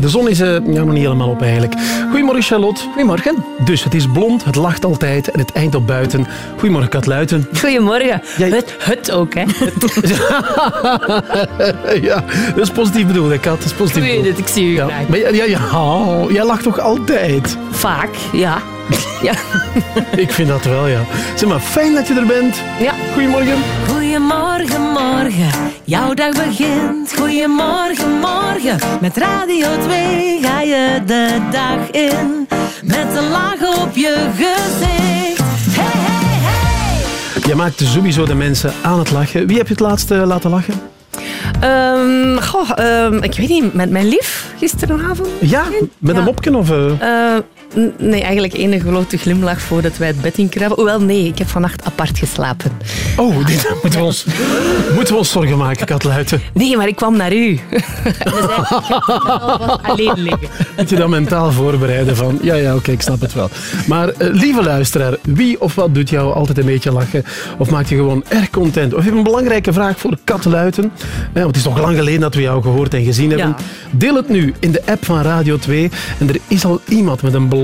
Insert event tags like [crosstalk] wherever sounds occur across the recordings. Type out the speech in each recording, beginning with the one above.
De zon is uh, ja, nog niet helemaal op eigenlijk. Goedemorgen Charlotte. Goedemorgen. Dus het is blond, het lacht altijd en het eind op buiten. Goedemorgen Katluiten. Goedemorgen. Jij... Het, het ook, hè. [laughs] ja, dat is positief bedoeld, hè, Kat. Dat is positief ik weet het, ik zie u ja. graag. Maar ja, ja, oh, jij lacht toch altijd? Vaak, ja. [laughs] Ja. [laughs] ik vind dat wel, ja. Zeg maar, fijn dat je er bent. Ja. Goedemorgen. Goedemorgen, morgen. Jouw dag begint. Goedemorgen, morgen. Met Radio 2 ga je de dag in. Met een laag op je gezicht. Hey, hey, hey. Je maakt sowieso de mensen aan het lachen. Wie heb je het laatste laten lachen? Um, goh, um, ik weet niet, met mijn lief gisteravond. Ja, met ja. een mopje of... Uh... Uh, Nee, eigenlijk enige grote glimlach voordat wij het bed in krabben. Hoewel, nee, ik heb vannacht apart geslapen. Oh, dit, moeten, we ons, moeten we ons zorgen maken, Katluiten? Nee, maar ik kwam naar u. En zei, ik alleen liggen. Moet je dan mentaal voorbereiden van... Ja, ja, oké, ik snap het wel. Maar uh, lieve luisteraar, wie of wat doet jou altijd een beetje lachen? Of maakt je gewoon erg content? Of je hebt een belangrijke vraag voor Katluiten? Eh, want het is nog lang geleden dat we jou gehoord en gezien hebben. Ja. Deel het nu in de app van Radio 2. En er is al iemand met een belangrijke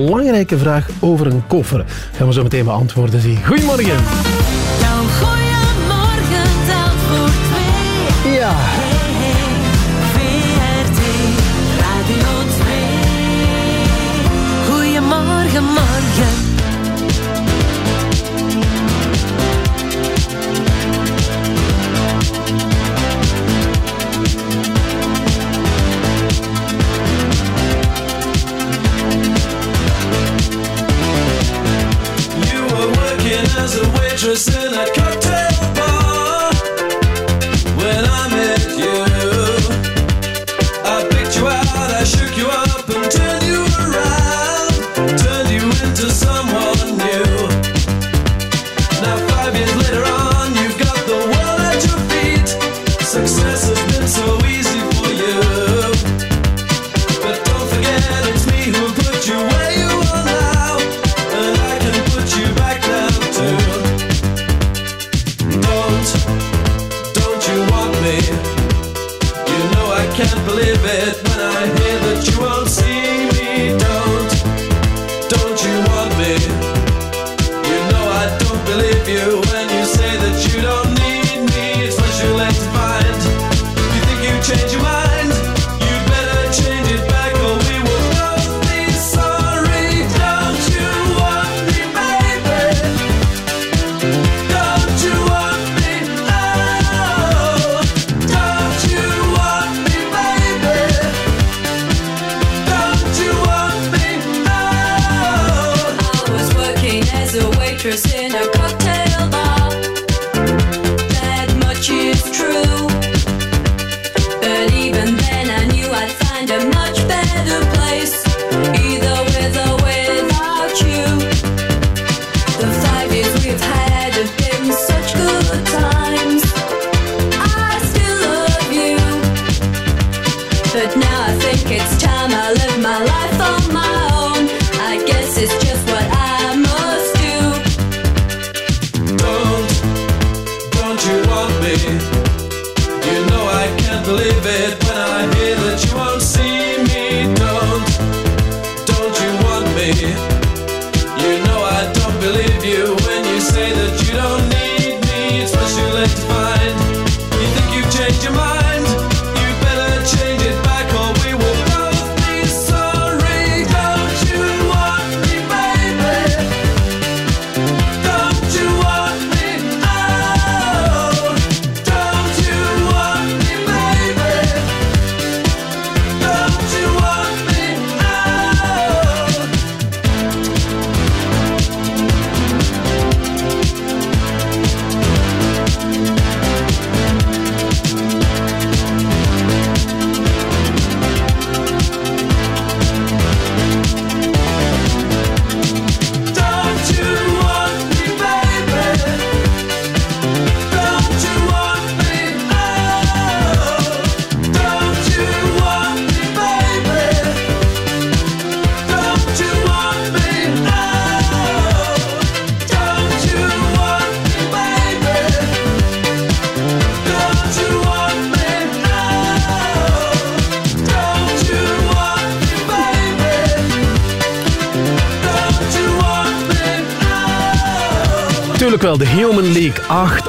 vraag over een koffer. Gaan we zo meteen beantwoorden. Goedemorgen. A waitress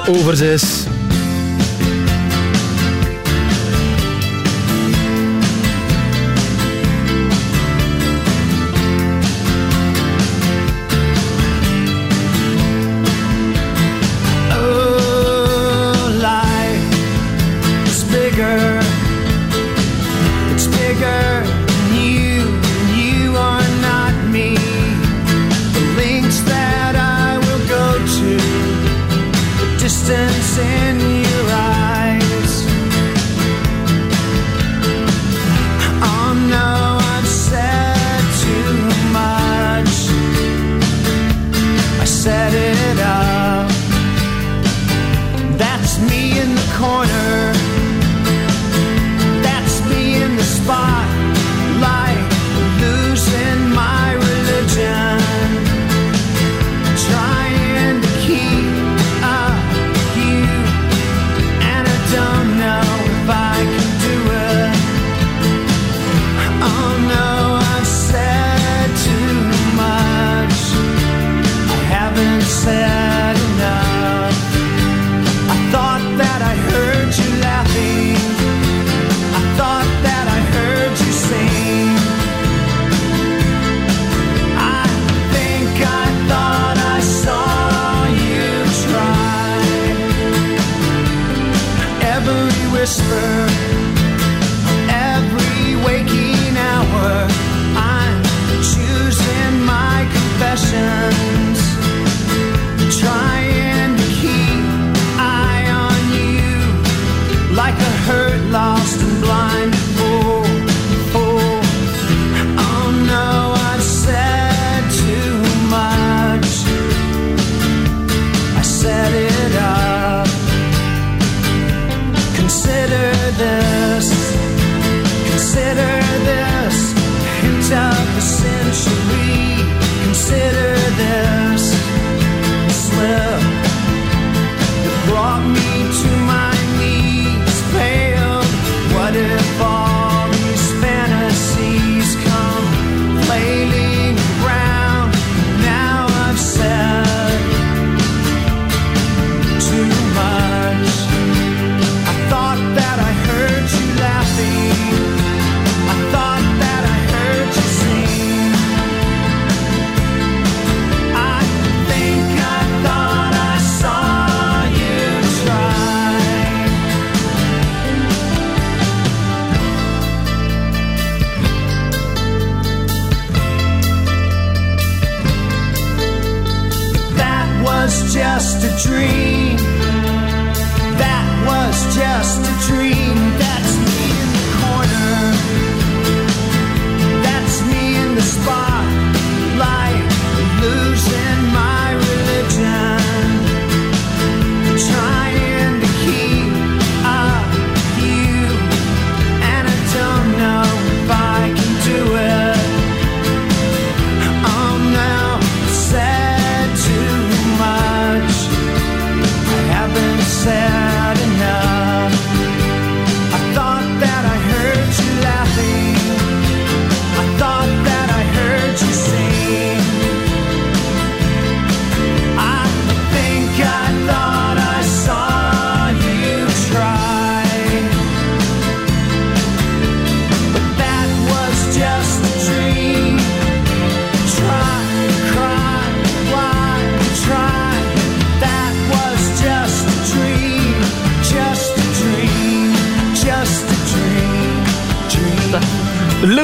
over 6.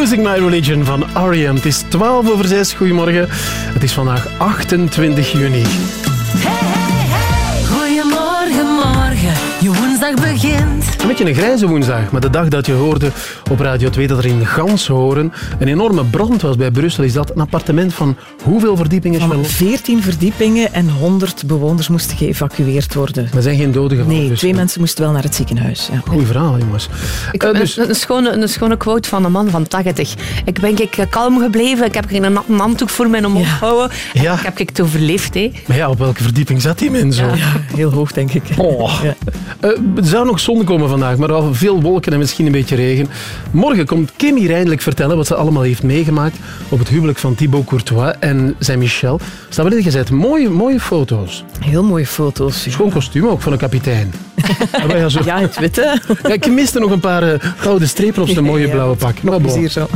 Losing My Religion van R.E.M. Het is 12 over 6. Goedemorgen. Het is vandaag 28 juni. Hey, hey, hey. Goedemorgen, morgen. Je woensdag begint. Een beetje een grijze woensdag, maar de dag dat je hoorde op Radio 2 dat er in Ganshoren een enorme brand was bij Brussel, is dat een appartement van hoeveel verdiepingen? Van Charlotte? 14 verdiepingen en 100 bewoners mosten geëvacueerd worden. Er zijn geen doden gevallen. Nee, dus, twee mensen moesten wel naar het ziekenhuis. Ja. Goeie verhaal, jongens. Ik, Eh, een- dus, een, schone, een schone quote van een man van 80. Ik ben ik eh, kalm gebleven. Ik heb geen natte handdoek voor mijn Ja. gehouden. En Ja. Ik heb ik het overleefd. Hè. maar ja, op welke verdieping zat die mens zo? Ja, heel hoog, denk ik. Oh. Ja. Eh, er zou nog zon komen vandaag, maar wel veel wolken en misschien een beetje regen. Morgen komt Kim hier eindelijk vertellen wat ze allemaal heeft meegemaakt op het huwelijk van Thibaut Courtois en zijn Michel. Staan wel ingezet. Mooie, mooie foto's. Heel mooie foto's. ja. Schoon kostuum ook van een kapitein. [laughs] Ah, ja, zo. Ja, het witte. Ja, ik miste nog een paar eh, gouden strepen op zijn mooie Ja, blauwe pak. Bon. Plezier zo.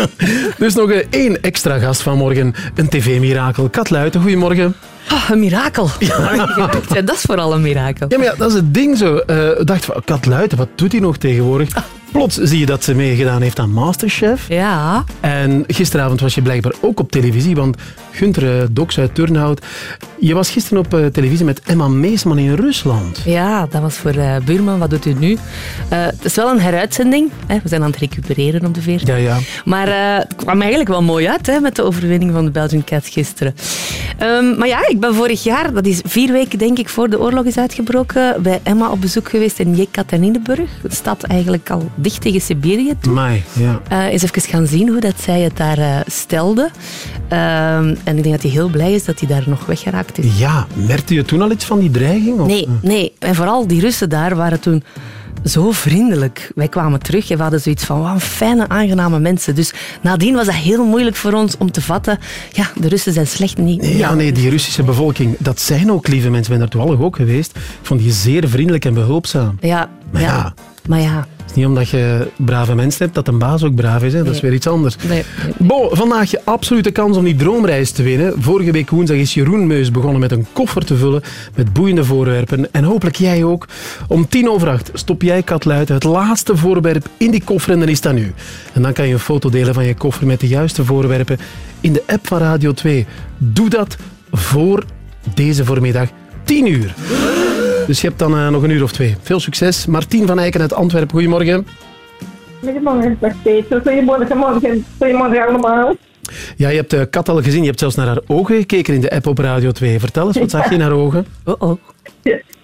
[laughs] Dus nog eh, één extra gast van morgen. Een tv-mirakel. Kat Luiten, goedemorgen. Ah, een mirakel. [laughs] Ja, dat is vooral een mirakel. Ja, maar ja, dat is het ding zo. Eh, Ik dacht van, Kat Luiten, wat doet hij nog tegenwoordig? Plots zie je dat ze meegedaan heeft aan Masterchef. Ja, En gisteravond was je blijkbaar ook op televisie, want Gunther eh, Doks uit Turnhout. Je was gisteren op eh, televisie met Emma Meesman in Rusland. ja, dat was voor eh, Buurman. Wat doet u nu? Het is wel een heruitzending. Hè. We zijn aan het recupereren op de 14. Ja, ja. Maar het kwam eigenlijk wel mooi uit hè, met de overwinning van de Belgian Cats gisteren. Ehm, maar ja, ik ben vorig jaar, dat is vier weken denk ik voor de oorlog is uitgebroken, bij Emma op bezoek geweest in Jekaterinenburg. Het staat eigenlijk al dicht tegen Siberië toe. Mai, ja. Eens even gaan zien hoe dat zij het daar stelde. En ik denk dat hij heel blij is dat hij daar nog weggeraakt is. Ja, merkte je toen al iets van die dreiging? Of? Nee, nee. En vooral die Russen daar waren toen zo vriendelijk. Wij kwamen terug en we hadden zoiets van, wat fijne, aangename mensen. Dus nadien was dat heel moeilijk voor ons om te vatten. Ja, de Russen zijn slecht niet. Ja, nee, die Russische bevolking, dat zijn ook lieve mensen. Ik ben daar toevallig ook geweest. Ik vond die zeer vriendelijk en behulpzaam. Ja, Maar ja. ja. Maar ja, Het is niet omdat je brave mensen hebt dat een baas ook braaf is. Hè. Dat is weer iets anders. nee. Bo, vandaag je absolute kans om die droomreis te winnen. Vorige week woensdag is Jeroen Meus begonnen met een koffer te vullen met boeiende voorwerpen. En hopelijk jij ook. Om tien over acht stop jij Katluiten het laatste voorwerp in die koffer en dan is dat nu. En dan kan je een foto delen van je koffer met de juiste voorwerpen in de app van Radio 2. Doe dat voor deze voormiddag 10 uur. Dus je hebt dan eh, nog een uur of twee. Veel succes. Martien van Eiken uit Antwerpen, goedemorgen. Goedemorgen, dag Peter. Goedemorgen, morgen. Goedemorgen allemaal. Ja, je hebt de kat al gezien. Je hebt zelfs naar haar ogen gekeken in de app op Radio 2. Vertel eens, wat zag je in haar ogen? Oh, oh.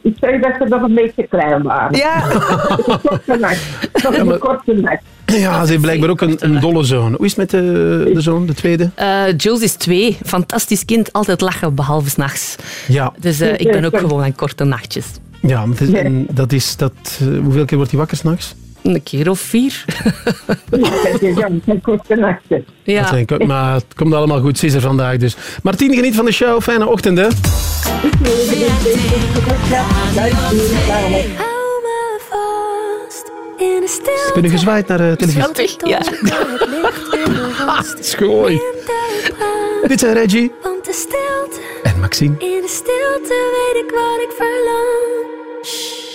Ik zeg dat ze nog een beetje klein waren. Ja, [laughs] Een korte nacht. Nog een korte nacht. Ja, ze heeft blijkbaar ook een, een dolle zoon. Hoe is het met de, de zoon, de tweede? Eh, Jules is twee. Fantastisch kind. Altijd lachen, behalve s'nachts. Ja, Dus eh, ik ben ook gewoon aan korte nachtjes. ja maar het is, en dat is dat... eh, hoeveel keer wordt hij wakker s'nachts? Een keer of vier. [laughs] Ja, een korte nachten. Ja. Maar het komt allemaal goed. Ze is er vandaag dus. Martien, geniet van de show. Fijne ochtend, hè? Hou me vast in de stilte. Ik ben nu gezwaaid naar de televisie. Schattig, ja. [laughs] Het licht in de rust. Schooi. Dit zijn Reggie Want de stilte, en Maxime. in de stilte weet ik wat ik verlang.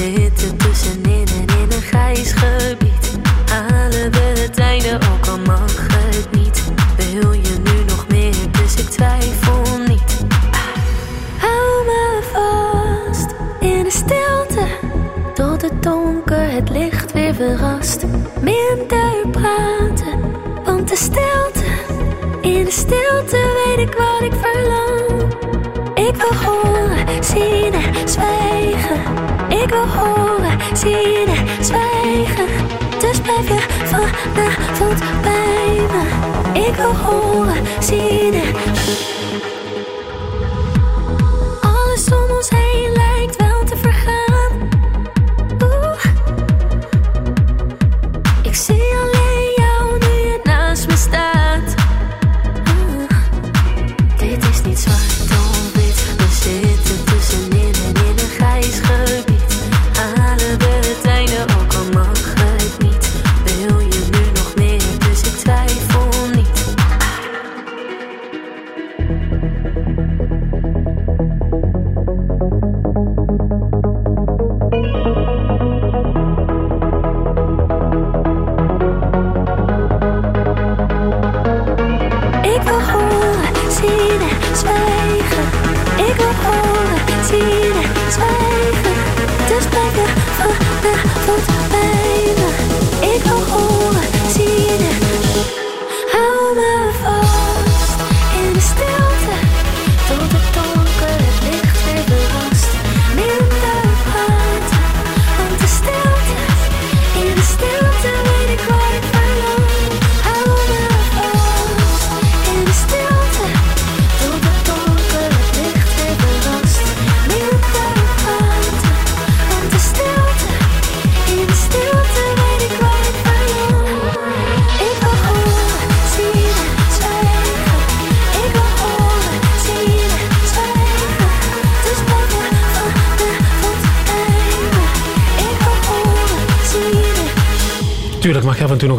Zitten tussenin en in een grijs gebied. We het einde, ook al mag het donker het licht weer verrast. Minder praten, want de stilte, in de stilte weet ik wat ik verlang. Ik wil horen, zien en zwijgen. Ik wil horen, zien en zwijgen. Dus blijf je vanavond bij me. Ik wil horen, zien en Alles om ons heen lijkt wel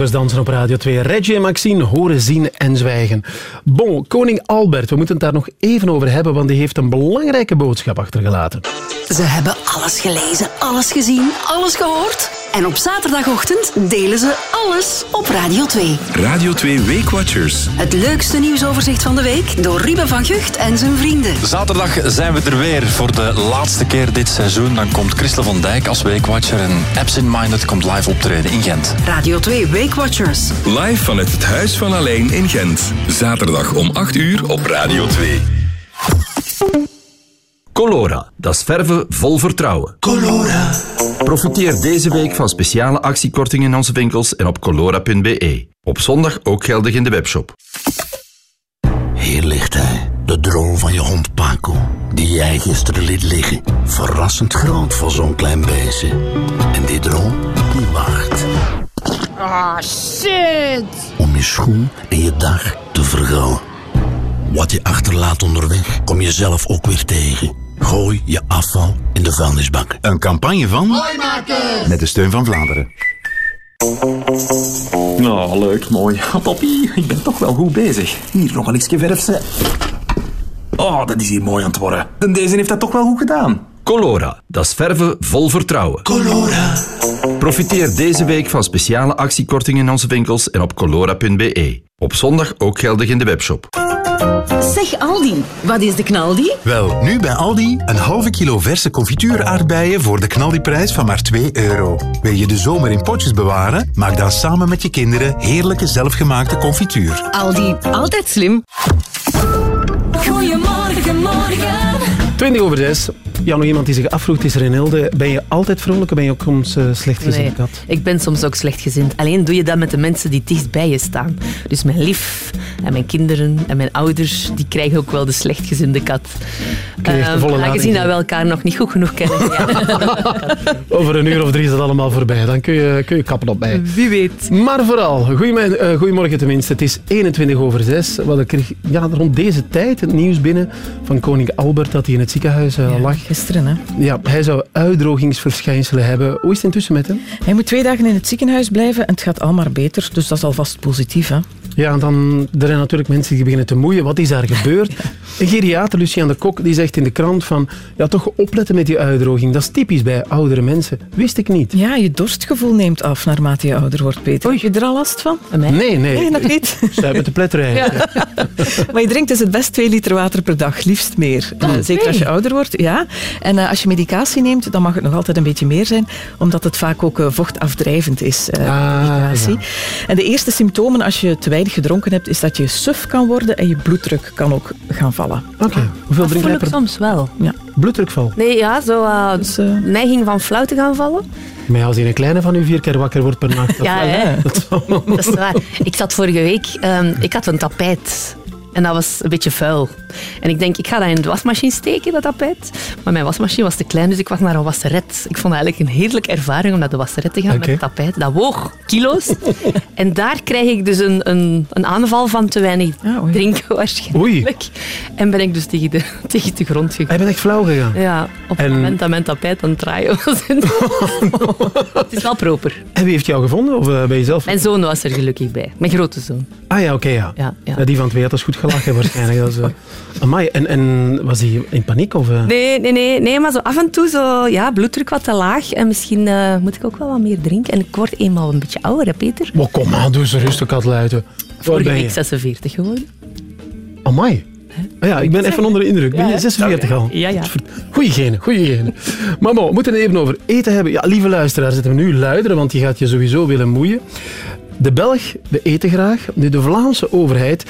dansen op Radio 2. Reggie en Maxine horen, zien en zwijgen. Bon, koning Albert, we moeten het daar nog even over hebben, want die heeft een belangrijke boodschap achtergelaten. Ze hebben alles gelezen, alles gezien, alles gehoord. En op zaterdagochtend delen ze alles op Radio 2. Radio 2 Weekwatchers. Het leukste nieuwsoverzicht van de week door Ruben van Gucht en zijn vrienden. Zaterdag zijn we er weer voor de laatste keer dit seizoen. Dan komt Christel van Dijk als weekwatcher en Absent Minded komt live optreden in Gent. Radio 2 Weekwatchers. Live vanuit het Huis van Alleen in Gent. Zaterdag om 8 uur op Radio 2. Colora, dat is verven vol vertrouwen. Colora. Profiteer deze week van speciale actiekortingen in onze winkels en op colora.be. Op zondag ook geldig in de webshop. Hier ligt hij, de droom van je hond Paco, die jij gisteren liet liggen. Verrassend groot voor zo'n klein beestje. En die droom, die wacht. Ah, shit! Om je schoen en je dag te vergauwen. Wat je achterlaat onderweg, kom je zelf ook weer tegen. Gooi je afval in de vuilnisbak. Een campagne van... Met de steun van Vlaanderen. Nou, leuk, mooi. Papi, ik ben toch wel goed bezig. Hier nog een ietsje verfse. Oh, dat is hier mooi aan het worden. En deze heeft dat toch wel goed gedaan. Colora, dat is verven vol vertrouwen. Colora. Profiteer deze week van speciale actiekortingen in onze winkels en op colora.be. Op zondag ook geldig in de webshop. Zeg Aldi, wat is de knaldi? Wel, nu bij Aldi een halve kilo verse confituuraardbeien voor de knaldiprijs van maar 2 euro. Wil je de zomer in potjes bewaren? Maak dan samen met je kinderen heerlijke zelfgemaakte confituur. Aldi, altijd slim. Goedemorgen, morgen. 20 over 6. Ja, nog iemand die zich afvroeg, is Renilde. Ben je altijd vrolijk of ben je ook soms uh, slechtgezind, Nee, kat? ik ben soms ook slechtgezind. Alleen doe je dat met de mensen die dicht bij je staan. Dus mijn lief en mijn kinderen en mijn ouders, die krijgen ook wel de slechtgezinde kat. Lading aangezien dat we elkaar nog niet goed genoeg kennen. Ja. [laughs] Over een uur of drie is dat allemaal voorbij. Dan kun je, kun je kappen op mij. Wie weet. Maar vooral, goeiemorgen, eh, goeiemorgen tenminste. Het is 21 over 6. Wat ik kreeg ja, rond deze tijd het nieuws binnen van koning Albert dat hij in het ziekenhuis eh, lag. Gisteren, hè. Ja, hij zou uitdrogingsverschijnselen hebben. Hoe is het intussen met hem? Hij moet twee dagen in het ziekenhuis blijven en het gaat al maar beter. Dus dat is alvast positief, hè. Ja, dan er zijn natuurlijk mensen die beginnen te moeien. Wat is daar gebeurd? Een geriater, Lucien de Kok, die zegt in de krant van ja, toch opletten met die uitdroging. Dat is typisch bij oudere mensen. Wist ik niet. Ja, je dorstgevoel neemt af naarmate je ouder wordt, Peter. Heb je er al last van? Nee, nee. Nee, nog niet. Zij met de pletter Ja. [laughs] maar je drinkt dus het best 2 liter water per dag, liefst meer. Eh, zeker als je ouder wordt, ja. En eh, als je medicatie neemt, dan mag het nog altijd een beetje meer zijn, omdat het vaak ook eh, vochtafdrijvend is, eh, medicatie. En de eerste symptomen als je te weinig gedronken hebt, is dat je suf kan worden en je bloeddruk kan ook gaan vallen. Oké. Hoeveel drink voel jij ik per soms wel. Ja. bloeddrukval? Nee, ja, zo eh, neiging van flauw te gaan vallen. Maar als je een kleine van u vier keer wakker wordt per nacht. dat- Ja, hè. [laughs] dat zal- Dat is waar. Ik zat vorige week, ehm, ik had een tapijt. En dat was een beetje vuil. En ik denk, ik ga dat in de wasmachine steken, dat tapijt. Maar mijn wasmachine was te klein, dus ik was naar een wasseret. Ik vond het eigenlijk een heerlijke ervaring om naar de wasseret te gaan met het tapijt. Dat woog kilo's. [laughs] en daar krijg ik dus een, een, een aanval van te weinig drinken [laughs] waarschijnlijk. En ben ik dus tegen de, [laughs] tegen de grond gegaan. Hij bent echt flauw gegaan. Ja, op En- het moment dat mijn tapijt aan het draaien was. het is wel proper. En wie heeft jou gevonden? Of eh, ben je zelf? Mijn zoon was er gelukkig bij. Mijn grote zoon. Ah ja, oké, ja. Ja, ja. Ja, Die van twee had dus goed gelachen waarschijnlijk. Dat amai. En, en was hij in paniek? Of, eh? Nee, nee, nee, nee, maar zo af en toe zo, ja, bloeddruk wat te laag. En misschien eh, moet ik ook wel wat meer drinken. En ik word eenmaal een beetje ouder, hè, Peter? Maar kom aan, doe eens rustig, Katluiten. Vorige week 46 geworden. Amai. Ah ja, ik ben even onder de indruk. Ben je hè? 46 al? Ja, ja. Goeie genen, goeie genen. [laughs] Maar bon, we moeten het even over eten hebben. Ja, lieve luisteraar, zitten we nu luideren, want die gaat je sowieso willen moeien. De Belg, we eten graag. Nu, de Vlaamse overheid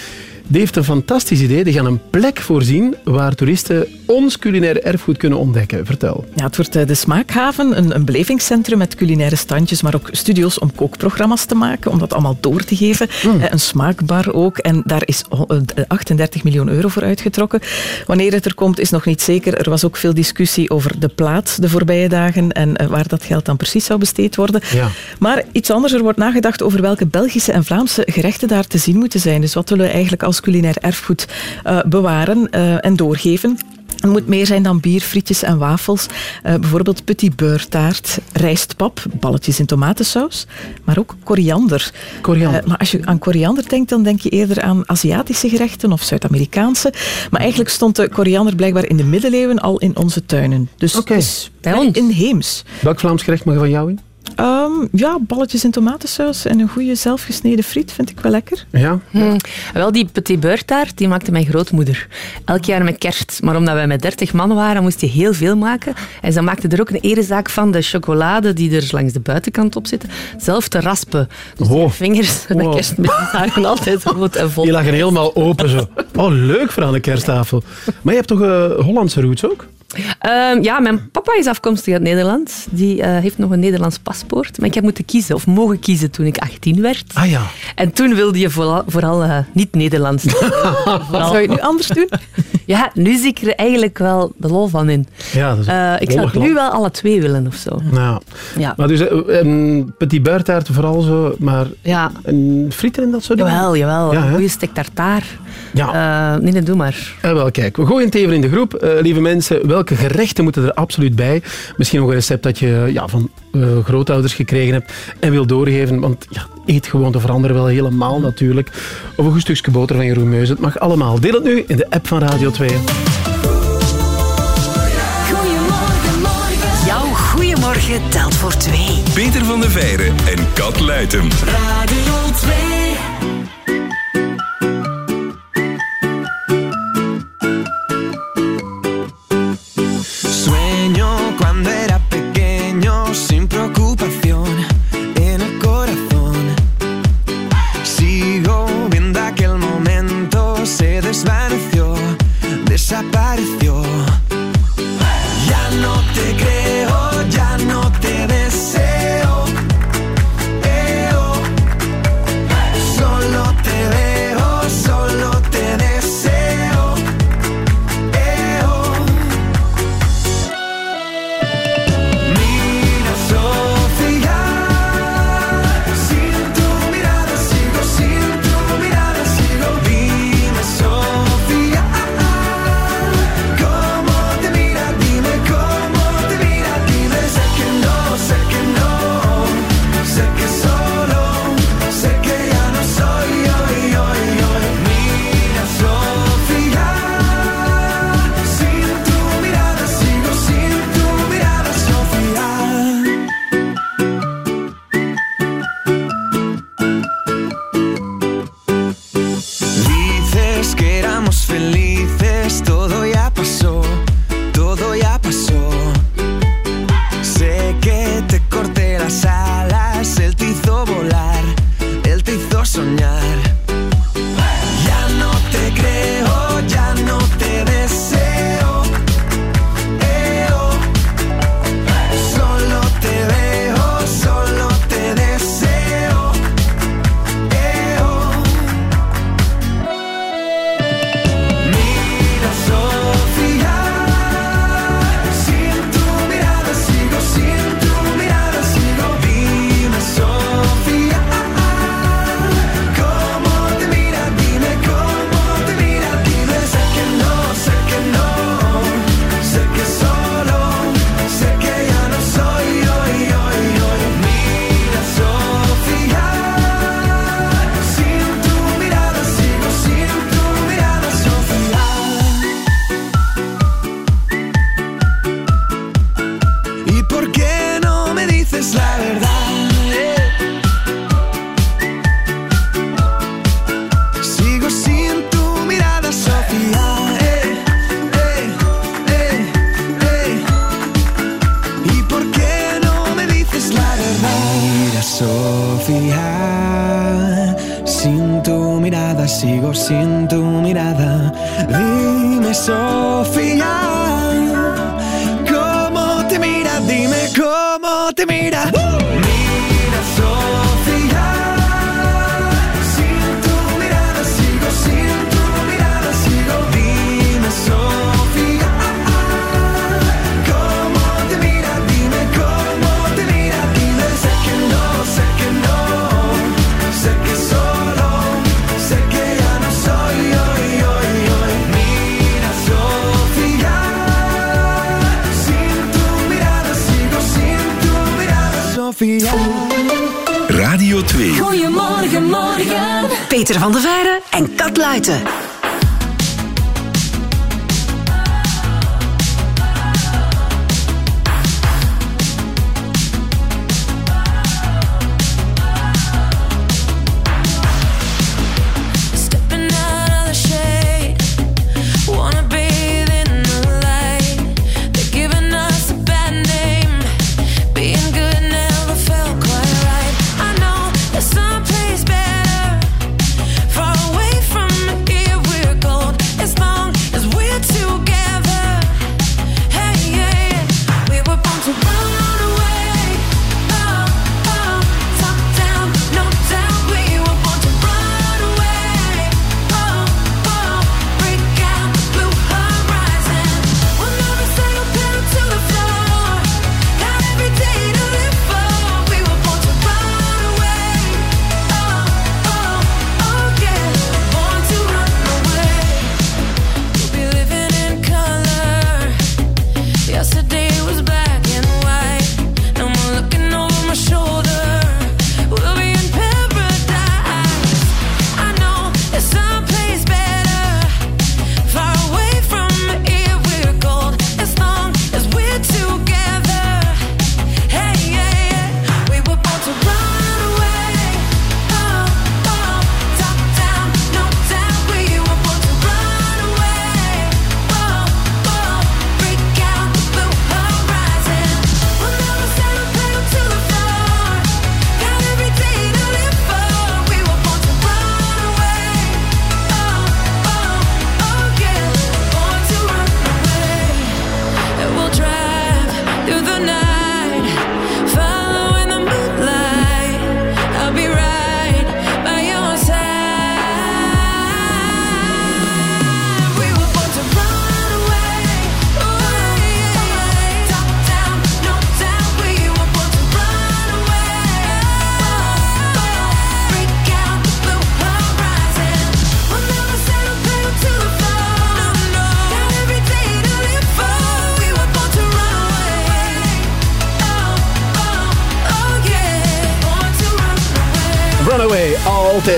die heeft een fantastisch idee. Die gaan een plek voorzien waar toeristen ons culinair erfgoed kunnen ontdekken. Vertel. Ja, het wordt eh, de Smaakhaven, een, een belevingscentrum met culinaire standjes, maar ook studio's om kookprogramma's te maken, om dat allemaal door te geven. Hmm. Eh, Een smaakbar ook. En daar is ho- eh, 38 miljoen euro voor uitgetrokken. Wanneer het er komt, is nog niet zeker. Er was ook veel discussie over de plaats de voorbije dagen en waar dat geld dan precies zou besteed worden. Ja. Maar iets anders, er wordt nagedacht over welke Belgische en Vlaamse gerechten daar te zien moeten zijn. Dus wat willen we eigenlijk als culinair erfgoed eh, bewaren eh, en doorgeven? Het moet meer zijn dan bier, frietjes en wafels. Eh, bijvoorbeeld petit beurre taart, rijstpap, balletjes in tomatensaus, maar ook koriander. Koriander. Maar als je aan koriander denkt, dan denk je eerder aan Aziatische gerechten of Zuid-Amerikaanse. Maar eigenlijk stond de koriander blijkbaar in de middeleeuwen al in onze tuinen. Dus, dus Bij ons? inheems. Welk Vlaams gerecht mag er van jou in? Ehm, ja, balletjes in tomatensaus en een goede zelfgesneden friet vind ik wel lekker. Ja? Hm. Wel, die petit beurre taart, die maakte mijn grootmoeder. Elk jaar met kerst. Maar omdat wij met 30 man waren, moest je heel veel maken. En ze maakte er ook een erezaak van de chocolade die er langs de buitenkant op zit, zelf te raspen. Dus die vingers [laughs] met Wow. kerstmis zagen altijd rood en vol. Die lagen helemaal open zo. Oh, leuk voor aan de kersttafel. Maar je hebt toch eh, Hollandse roots ook? Ehm, ja, mijn papa is afkomstig uit Nederland. Die eh, heeft nog een Nederlands paspoort. Maar ik heb moeten kiezen, of mogen kiezen, toen ik 18 werd. Ah ja. En toen wilde je vooral, vooral eh, niet Nederlands. [laughs] Vooral- Zou je het nu anders doen? Ja, nu zie ik er eigenlijk wel de lol van in. Ja, dat is een Eh, ik zou lollig nu wel alle twee willen of zo. Nou, Ja. maar dus een petit beurre taart vooral zo, maar Ja. een frieten en dat soort dingen? Jawel, jawel. Ja, hè? Goeie stek tartaar. Ja. Eh, nee, nee, doe maar. Eh, wel, kijk, we gooien het even in de groep. Lieve mensen, welke gerechten moeten er absoluut bij? Misschien nog een recept dat je ja, van eh, grootouders gekregen hebt en wil doorgeven. Want ja, eetgewoonten veranderen wel helemaal natuurlijk. Of een goed stukje boter van Jeroen Meus. Het mag allemaal. Deel het nu in de app van Radio 2. Goedemorgen, morgen. Jouw goeiemorgen telt voor twee. Peter van der Veijren en Kat Luitem. Radio somebody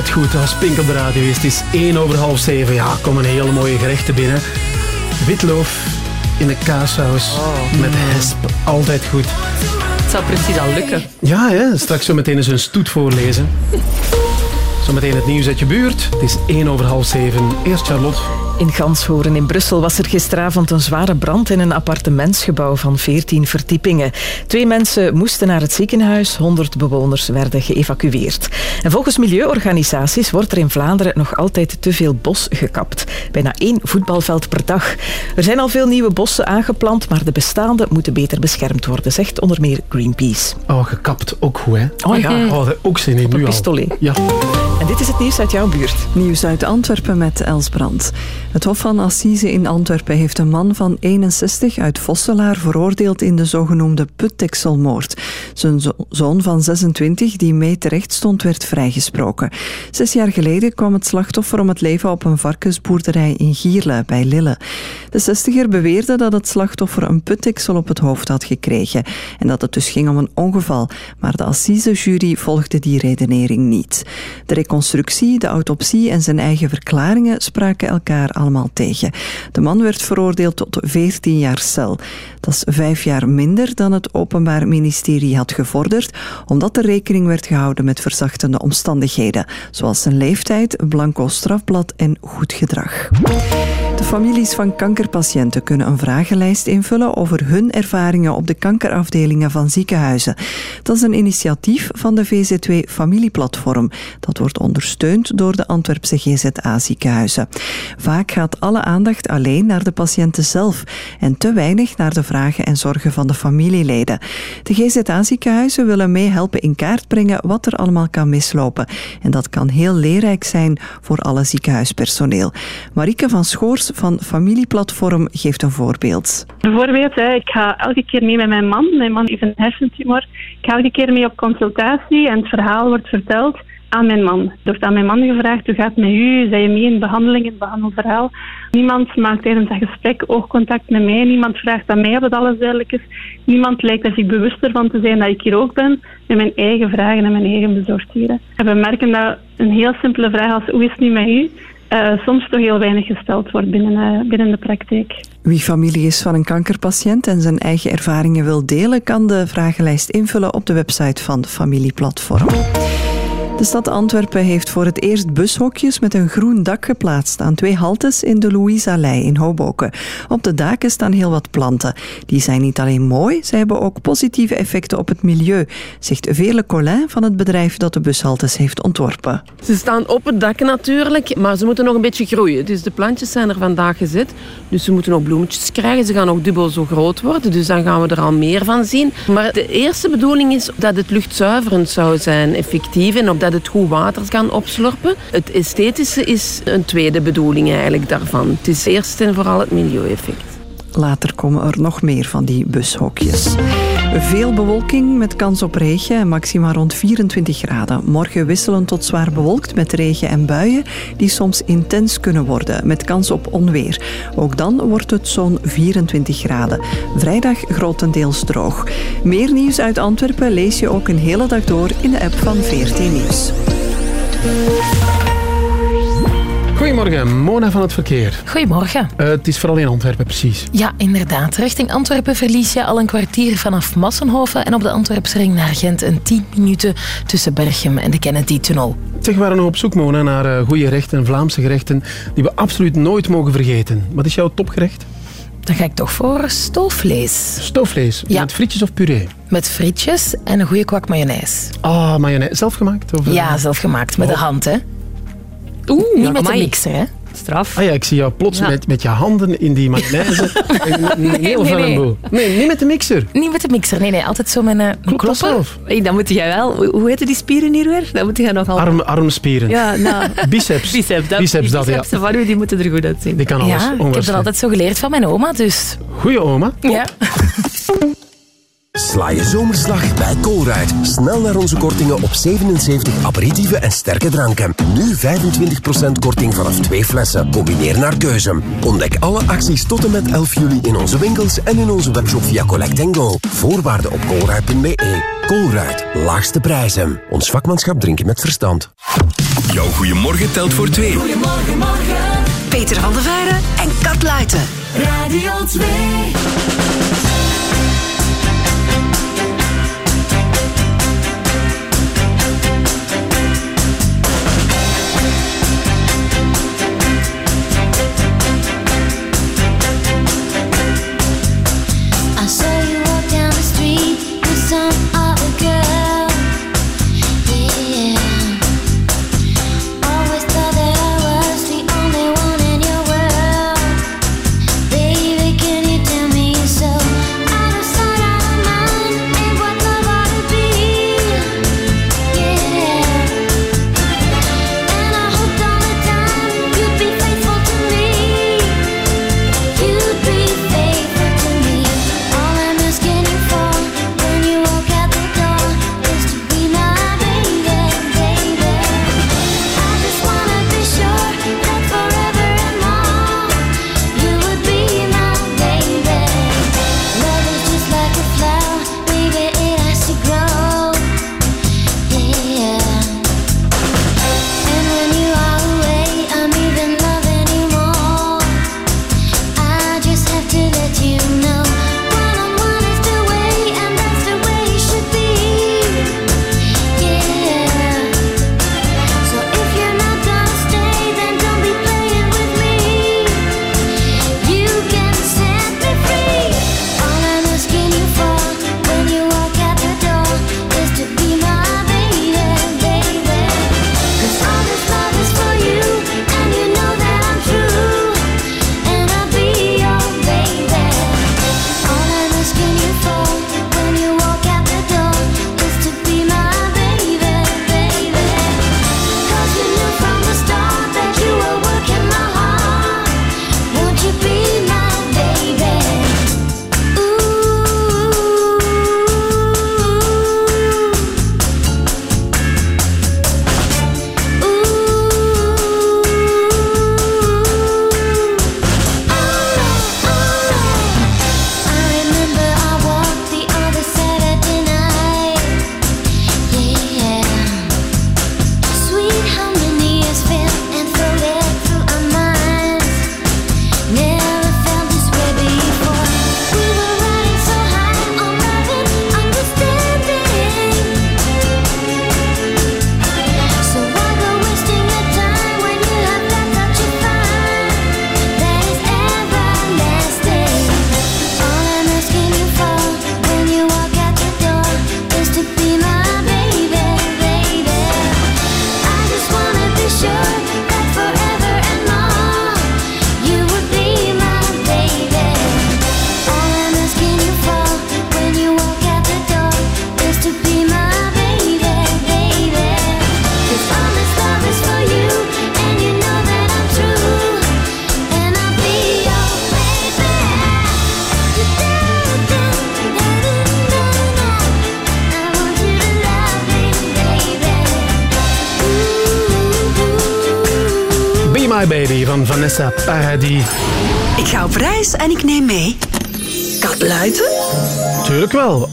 altijd goed als Pink op de radio is. Het is 1 over half 7. Ja, komen hele mooie gerechten binnen. Witloof in een kaassaus met hesp. Altijd goed. Het zou precies al lukken. Ja, hè? straks zo meteen eens een stoet voorlezen. Zometeen het nieuws uit je buurt. Het is 1 over half 7. Eerst Charlotte. In Ganshoren in Brussel was er gisteravond een zware brand in een appartementsgebouw van 14 verdiepingen. Twee mensen moesten naar het ziekenhuis, 100 bewoners werden geëvacueerd. En volgens milieuorganisaties wordt er in Vlaanderen nog altijd te veel bos gekapt. Bijna één voetbalveld per dag. Er zijn al veel nieuwe bossen aangeplant, maar de bestaande moeten beter beschermd worden, zegt onder meer Greenpeace. Oh, gekapt ook goed, hè? Oh ja. Oh, ook zin in nu al. pistolet. Ja. Dit is het nieuws uit jouw buurt. Nieuws uit Antwerpen met Els Brandt. Het Hof van Assise in Antwerpen heeft een man van 61 uit Vosselaar veroordeeld in de zogenoemde putdekselmoord. Zijn zo- zoon van 26, die mee terecht stond, werd vrijgesproken. Zes jaar geleden kwam het slachtoffer om het leven op een varkensboerderij in Gierle bij Lille. De 60er beweerde dat het slachtoffer een putdeksel op het hoofd had gekregen en dat het dus ging om een ongeval, maar de Assise-jury volgde die redenering niet. De reconstructie, de autopsie en zijn eigen verklaringen spraken elkaar allemaal tegen. De man werd veroordeeld tot 14 jaar cel. Dat is vijf jaar minder dan het Openbaar Ministerie had gevorderd, omdat er rekening werd gehouden met verzachtende omstandigheden, zoals zijn leeftijd, blanco strafblad en goed gedrag. De families van kankerpatiënten kunnen een vragenlijst invullen over hun ervaringen op de kankerafdelingen van ziekenhuizen. Dat is een initiatief van de VZ2 Familieplatform. Dat wordt ondersteund door de Antwerpse GZA ziekenhuizen. Vaak gaat alle aandacht alleen naar de patiënten zelf en te weinig naar de vragen en zorgen van de familieleden. De GZA ziekenhuizen willen meehelpen in kaart brengen wat er allemaal kan mislopen. En dat kan heel leerrijk zijn voor alle ziekenhuispersoneel. Marike van Schoors van Familieplatform geeft een voorbeeld. Bijvoorbeeld, ik ga elke keer mee met mijn man. Mijn man heeft een hersentumor. Ik ga elke keer mee op consultatie en het verhaal wordt verteld. aan mijn man. Er wordt aan mijn man gevraagd, hoe gaat het met u? Zijn je mee in behandeling, in behandelverhaal? Niemand maakt tijdens dat gesprek oogcontact met mij. Niemand vraagt aan mij of het alles duidelijk is. Niemand lijkt er zich bewust ervan te zijn dat ik hier ook ben met mijn eigen vragen en mijn eigen bezorgdheden. En we merken dat een heel simpele vraag als hoe is het nu met u? Eh, soms toch heel weinig gesteld wordt binnen, eh, binnen de praktijk. Wie familie is van een kankerpatiënt en zijn eigen ervaringen wil delen, kan de vragenlijst invullen op de website van Familieplatform. De stad Antwerpen heeft voor het eerst bushokjes met een groen dak geplaatst aan twee haltes in de Louise-allei in Hoboken. Op de daken staan heel wat planten. Die zijn niet alleen mooi, ze hebben ook positieve effecten op het milieu, zegt Veerle Collin van het bedrijf dat de bushaltes heeft ontworpen. Ze staan op het dak natuurlijk, maar ze moeten nog een beetje groeien. Dus de plantjes zijn er vandaag gezet. Dus ze moeten ook bloemetjes krijgen. Ze gaan ook dubbel zo groot worden. Dus dan gaan we er al meer van zien. Maar de eerste bedoeling is dat het luchtzuiverend zou zijn, effectief. En op dat het goed water kan opslorpen. Het esthetische is een tweede bedoeling eigenlijk daarvan. Het is eerst en vooral het milieueffect. Later komen er nog meer van die bushokjes. Veel bewolking met kans op regen en maxima rond 24 graden. Morgen wisselen tot zwaar bewolkt met regen en buien die soms intens kunnen worden met kans op onweer. Ook dan wordt het zo'n 24 graden. Vrijdag grotendeels droog. Meer nieuws uit Antwerpen lees je ook een hele dag door in de app van 14 Nieuws. Goedemorgen, Mona van het verkeer. Goedemorgen. Eh, het is vooral in Antwerpen, precies. Ja, inderdaad. Richting Antwerpen verlies je al een kwartier vanaf Massenhoven en op de Antwerpse ring naar Gent een 10 minuten tussen Berchem en de Kennedy-tunnel. Zeg, we waren nog op zoek, Mona, naar eh, goede gerechten, Vlaamse gerechten, die we absoluut nooit mogen vergeten. Wat is jouw topgerecht? Dan ga ik toch voor stoofvlees. Stoofvlees, Ja. met frietjes of puree? Met frietjes en een goede kwak mayonaise. Ah, mayonaise. Zelf gemaakt? Of, eh? Ja, zelf gemaakt. Met Oh. de hand, hè. Oeh, Niet met de mixer, hè. Straf. Ah ja, ik zie jou plots Ja. met, met je handen in die mayonaise. Een heel [laughs] nee, nee. boel. Nee, niet met de mixer. Niet met de mixer, nee, nee. Altijd zo met een, een klopper. Hey, dan moet jij wel... Hoe heten die spieren hier weer? Dan moet jij nogal... Arm, armspieren. Ja, nou... [laughs] Biceps. Biceps, dat, Biceps, die dat, ja. bicepsen van u, die moeten er goed uitzien. Die kan alles. Ja, ik heb dat altijd zo geleerd van mijn oma, dus... Goeie oma. Ja. [laughs] Sla je zomerslag bij Colruyt. Snel naar onze kortingen op 77 aperitieven en sterke dranken. Nu 25% korting vanaf twee flessen. Combineer naar keuze. Ontdek alle acties tot en met 11 juli in onze winkels en in onze webshop via Collect Go. Voorwaarden op colruyt.be. Colruyt. Laagste prijzen. Ons vakmanschap drinken met verstand. Jouw goeiemorgen telt voor twee. Goedemorgen, morgen. Peter van der Veijden en Kat Luiten. Radio 2.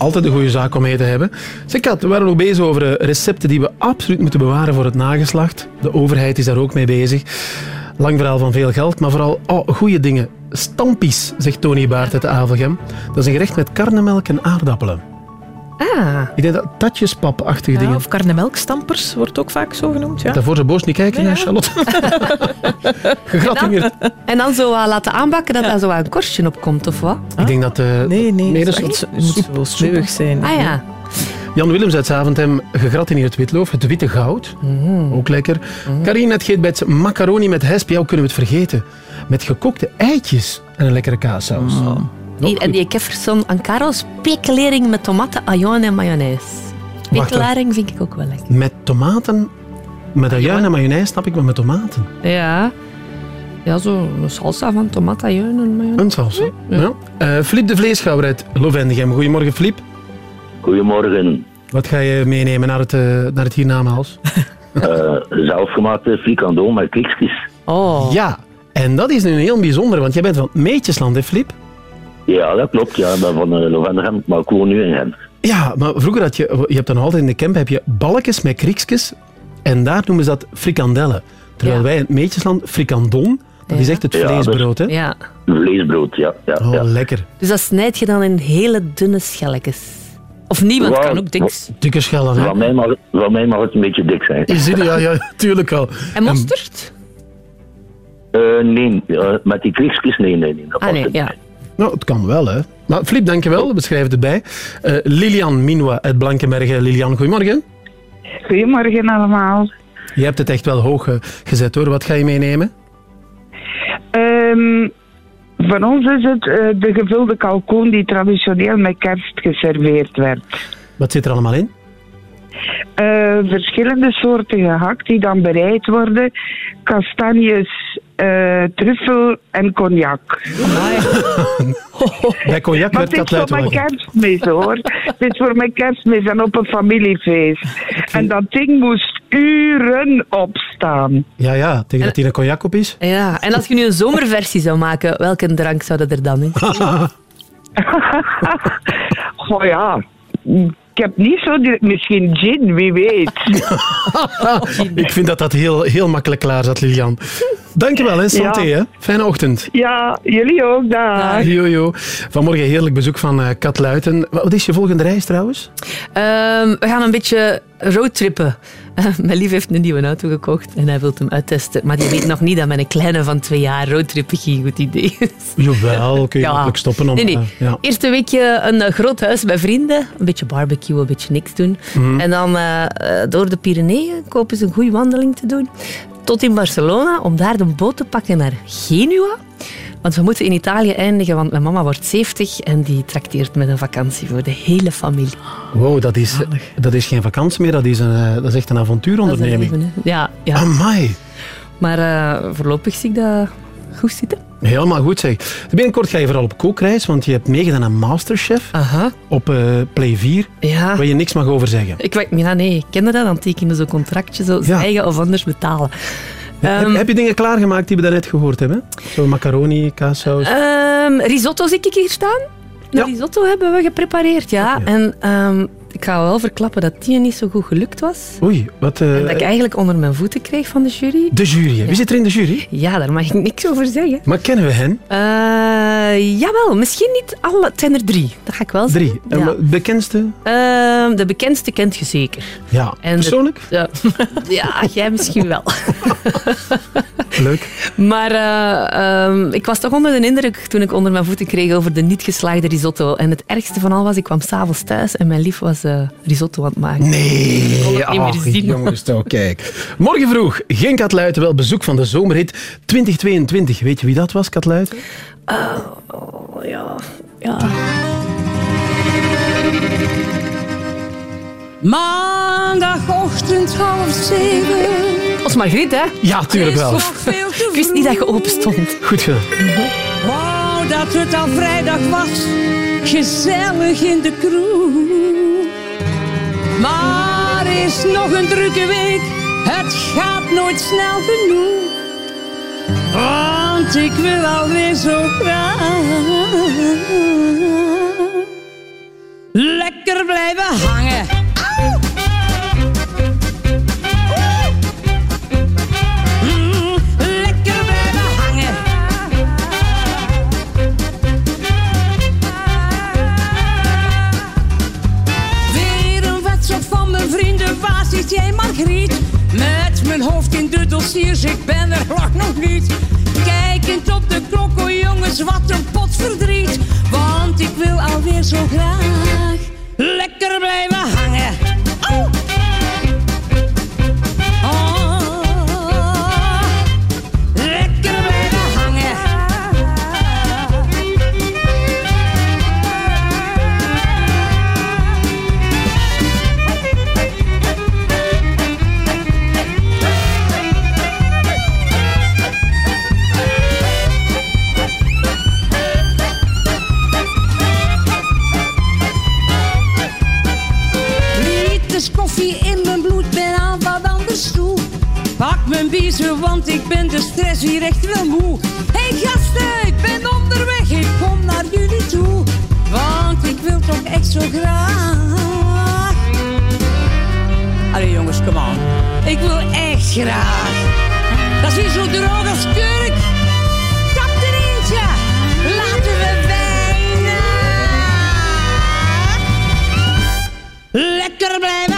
Altijd een goede zaak om mee te hebben. Zeg Kat, we waren ook bezig over recepten die we absoluut moeten bewaren voor het nageslacht. De overheid is daar ook mee bezig. Lang verhaal van veel geld, maar vooral oh, goede dingen. Stampies, zegt Tony Baart uit de Avelgem. Dat is een gerecht met karnemelk en aardappelen. Ah. Ik denk dat tatjespap-achtige Ja, dingen. of karnemelkstampers wordt ook vaak zo genoemd. Ja. Daarvoor ze boos niet kijken, hè, Charlotte. [laughs] Gegratineerd. En dan zo laten aanbakken dat daar zo een korstje op komt, of wat? Ik denk dat... eh Nee, nee, nee echt- het moet wel smeuig zijn. Ah ja. Jan Willems uit Zaventem, gegratineerd witloof, het witte goud. Ook lekker. Karine uit Geetbeds, macaroni met hesp. Jou kunnen we het vergeten. Met gekookte eitjes en een lekkere kaassaus. Hier, en die kefferson aan Karel, spekelering met tomaten, ajuin en mayonaise. Spekelering vind ik ook wel lekker. Met tomaten, met ajuin en mayonaise, snap ik, maar met tomaten. Ja. Ja, zo een salsa van tomaten, ajuin en mayonaise. Een salsa. Ja. Eh, Filip de Vleeschouwer uit Lovendegem. Goedemorgen, Filip. Goedemorgen. Wat ga je meenemen naar het, eh, naar het hiernamaals? Eh, zelfgemaakte frikandel met kliksjes. Oh. Ja, en dat is nu een heel bijzonder, want jij bent van Meetjesland, hè, Filip? Ja, dat klopt. Ja, ik ben van uh, maar ik woon nu in Gent. Ja, maar vroeger had je, je hebt dan altijd in de camp, heb je balkjes met kriekjes en daar noemen ze dat frikandellen. Terwijl Ja. wij in het Meetjesland frikandon, dat is echt het Ja, vleesbrood, hè? Ja. Vleesbrood, ja. ja, Oh, ja. lekker. Dus dat snijd je dan in hele dunne schelletjes. Of niet, want het kan ook dik. Dikke schellen, hè? Van mij, mag, van mij mag het een beetje dik zijn. Je ziet het, ja, ja, [laughs] tuurlijk wel. En mosterd? Eh, nee, met die kliksjes, nee, nee, nee. Dat Ah nee, niet. Nou, het kan wel, hè. Maar Flip, dankjewel. We schrijven het erbij. Eh, Lilian Minwa uit Blankenbergen. Lilian, goedemorgen. Goedemorgen allemaal. Je hebt het echt wel hoog eh, gezet, hoor. Wat ga je meenemen? Ehm voor ons is het eh, de gevulde kalkoen die traditioneel met kerst geserveerd werd. Wat zit er allemaal in? Eh, verschillende soorten gehakt die dan bereid worden. Kastanjes, eh, truffel en cognac. [laughs] Bij cognac Maar werd het is voor mijn kerstmis hoor. het is voor mijn kerstmis en op een familiefeest. En dat ding moest uren opstaan. Ja, ja, tegen dat hier een cognac op is. Ja, en als je nu een zomerversie zou maken, welke drank zou dat er dan in? [laughs] Oh ja, ik heb niet zo direct... Misschien gin, wie weet. [laughs] Ik vind dat dat heel, heel makkelijk klaar zat, Lilian. Dankjewel, hè. Santé, Ja. hè. Fijne ochtend. Ja, jullie ook, daar. Jojo. Vanmorgen heerlijk bezoek van eh Kat Luiten. Wat is je volgende reis trouwens? Ehm, we gaan een beetje roadtrippen. Eh, mijn lief heeft een nieuwe auto gekocht en hij wil hem uittesten. Maar die weet nog niet dat met een kleine van twee jaar roadtrippen geen goed idee is. Jawel, kun je Ja. makkelijk stoppen om... Nee, nee. eh, ja. Eerste weekje een groot huis bij vrienden. Een beetje barbecue, een beetje niks doen. Mhm. En dan door de Pyreneeën kopen ze een goede wandeling te doen. Tot in Barcelona, om daar de boot te pakken naar Genua. Want we moeten in Italië eindigen, want mijn mama wordt 70 en die trakteert met een vakantie voor de hele familie. Wow, dat is, dat is geen vakantie meer, dat is, een, eh, dat is echt een avontuuronderneming. Is een leven. Ja, ja. Amai. Maar eh, voorlopig zie ik dat goed zitten. Helemaal goed zeg. Binnenkort ga je vooral op kookreis, want je hebt meegedaan aan Masterchef op eh, Play 4, Ja. waar je niks mag over zeggen. Ik weet, ja, nee, ik kende dat. Dan tekenen zo'n contractje, zo zwijgen of anders betalen. heb, Ehm, heb je dingen klaargemaakt die we daarnet gehoord hebben? Zo macaroni, kaassaus. Ehm, risotto zie ik hier staan. Een risotto hebben we geprepareerd, ja. En ehm, ik ga wel verklappen dat die niet zo goed gelukt was. Oei, wat... eh, En dat ik eigenlijk onder mijn voeten kreeg van de jury. de jury, wie zit er in de jury? Ja, daar mag ik niks over zeggen. Maar kennen we hen? Eh, jawel, misschien niet alle. Het zijn er drie, dat ga ik wel zeggen. Drie. Ja. de bekendste? Ehm, de bekendste kent je zeker. Ja, En persoonlijk? ja. [laughs] ja, jij misschien wel. [laughs] Leuk. Maar eh, ehm, ik was toch onder de indruk toen ik onder mijn voeten kreeg over de niet geslaagde risotto. En het ergste van al was, ik kwam s'avonds thuis en mijn lief was eh, risotto aan het maken. Nee, Ik zien. jongens toch, kijk. Morgen vroeg, geen Katluiten, wel bezoek van de zomerhit 2022. Weet je wie dat was, Katluiten? Oh, ja. ja. Maandagochtend half zeven. Ons Margriet, hè? Ja, tuurlijk wel. Ik wist niet dat je open stond. Goed gedaan. Wou dat het al vrijdag was, gezellig in de kroeg. Maar is nog een drukke week, het gaat nooit snel genoeg. Want ik wil alweer zo graag lekker blijven hangen. Waar zit jij Margriet? Met mijn hoofd in de dossiers, ik ben er lang nog niet. Kijkend op de klok, oh jongens, wat een pot verdriet. Want ik wil alweer zo graag lekker blijven hangen. Oh. Want ik ben de stress hier echt wel moe. Hey gasten, ik ben onderweg, ik kom naar jullie toe. Want ik wil toch echt zo graag. Allee jongens, kom aan. Ik wil echt graag. Dat is zo droog als kurk. Kap er eentje. Laten we wijnen. Lekker blijven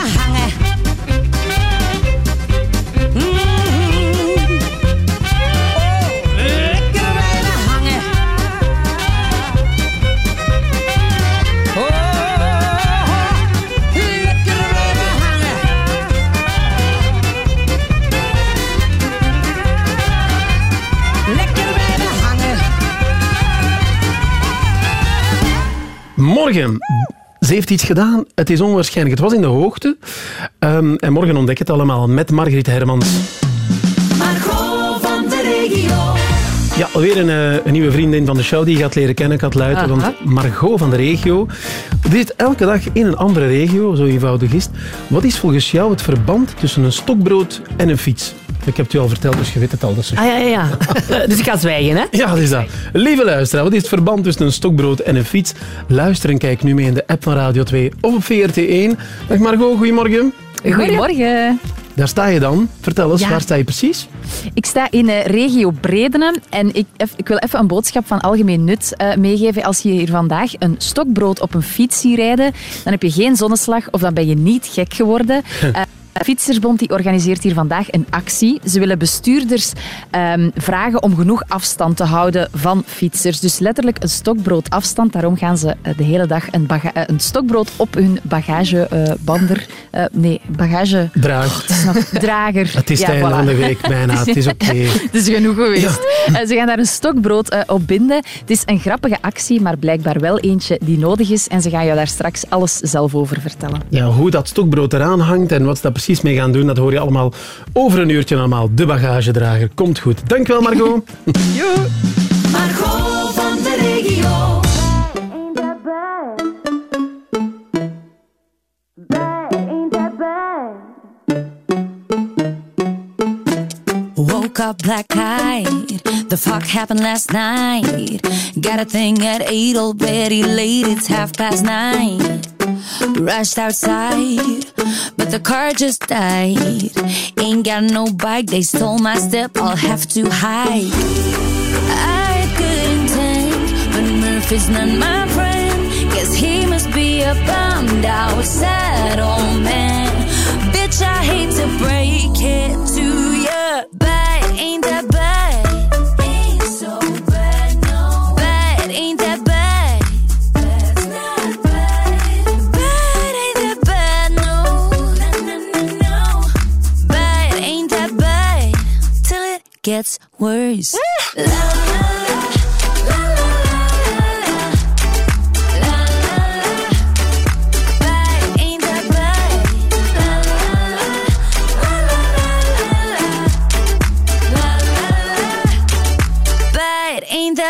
Morgen. Ze heeft iets gedaan. Het is onwaarschijnlijk. Het was in de hoogte. Ehm, en morgen ontdek het allemaal met Margriet Hermans. Margot van de regio. Ja, alweer een, eh, een nieuwe vriendin van de show die je gaat leren kennen, Kat Luiten. Aha. Want Margot van de regio die zit elke dag in een andere regio, zo eenvoudig is. het. Wat is volgens jou het verband tussen een stokbrood en een fiets? Ik heb het je al verteld, dus je weet het al. Dus Ah ja, ja, ja. dus ik ga zwijgen, hè? ja, dat is dat. Lieve luisteraar, wat is het verband tussen een stokbrood en een fiets? Luister en kijk nu mee in de app van Radio 2 of op VRT1. Dag Margot, goedemorgen. Goedemorgen. Daar sta je dan. Vertel eens, Ja. waar sta je precies? Ik sta in eh, regio Bredene en ik, ik wil even een boodschap van algemeen nut eh, meegeven. Als je hier vandaag een stokbrood op een fiets ziet rijden, dan heb je geen zonneslag of dan ben je niet gek geworden. [laughs] Eh, Fietsersbond die organiseert hier vandaag een actie. Ze willen bestuurders ehm, vragen om genoeg afstand te houden van fietsers. Dus letterlijk een stokbrood afstand. Daarom gaan ze eh, de hele dag een, eh, een stokbrood op hun bagagebander... eh, nee, bagage... Draag. Het drager. Het is Ja, het einde voilà. van de week bijna. Het is oké. [laughs] Het is genoeg geweest. Ze gaan daar een stokbrood eh, op binden. Het is een grappige actie, maar blijkbaar wel eentje die nodig is. En ze gaan jou daar straks alles zelf over vertellen. Ja, hoe dat stokbrood eraan hangt en wat daar precies mee gaan doen, dat hoor je allemaal over een uurtje allemaal. De bagagedrager. Komt goed. Dankjewel, Margot. [laughs] Margot van de regio. Woke up black eyed. The fuck happened last night? Got a thing at eight already late. It's half past nine. Rushed outside, but the car just died. Ain't got no bike. They stole my step. I'll have to hide. I good intent, but Murphy's not my friend. Guess he must be a bummed out, sad old man. Bitch, I hate to break it to ya, but ain't that gets worse. La, la, la.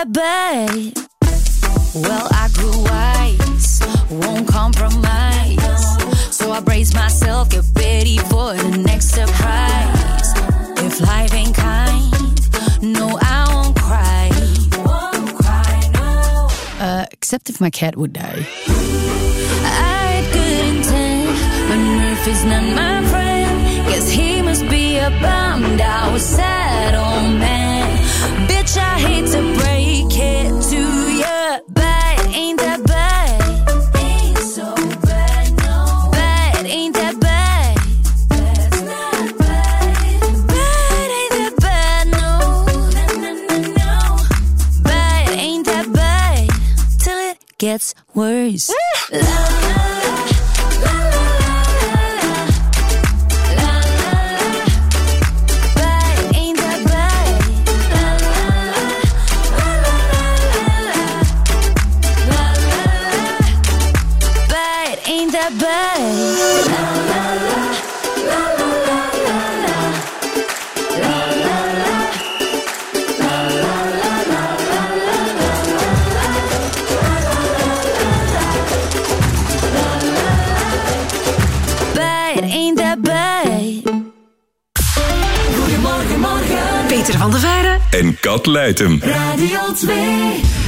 Bad? Well, I grew wise, won't compromise. So I brace myself, get ready for the next surprise. If life ain't except if my cat would die. I good intent, but Murphy's not my friend. Guess he must be a bummed out, sad old man. Bitch, I hate to gets worse. La, la, la. Ain't that bad? Van de Veire. En Kat Luiten. Radio 2.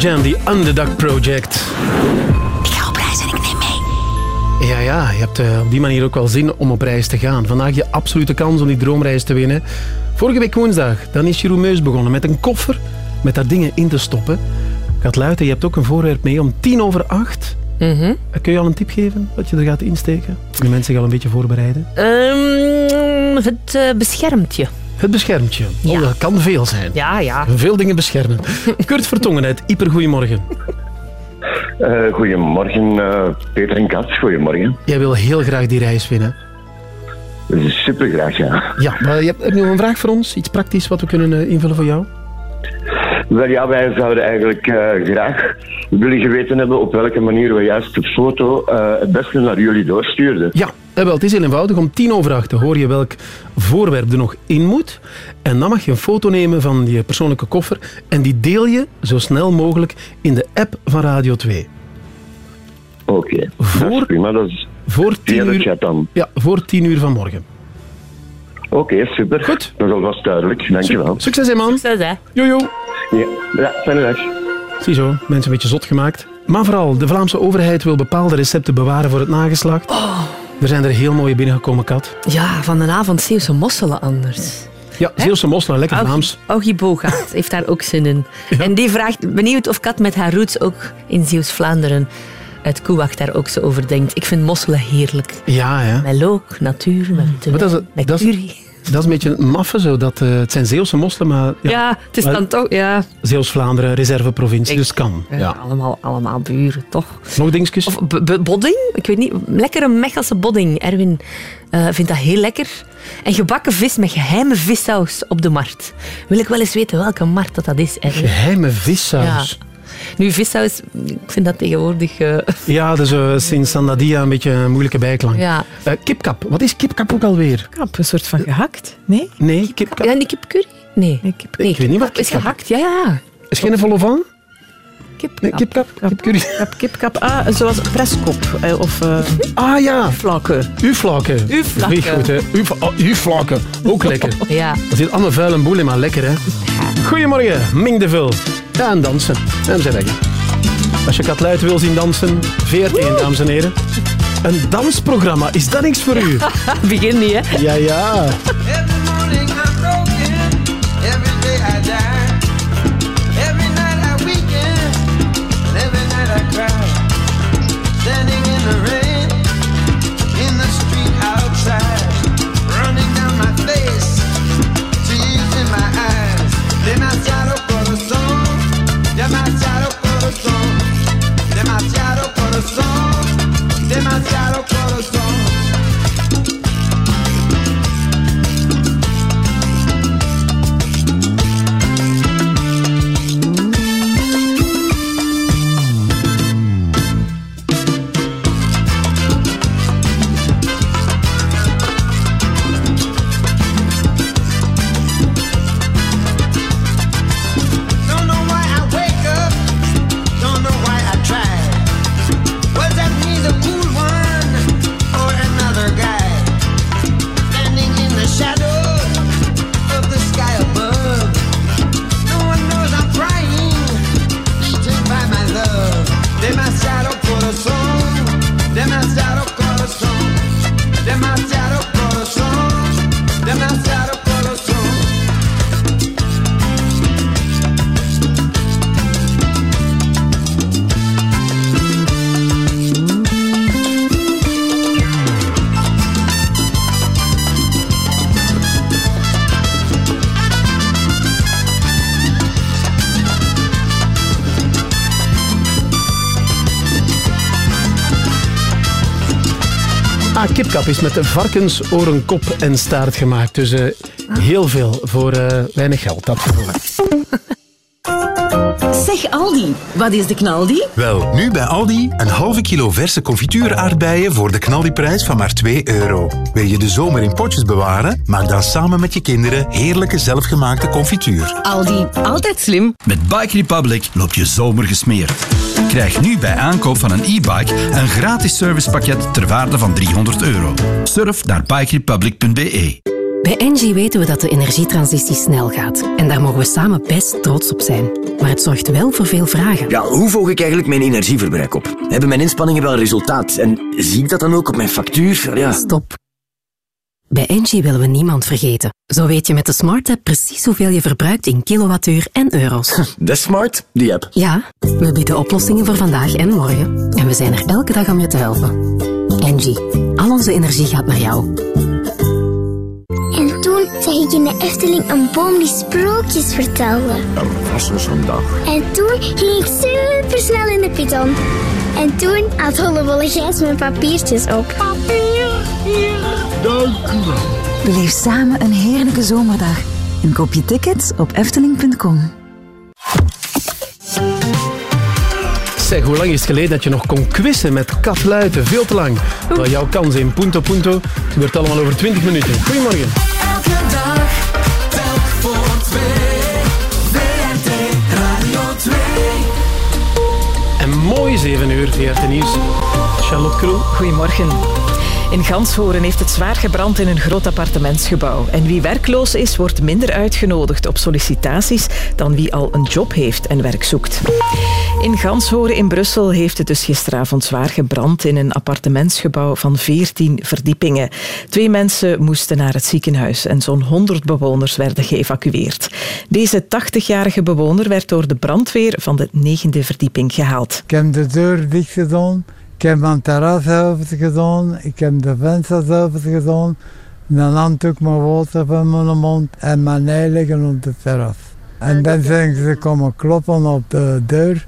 Summer Jam, The Underdog Project. Ik ga op reis en ik neem mee. Ja, ja, je hebt eh, op die manier ook wel zin om op reis te gaan. Vandaag je absolute kans om die droomreis te winnen. Vorige week woensdag, dan is Jeroen Meus begonnen met een koffer met daar dingen in te stoppen. Gaat luiden, je hebt ook een voorwerp mee om tien over acht. Mhm. Kun je al een tip geven wat je er gaat insteken? De mensen zich al een beetje voorbereiden. Ehm, het eh, beschermt je. Het beschermt je. Oh, dat kan veel zijn. Ja, ja. Veel dingen beschermen. [laughs] Kurt Vertongen uit Ieper, goedemorgen. Eh, goedemorgen, eh, Peter en Kat. Goedemorgen. Jij wil heel graag die reis winnen. Super graag, ja. Ja, maar je hebt, heb je nog een vraag voor ons? Iets praktisch wat we kunnen eh, invullen voor jou? Wel ja, wij zouden eigenlijk eh, graag willen geweten hebben op welke manier we juist de foto eh, het beste naar jullie doorstuurden. Ja, eh, wel, het is heel eenvoudig. Om tien over acht hoor je welk voorwerp er nog in moet. En dan mag je een foto nemen van die persoonlijke koffer. En die deel je zo snel mogelijk in de app van Radio 2. Oké, Voor- dat is prima. Dat is Voor tien de uur, chat dan. ja, voor tien uur vanmorgen. Oké, super. Goed. Dat is alvast duidelijk. Dankjewel. Succes, hè, man. Succes, hè. Jojo. Ja, ja fijne dag. Ziezo, mensen een beetje zot gemaakt. Maar vooral, de Vlaamse overheid wil bepaalde recepten bewaren voor het nageslacht. Er zijn er heel mooie binnengekomen, Kat. Ja, van de avond Zeeuwse mosselen anders. Ja, Zeeuwse mosselen, lekker Augie- Vlaams. Augie Bogaert heeft daar ook zin in. [laughs] En die vraagt, benieuwd of Kat met haar roots ook in Zeeuws-Vlaanderen uit Koewacht daar ook zo over denkt. Ik vind mosselen heerlijk. Ja, hè. Met look, natuur, met, Maar dat is, met dat is. Dat is een beetje een maffe, zo. Dat, eh, het zijn Zeeuwse mosselen, maar... Ja, het is maar dan toch... Ja, Zeeuws-Vlaanderen, reserveprovincie, dus kan. ja. Ja. allemaal, allemaal buren, toch? Nog dingetjes? Of bodding? Ik weet niet. Lekkere Mechelse bodding. Erwin eh, vindt dat heel lekker. En gebakken vis met geheime vissaus op de markt. Wil ik wel eens weten welke markt dat, dat is, Erwin. Geheime vissaus. Ja. Nu, vissaus, ik vind dat tegenwoordig... eh, Ja, dus eh, sinds Sandadia een beetje een moeilijke bijklank. Ja. Eh, kipkap. Wat is kipkap ook alweer? Kap, een soort van gehakt. Nee? Nee, kipkap. Ja, die kipcurry? Nee. kip. Ik weet niet wat Is kipkap gehakt, ja, ja. Is geen vol van? Kipkap. Nee, kipkap. Kipcurry. Kap, kipkap. Ah, zoals preskop. eh, Of eh Ah ja. vlakken. Uflaken. Uflaken. Niet goed, hè. Uf, oh, uflaken. Ook lekker. [laughs] Ja. Er zit allemaal vuil en boel in, maar lekker, hè. Goedemorgen, Ming de Vul. Ja, en dansen. En ze weg. Als je Katluit wil zien dansen, 14, dames en heren. Een dansprogramma, is dat niks voor u? [laughs] Begin niet, hè? Ja, ja. Every day I die. Demasiado corazón. Ah, kipkap is met varkens, oren, kop en staart gemaakt. Dus eh, heel veel voor eh, weinig geld, dat gevoel. Zeg Aldi, wat is de knaldi? Wel, nu bij Aldi een halve kilo verse confituuraardbeien voor de knaldiprijs van maar 2 euro. Wil je de zomer in potjes bewaren? Maak dan samen met je kinderen heerlijke zelfgemaakte confituur. Aldi, altijd slim. Met Bike Republic loop je zomer gesmeerd. Krijg nu bij aankoop van een e-bike een gratis servicepakket ter waarde van 300 euro. Surf naar bikerepublic.be. Bij Engie weten we dat de energietransitie snel gaat. En daar mogen we samen best trots op zijn. Maar het zorgt wel voor veel vragen. Ja, hoe volg ik eigenlijk mijn energieverbruik op? Hebben mijn inspanningen wel resultaat? En zie ik dat dan ook op mijn factuur? Ja. Stop. Bij Engie willen we niemand vergeten. Zo weet je met de Smart App precies hoeveel je verbruikt in kilowattuur en euro's. [laughs] Dat is smart, die app. Ja, we bieden oplossingen voor vandaag en morgen. En we zijn er elke dag om je te helpen. Engie, al onze energie gaat naar jou. En toen zag ik in de Efteling een boom die sprookjes vertelde. Dat was dus een dag. En toen ging ik super snel in de piton. En toen had Hollebolle Gijs mijn papiertjes op. Papier, hier, dank u wel. Beleef samen een heerlijke zomerdag en koop je tickets op efteling.com. Zeg, hoe lang is het geleden dat je nog kon quizzen met Katluiten? Veel te lang. Wel, jouw kans in Punto Punto. Het gebeurt allemaal over 20 minuten. Goedemorgen. 7 uur, VRT Nieuws. Charlotte Kroon. Goedemorgen. In Ganshoren heeft het zwaar gebrand in een groot appartementsgebouw. En wie werkloos is, wordt minder uitgenodigd op sollicitaties dan wie al een job heeft en werk zoekt. In Ganshoren in Brussel heeft het dus gisteravond zwaar gebrand in een appartementsgebouw van 14 verdiepingen. Twee mensen moesten naar het ziekenhuis en zo'n 100 bewoners werden geëvacueerd. Deze 80-jarige bewoner werd door de brandweer van de negende verdieping gehaald. Ik heb de deur dicht gedaan. Ik heb mijn terras open gedaan. Ik heb de vensters open gedaan. Dan nam ik mijn water van mijn mond en mijn ei liggen op het terras. En dan zijn ze komen kloppen op de deur.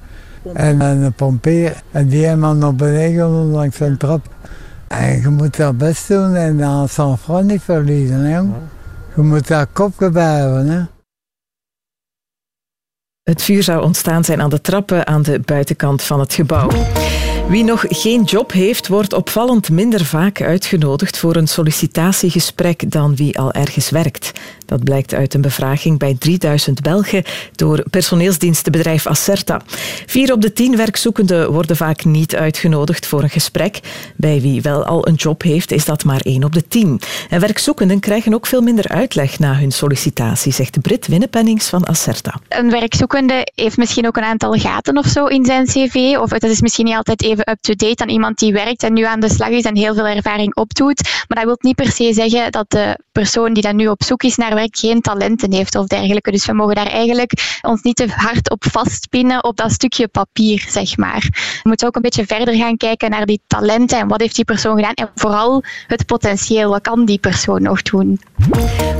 En een pompier. En die hebben me naar beneden langs een trap. En je moet dat best doen en dan zijn vrouw niet verliezen. Hè? Je moet daar kopje bij hebben. Hè? Het vuur zou ontstaan zijn aan de trappen aan de buitenkant van het gebouw. Wie nog geen job heeft, wordt opvallend minder vaak uitgenodigd voor een sollicitatiegesprek dan wie al ergens werkt. Dat blijkt uit een bevraging bij 3000 Belgen door personeelsdienstenbedrijf Acerta. Vier op de tien werkzoekenden worden vaak niet uitgenodigd voor een gesprek. Bij wie wel al een job heeft, is dat maar één op de tien. En werkzoekenden krijgen ook veel minder uitleg na hun sollicitatie, zegt Brit Winnepennings van Acerta. Een werkzoekende heeft misschien ook een aantal gaten of zo in zijn cv. Of het is misschien niet altijd even up-to-date dan iemand die werkt en nu aan de slag is en heel veel ervaring opdoet. Maar dat wil niet per se zeggen dat de persoon die dan nu op zoek is naar werk geen talenten heeft of dergelijke. Dus we mogen daar eigenlijk ons niet te hard op vastpinnen op dat stukje papier, zeg maar. We moeten ook een beetje verder gaan kijken naar die talenten en wat heeft die persoon gedaan. En vooral het potentieel, wat kan die persoon nog doen.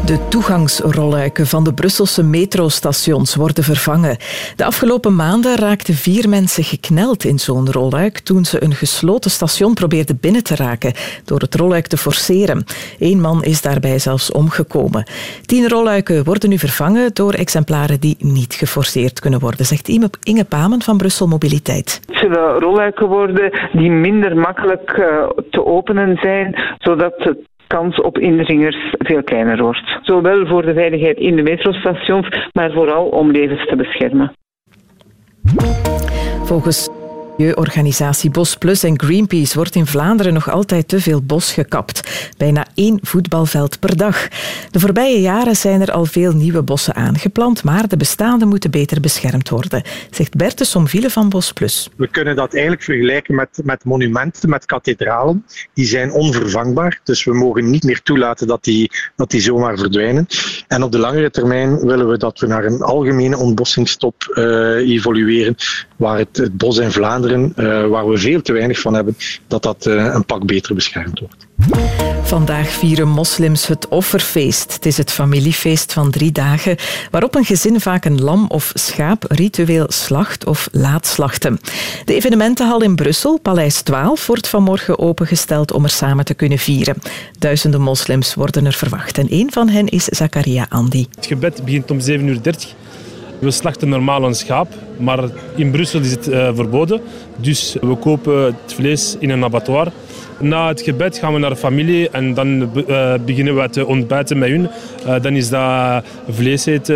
De toegangsrolluiken van de Brusselse metrostations worden vervangen. De afgelopen maanden raakten vier mensen gekneld in zo'n rolluik toen ze een gesloten station probeerden binnen te raken door het rolluik te forceren. Eén man is daarbij zelfs omgekomen. Tien rolluiken worden nu vervangen door exemplaren die niet geforceerd kunnen worden, zegt Inge- Pamen van Brussel Mobiliteit. Het zullen rolluiken worden die minder makkelijk eh, te openen zijn, zodat de kans op indringers veel kleiner wordt. Zowel voor de veiligheid in de metrostations, maar vooral om levens te beschermen. Volgens Milieuorganisatie Bos Plus en Greenpeace wordt in Vlaanderen nog altijd te veel bos gekapt. Bijna één voetbalveld per dag. De voorbije jaren zijn er al veel nieuwe bossen aangeplant, maar de bestaande moeten beter beschermd worden, zegt Berthe Somville van Bos Plus. We kunnen dat eigenlijk vergelijken met, met monumenten, met kathedralen. Die zijn onvervangbaar, dus we mogen niet meer toelaten dat die, dat die zomaar verdwijnen. En op de langere termijn willen we dat we naar een algemene ontbossingsstop eh, evolueren, waar het bos in Vlaanderen, eh, waar we veel te weinig van hebben, dat dat eh, een pak beter beschermd wordt. Vandaag vieren moslims het offerfeest. Het is het familiefeest van drie dagen, waarop een gezin vaak een lam of schaap ritueel slacht of laat slachten. De evenementenhal in Brussel, Paleis 12, wordt vanmorgen opengesteld om er samen te kunnen vieren. Duizenden moslims worden er verwacht en een van hen is Zakaria Andi. Het gebed begint om 7.30 uur. We slachten normaal een schaap, maar in Brussel is het eh, verboden. Dus we kopen het vlees in een abattoir. Na het gebed gaan we naar de familie en dan eh, beginnen we te ontbijten met hun. Eh, dan is dat vlees eten,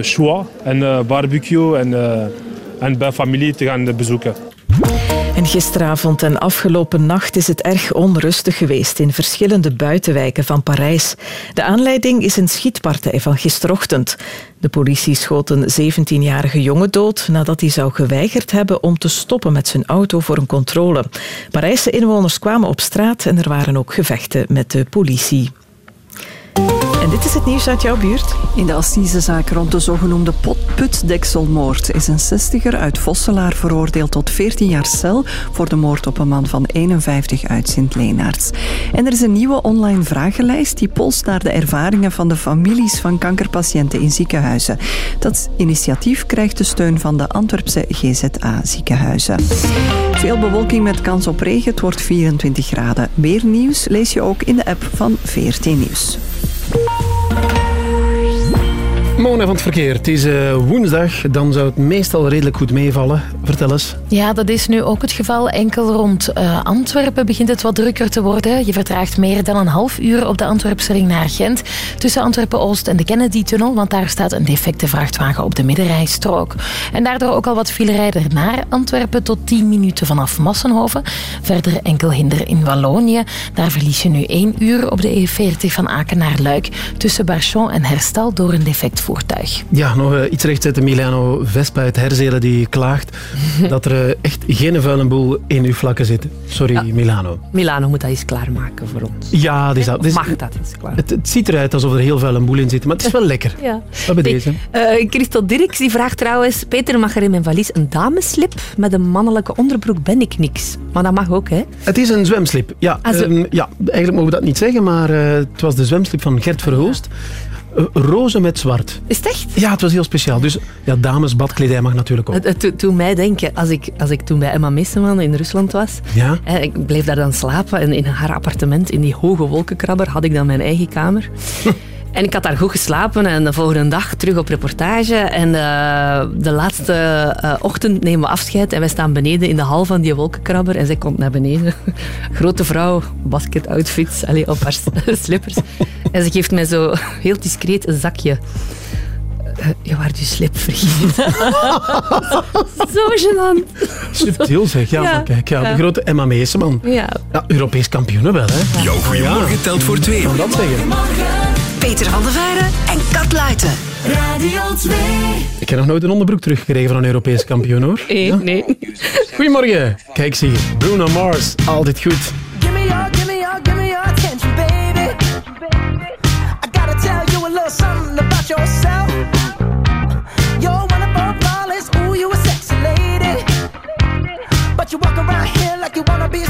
choix en eh, barbecue en, eh, en bij familie te gaan bezoeken. Gisteravond en afgelopen nacht is het erg onrustig geweest in verschillende buitenwijken van Parijs. De aanleiding is een schietpartij van gisterochtend. De politie schoot een 17-jarige jongen dood nadat hij zou geweigerd hebben om te stoppen met zijn auto voor een controle. Parijse inwoners kwamen op straat en er waren ook gevechten met de politie. En dit is het nieuws uit jouw buurt. In de assisezaak rond de zogenoemde pot- putdekselmoord is een 60er uit Vosselaar veroordeeld tot 14 jaar cel voor de moord op een man van 51 uit Sint-Leenaerts. En er is een nieuwe online vragenlijst die polst naar de ervaringen van de families van kankerpatiënten in ziekenhuizen. Dat initiatief krijgt de steun van de Antwerpse GZA ziekenhuizen. Veel bewolking met kans op regen, het wordt 24 graden. Meer nieuws lees je ook in de app van VRT Nieuws. Thank you. Mona van het verkeer. Het is eh, woensdag, dan zou het meestal redelijk goed meevallen. Vertel eens. Ja, dat is nu ook het geval. Enkel rond eh, Antwerpen begint het wat drukker te worden. Je vertraagt meer dan een half uur op de Antwerpse ring naar Gent. Tussen Antwerpen-Oost en de Kennedy-tunnel, want daar staat een defecte vrachtwagen op de middenrijstrook. En daardoor ook al wat filerijder naar Antwerpen tot 10 minuten vanaf Massenhoven. Verder enkel hinder in Wallonië. Daar verlies je nu 1 uur op de E40 van Aken naar Luik. Tussen Barchon en Herstal door een defect voertuig. Ja, nog eh, iets rechtzetten. Milano Vespa uit Herzelen die klaagt [laughs] dat er eh, echt geen vuile boel in uw vlakken zit. Sorry, Milano. Milano moet dat eens klaarmaken voor ons. Ja, die zou, dus- Mag dat eens klaar? het, het ziet eruit alsof er heel vuile boel in zit, maar het is wel lekker. Ja. Dat bij deze. Eh Christel Dirks die vraagt trouwens... Peter, mag er in mijn valies een dameslip met een mannelijke onderbroek? Ben ik niks. Maar dat mag ook, hè? Het is een zwemslip. Ja, Ah, zo- ehm, ja eigenlijk mogen we dat niet zeggen, maar eh, het was de zwemslip van Gert Verhoost. Eh, roze met zwart. Is het echt? Ja, het was heel speciaal. Dus ja, dames badkledij mag natuurlijk ook. Het, doet mij denken, als ik, als ik toen bij Emma Meeseman in Rusland was, Ja? hè, ik bleef daar dan slapen en in haar appartement, in die hoge wolkenkrabber, had ik dan mijn eigen kamer. [laughs] En ik had daar goed geslapen en de volgende dag terug op reportage. En eh, de laatste eh, ochtend nemen we afscheid en wij staan beneden in de hal van die wolkenkrabber. En zij komt naar beneden. [laughs] Grote vrouw, basket outfits, allee, op haar [laughs] slippers. En ze geeft mij zo [laughs] heel discreet een zakje. Eh, je waart je slip vergeten. zo gênant. Subtiel zeg. Ja, Ja, maar kijk, ja, ja. de grote Emma Meeseman. Ja. Ja, Europees kampioenen wel, hè? Jouw goeiemorgen telt voor twee. Kan dat zeggen? Peter van der Veijden en Kat Luiten. Radio 2. Ik heb nog nooit een onderbroek teruggekregen van een Europees kampioen, hoor. Nee, nee. Goedemorgen. Kijk, zie je. Bruno Mars. Altijd goed. Give me your, give me your, give me your attention, baby. I gotta tell you a little something about yourself. You're one of our flawless, ooh, you a sexy lady. But you walk around here like you wanna be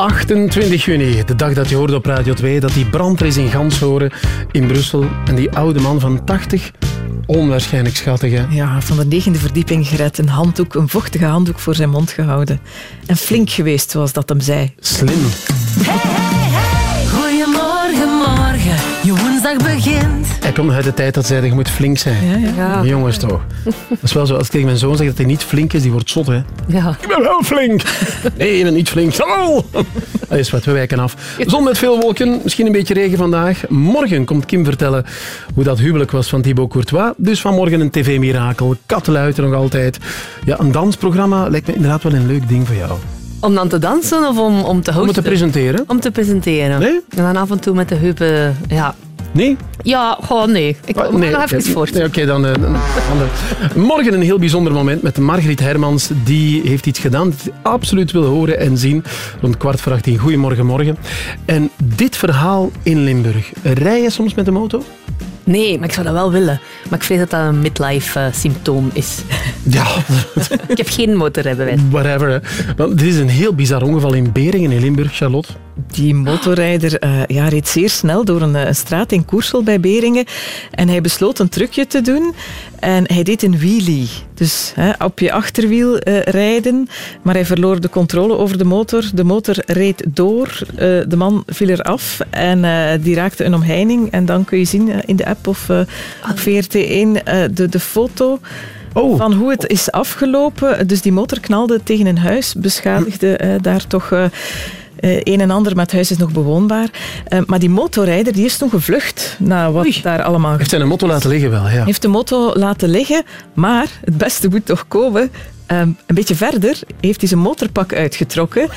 28 juni, de dag dat je hoorde op Radio 2 dat die brand er is in Ganshoren in Brussel. En die oude man van 80, onwaarschijnlijk schattig hè? Ja, van de negende verdieping gered. Een handdoek, een vochtige handdoek voor zijn mond gehouden. En flink geweest, zoals dat hem zei. Slim. Hij komt nog uit de tijd dat zeiden, je moet flink zijn. Ja, ja. Ja. Jongens toch. Dat is wel zo. Als ik tegen mijn zoon zeg dat hij niet flink is, die wordt zot, hè. Ja. Ik ben wel flink. Nee, je bent niet flink. Jawel. Dat is wat, we wijken af. Zon met veel wolken, misschien een beetje regen vandaag. Morgen komt Kim vertellen hoe dat huwelijk was van Thibaut Courtois. Dus vanmorgen een tv-mirakel. Kattenluiten nog altijd. Ja, een dansprogramma lijkt me inderdaad wel een leuk ding voor jou. Om dan te dansen of om, om te hosten? Om te presenteren. Om te presenteren. Nee? En dan af en toe met de heupen, ja. Nee? Ja, gewoon nee. Ik Nee, nog even oké. voort. Nee, Oké, dan, eh, dan- dan- Morgen een heel bijzonder moment met Margriet Hermans. Die heeft iets gedaan dat je absoluut wil horen en zien. Rond kwart voor achttien. Goedemorgen, morgen. En dit verhaal in Limburg. Rij je soms met de moto? Nee, maar ik zou dat wel willen. Maar ik vrees dat dat een midlife-symptoom is. [laughs] Ja. [laughs] ik heb geen motorrijbewijs. Whatever. hè. Want dit is een heel bizar ongeval in Beringen in Limburg, Charlotte. Die motorrijder eh, ja, reed zeer snel door een, eh, een straat in Koersel bij Beringen. En hij besloot een trucje te doen. En hij deed een wheelie. Dus hè, op je achterwiel eh, rijden. Maar hij verloor de controle over de motor. De motor reed door. eh, de man viel eraf. En die raakte een omheining. En dan kun je zien in de app of eh, op VRT1 eh, de, de foto van hoe het is afgelopen. Dus die motor knalde tegen een huis, beschadigde eh, daar toch eh, een en ander, maar het huis is nog bewoonbaar. Eh, maar die motorrijder die is toen gevlucht na wat daar allemaal Heeft zijn motto laten liggen wel, ja. heeft de motto laten liggen, maar het beste moet toch komen. Ehm, een beetje verder heeft hij zijn motorpak uitgetrokken. [laughs]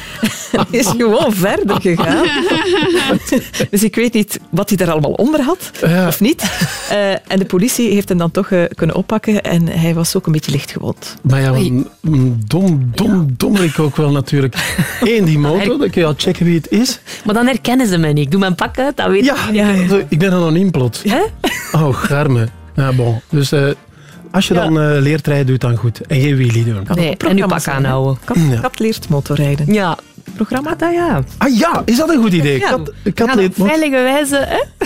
en is gewoon verder gegaan. [laughs] dus ik weet niet wat hij daar allemaal onder had, of niet. Eh, en de politie heeft hem dan toch eh, kunnen oppakken en hij was ook een beetje licht gewond. Maar ja, een, een dom, dom, dommerik ook wel natuurlijk. [laughs] Eén, die motor, dan kun je al checken wie het is. Maar dan herkennen ze mij niet. Ik doe mijn pak uit, dan weet Ja, ik. ik ben anoniem plots. Oh, garme. Ja, bon. Dus eh, als je dan eh, leert rijden, doe het dan goed. En geen wheelie doen. Nee, en uw pak aanhouden. Kat, Ja. kat leert motorrijden. Ja. Programma? dat ja. Ah ja, is dat een goed idee? Ja. Kat, kat Ja, leert veilige wijze, hè?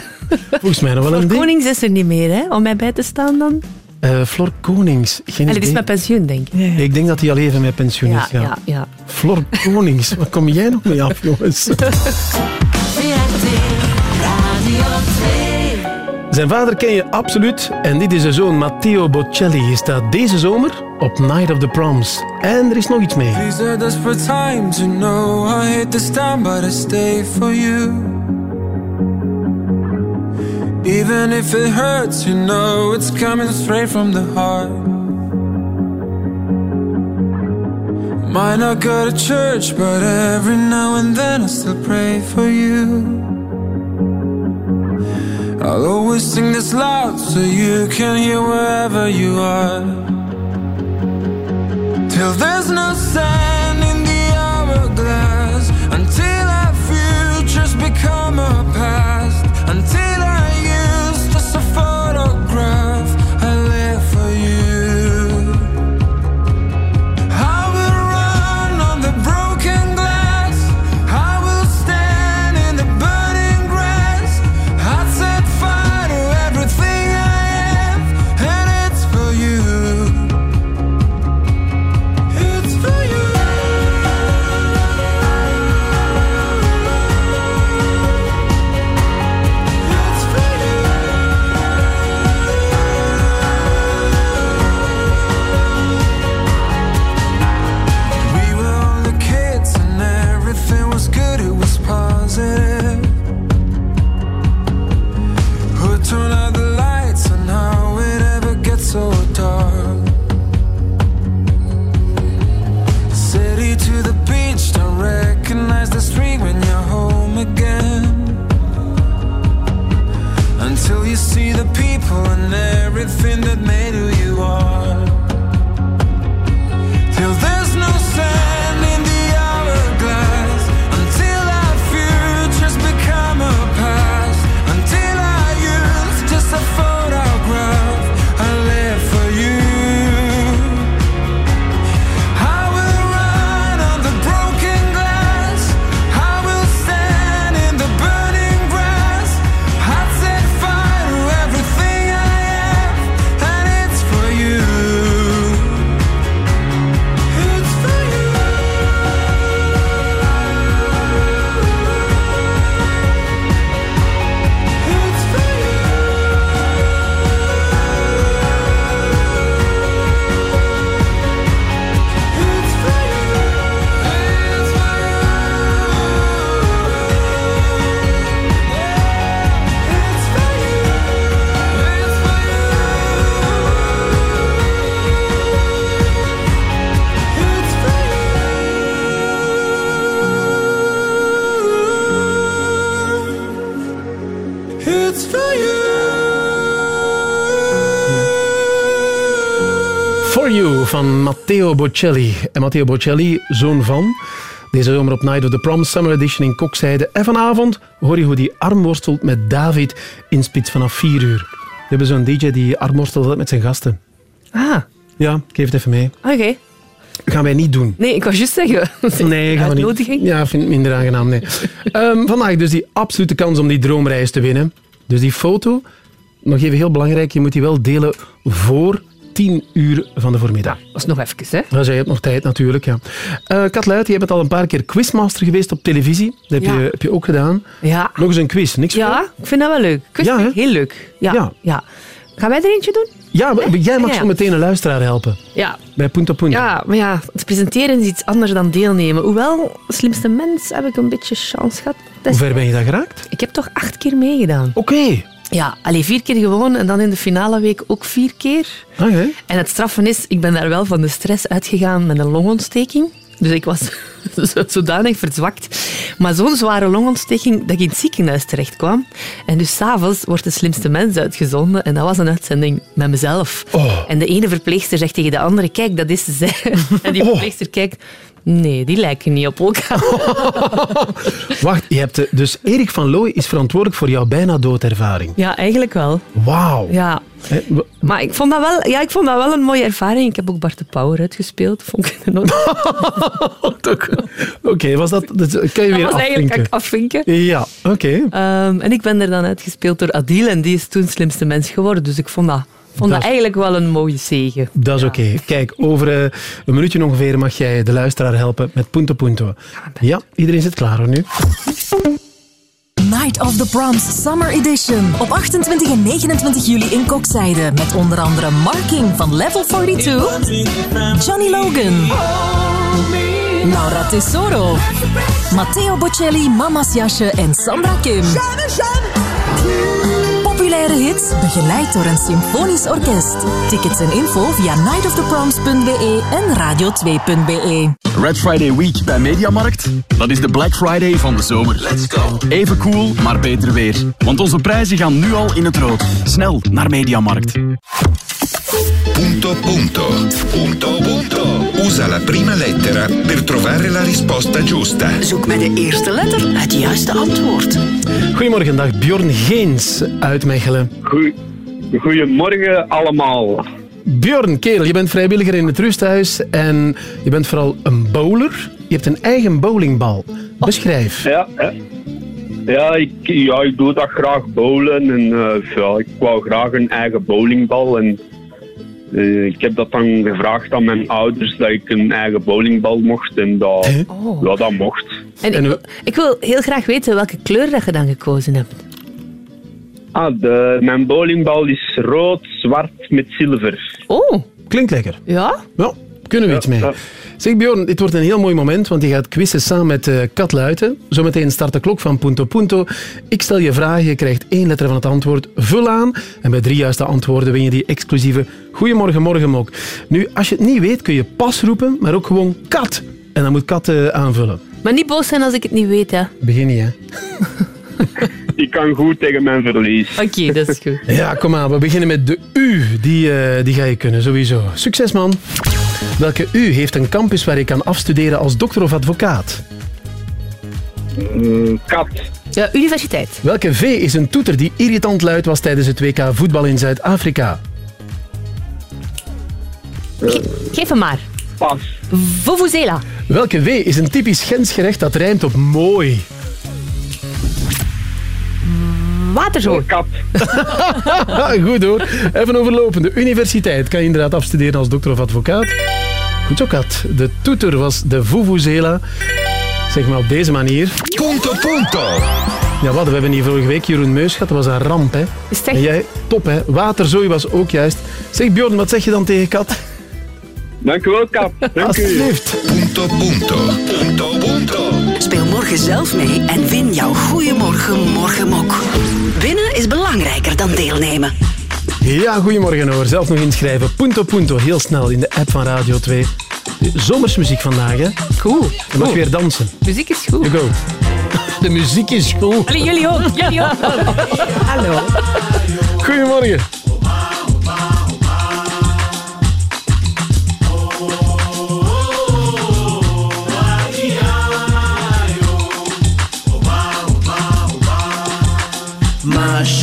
Volgens mij nog wel een ding. Konings is er niet meer, hè? Om mij bij te staan dan. Eh, Flor Konings. Geen die is met pensioen, denk ik. Ik denk dat hij al even met pensioen Ja, is. Ja. ja, ja. Flor Konings, waar kom jij nog mee af, jongens? [laughs] Zijn vader ken je absoluut en dit is zijn zoon Matteo Bocelli. Hij staat deze zomer op Night of the Proms. En er is nog iets mee. These are desperate times, you know. I hate to stand, but I stay for you. Even if it hurts, you know, it's coming straight from the heart. Might not go to church, but every now and then I still pray for you. I'll always sing this loud so you can hear wherever you are. Till there's no sand in the hourglass Until our futures become a past and everything that made you van Matteo Bocelli. En Matteo Bocelli, zoon van. Deze zomer op Night of the Prom Summer Edition in Kokzijde. En vanavond hoor je hoe die armworstelt met David in Spits vanaf 4 uur. We hebben zo'n DJ die armworstelt met zijn gasten. Ah, Ja, ik geef het even mee. oké. Gaan wij niet doen. Nee, ik was juist zeggen. Nee, gaan we niet. Ja, vind ik minder aangenaam, nee. [laughs] Ehm, vandaag dus die absolute kans om die droomreis te winnen. Dus die foto, nog even heel belangrijk, je moet die wel delen voor 10 uur van de voormiddag. Dat is nog even, hè? Ja, je hebt nog tijd natuurlijk, ja. Luit, je bent al een paar keer quizmaster geweest op televisie. Dat heb, Ja. je, heb je ook gedaan. Ja. Nog eens een quiz, niks Ja, ik vind dat wel leuk. Vind Ja, heel leuk. Ja. Ja. Gaan wij er eentje doen? Ja, jij mag Ja, ja. zo meteen een luisteraar helpen. Ja. Bij Punto Punto. Ja, maar ja, het presenteren is iets anders dan deelnemen. Hoewel, slimste mens heb ik een beetje chance gehad. Hoe ver ben je dat geraakt? Ik heb toch acht keer meegedaan. Oké. Ja, alleen vier keer gewonnen en dan in de finale week ook vier keer. Oké. En het straffen is, ik ben daar wel van de stress uitgegaan met een longontsteking. Dus ik was [laughs] zo- zodanig verzwakt. Maar zo'n zware longontsteking dat ik in het ziekenhuis terecht kwam. En dus s'avonds wordt de slimste mens uitgezonden. En dat was een uitzending met mezelf. En de ene verpleegster zegt tegen de andere, kijk, dat is zij. [laughs] En die verpleegster kijkt, nee, die lijken niet op elkaar. [laughs] Wacht, je hebt, eh, dus Erik van Looy is verantwoordelijk voor jouw bijna doodervaring. Ja, eigenlijk wel. Wauw. Ja. Maar ik vond, dat wel, ja, ik vond dat wel een mooie ervaring. Ik heb ook Bart de Pauwer uitgespeeld. Vond ik een [laughs] Oké, was dat, kan je Dat weer was eigenlijk afvinken? afvinken. Ja, oké. Ehm, en ik ben er dan uitgespeeld door Adil en die is toen slimste mens geworden. Dus ik vond dat, vond dat, Dat- eigenlijk wel een mooie zegen. Dat is oké. Kijk, over eh, een minuutje ongeveer mag jij de luisteraar helpen met Punto Punto. Ja, iedereen zit klaar hoor nu. Night of the Proms Summer Edition. Op 28 en 29 juli in Kokzijde. Met onder andere Marking van Level 42. Johnny Logan. Laura Tesoro. Matteo Bocelli, Mama's Jasje en Sandra Kim. Populaire hits, begeleid door een symfonisch orkest. Tickets en info via nightoftheproms.be en radio2.be. Red Friday Week bij Mediamarkt? Dat is de Black Friday van de zomer. Let's go. Even cool, maar beter weer. Want onze prijzen gaan nu al in het rood. Snel naar Mediamarkt. Punto punto. Punto punto. Usa la prima lettera per trovare la risposta giusta. Zoek met de eerste letter het juiste antwoord. Goedemorgen, dag Bjorn Geens uit Mechelen. Goedemorgen allemaal. Bjorn, kerel, je bent vrijwilliger in het rusthuis en je bent vooral een bowler. Je hebt een eigen bowlingbal. Beschrijf. Ja, ja. Ja, ik, ja, ik doe dat graag bowlen. En eh, ja, ik wou graag een eigen bowlingbal. En eh, ik heb dat dan gevraagd aan mijn ouders dat ik een eigen bowlingbal mocht. En dat, Oh. ja, dat mocht. En ik, wil- ik wil heel graag weten welke kleur dat je dan gekozen hebt. Ah, de, mijn bowlingbal is rood, zwart met zilver. Oh. Klinkt lekker. Ja? Ja, kunnen we iets mee. Zeg Bjorn, dit wordt een heel mooi moment, want je gaat quizzen samen met eh Kat Luiten. Zometeen start de klok van Punto Punto. Ik stel je vragen, je krijgt één letter van het antwoord. Vul aan en bij drie juiste antwoorden win je die exclusieve Goedemorgen Morgenmok. Nu, als je het niet weet, kun je pas roepen, maar ook gewoon Kat. En dan moet Kat eh, aanvullen. Maar niet boos zijn als ik het niet weet, hè. Begin niet, hè? [laughs] Ik kan goed tegen mijn verlies. Oké, dat is goed. Ja, kom aan. We beginnen met de U. Die, eh, die ga je kunnen, sowieso. Succes, man. Welke U heeft een campus waar je kan afstuderen als dokter of advocaat? kat. Ja, universiteit. Welke V is een toeter die irritant luid was tijdens het WK voetbal in Zuid-Afrika? Geef hem maar. Pas. Vuvuzela. Welke W is een typisch Gens gerecht dat rijmt op mooi? Waterzooi. Kat. [laughs] Goed hoor. Even overlopen. De universiteit kan je inderdaad afstuderen als dokter of advocaat. Goed zo, Kat. De toeter was de Vuvuzela. Zeg maar op deze manier. Punto punto. Ja, wat? We hebben hier vorige week Jeroen Meus gehad. Dat was een ramp, hè? Is het echt? En jij, top, hè? Waterzooi was ook juist. Zeg, Bjorn, wat zeg je dan tegen Kat? Dank u wel, Kap. Dank u. Alsjeblieft. Punto punto. Punto punto. Speel morgen zelf mee en win jouw Goeiemorgen Morgenmok. Winnen is belangrijker dan deelnemen. Ja, goedemorgen hoor. Zelf nog inschrijven. Punto Punto, heel snel in de app van Radio 2. Zomersmuziek vandaag, hè? Cool. Je mag weer dansen. Muziek is goed. You go. De muziek is goed. Allee, jullie ook. Jullie ook. [laughs] Hallo. Goedemorgen.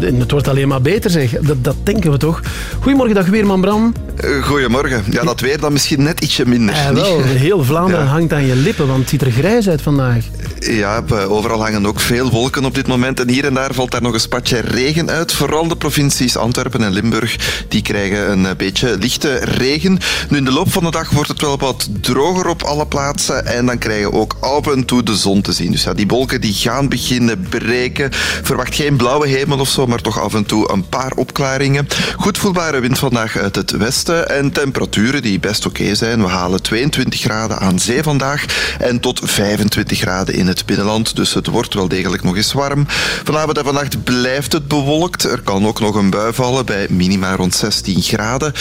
Maar het wordt alleen maar beter, zeg. Dat, dat denken we toch. Goedemorgen, dag Weerman Bram. Eh, Goedemorgen. Ja, dat weer dan misschien net ietsje minder. Eh, wel, [laughs] heel Vlaanderen Ja. hangt aan je lippen, want het ziet er grijs uit vandaag. Ja, eh, overal hangen ook veel wolken op dit moment. En hier en daar valt daar nog een spatje regen uit. Vooral de provincies Antwerpen en Limburg die krijgen een eh, beetje lichte regen. Nu, in de loop van de dag wordt het wel wat droger op alle plaatsen. En dan krijgen we ook af en toe de zon te zien. Dus ja, die wolken die gaan beginnen breken. Verwacht geen blauwe hemel of zo, maar toch af en toe een paar opklaringen. Goed voelbare wind vandaag uit het westen. En temperaturen die best oké zijn. We halen 22 graden aan zee vandaag. En tot 25 graden in het binnenland. Dus het wordt wel degelijk nog eens warm. Vanavond en vannacht blijft het bewolkt. Er kan ook nog een bui vallen bij minima rond 16 graden.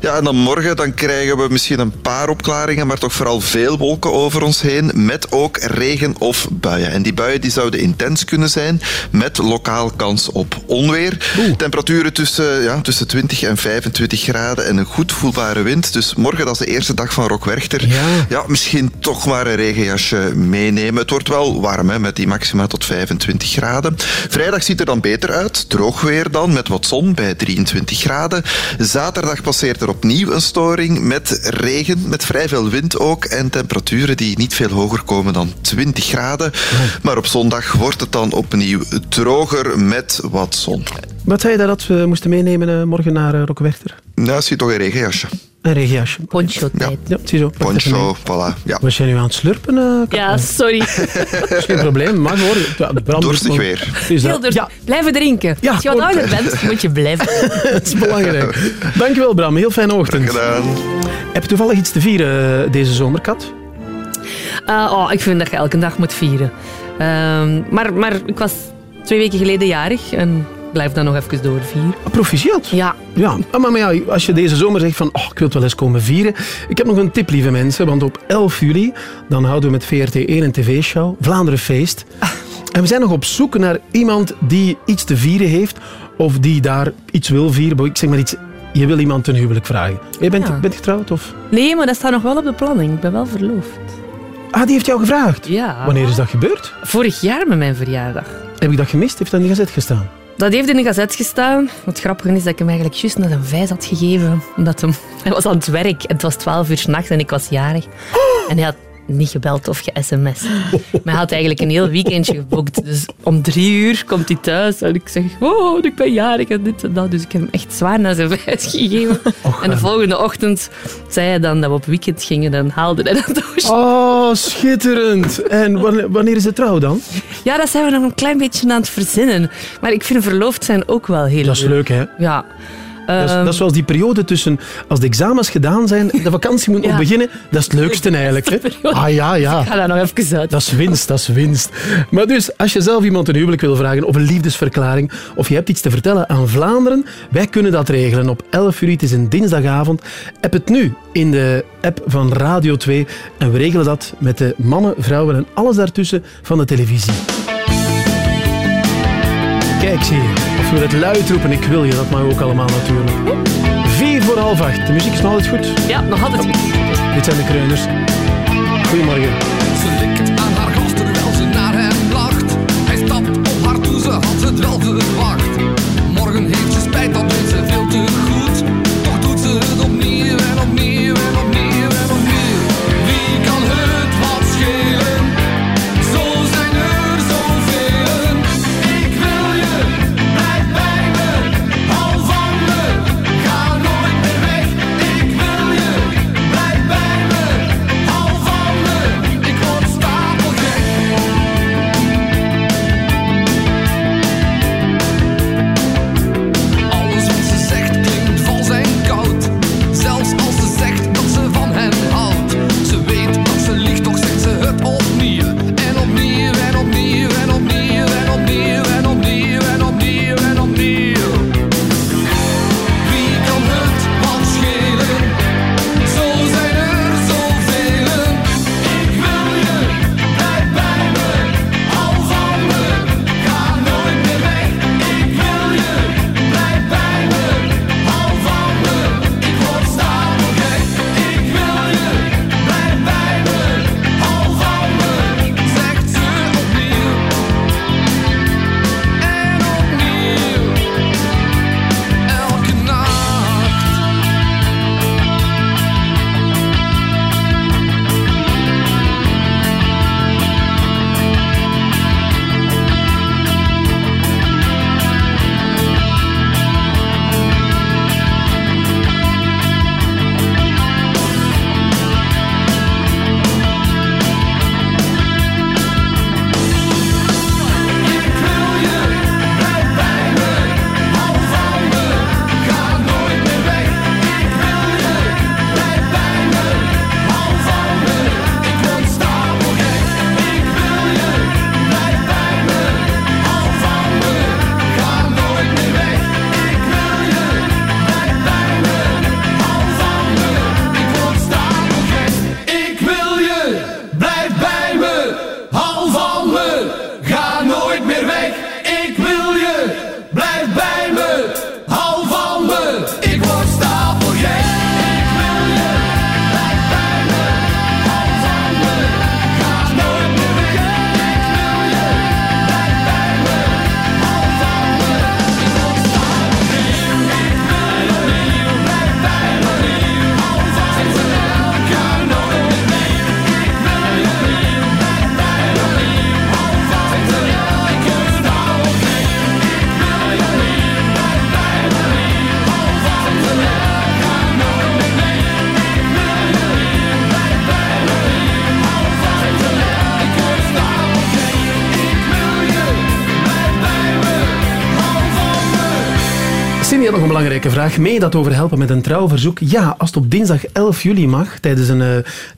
Ja, en dan morgen dan krijgen we misschien een paar opklaringen, maar toch vooral veel wolken over ons heen. Met ook regen of buien. En die buien die zouden intens kunnen zijn. Met lokaal kans op onweer. Temperaturen tussen, ja, tussen 20 en 25 graden. En een goed voelbare wind. Dus morgen, dat is de eerste dag van Rock Werchter. Ja. misschien toch maar een regenjasje meenemen. Het wordt wel warm, hè, met die maxima tot 25 graden. Vrijdag ziet er dan beter uit. Droog weer dan, met wat zon bij 23 graden. Zaterdag passeert er opnieuw een storing met regen, met vrij veel wind ook. En temperaturen die niet veel hoger komen dan 20 graden. Maar op zondag wordt het dan opnieuw droger met wat zon. Wat zei je dat we moesten meenemen eh, morgen naar uh, Rockwerchter? Nou, zie toch een regenjasje. Een regenjasje. Poncho tijd. Ja, mee. Poncho, voilà. Ja. Was jij nu aan het slurpen? eh, Ja, sorry. Dat is [laughs] geen probleem, mag hoor. Ja, brand- Dorstig weer. Is dat? Heel dus blijven drinken. Als je wat ouder bent, moet je blijven. [laughs] dat is belangrijk. Dankjewel Bram, heel fijne ochtend. gedaan. Heb je toevallig iets te vieren eh, deze zomerkat? Eh, oh, ik vind dat je elke dag moet vieren. Ehm, maar, maar ik was twee weken geleden jarig en blijf dan nog even doorvieren. Proficiat. Ja. Ja, Ah, maar, maar ja, als je deze zomer zegt van oh, ik wil het wel eens komen vieren. Ik heb nog een tip, lieve mensen, want op 11 juli dan houden we met VRT1 een tv-show, Vlaanderen Feest. En we zijn nog op zoek naar iemand die iets te vieren heeft of die daar iets wil vieren. Ik zeg maar iets, je wil iemand ten huwelijk vragen. Je bent, Ja. bent getrouwd of? Nee, maar dat staat nog wel op de planning. Ik ben wel verloofd. Ah, die heeft jou gevraagd? Ja. Wanneer is dat gebeurd? Vorig jaar met mijn verjaardag. Heb ik dat gemist? Heeft dat in de gazet gestaan? Dat heeft in de gazet gestaan. Het grappige is dat ik hem eigenlijk juist naar een vijs had gegeven. Omdat hem, hij was aan het werk en het was 12 uur 's nachts en ik was jarig. En hij had niet gebeld of ge-sms. Maar hij had eigenlijk een heel weekendje geboekt. Dus om drie uur komt hij thuis en ik zeg, oh, ik ben jarig en dit en dat. Dus ik heb hem echt zwaar naar zijn vijs gegeven. en de volgende ochtend zei hij dan dat we op weekend gingen. Dan haalde hij dat doosje. Oh, schitterend. En wanneer, is de trouw dan? Ja, dat zijn we nog een klein beetje aan het verzinnen. Maar ik vind verloofd zijn ook wel heel Dat is leuk, hè? Ja. Dat is, dat is zoals die periode tussen als de examens gedaan zijn en de [laughs] vakantie moet nog Ja. beginnen. Dat is het leukste eigenlijk. Hè? Ah ja, ja. Ik ga daar nog even uit. Dat is winst, dat is winst. Maar dus, als je zelf iemand een huwelijk wil vragen of een liefdesverklaring of je hebt iets te vertellen aan Vlaanderen, wij kunnen dat regelen op 11 uur. Het is een dinsdagavond. App het nu in de app van Radio 2 en we regelen dat met de mannen, vrouwen en alles daartussen van de televisie. Kijk, zie je. We het luid roepen, ik wil je, dat mag ook allemaal natuurlijk. Vier voor half acht. De muziek is nog altijd goed. Ja, nog altijd goed. Dit zijn de kreuners. Goedemorgen. Belangrijke vraag. Mee dat over helpen met een trouwverzoek? Ja, als het op dinsdag 11 juli mag, tijdens een eh,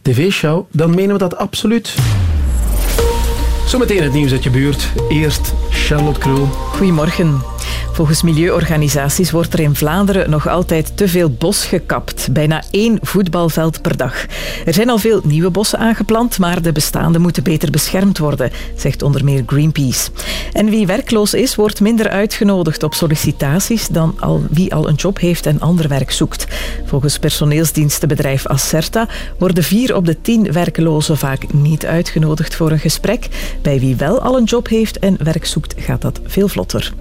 tv-show, dan menen we dat absoluut. Zometeen het nieuws uit je buurt. Eerst Charlotte Kroel. Goedemorgen. Volgens milieuorganisaties wordt er in Vlaanderen nog altijd te veel bos gekapt. Bijna één voetbalveld per dag. Er zijn al veel nieuwe bossen aangeplant, maar de bestaande moeten beter beschermd worden, zegt onder meer Greenpeace. En wie werkloos is, wordt minder uitgenodigd op sollicitaties dan al wie al een job heeft en ander werk zoekt. Volgens personeelsdienstenbedrijf Acerta worden vier op de tien werklozen vaak niet uitgenodigd voor een gesprek. Bij wie wel al een job heeft en werk zoekt, gaat dat veel vlotter.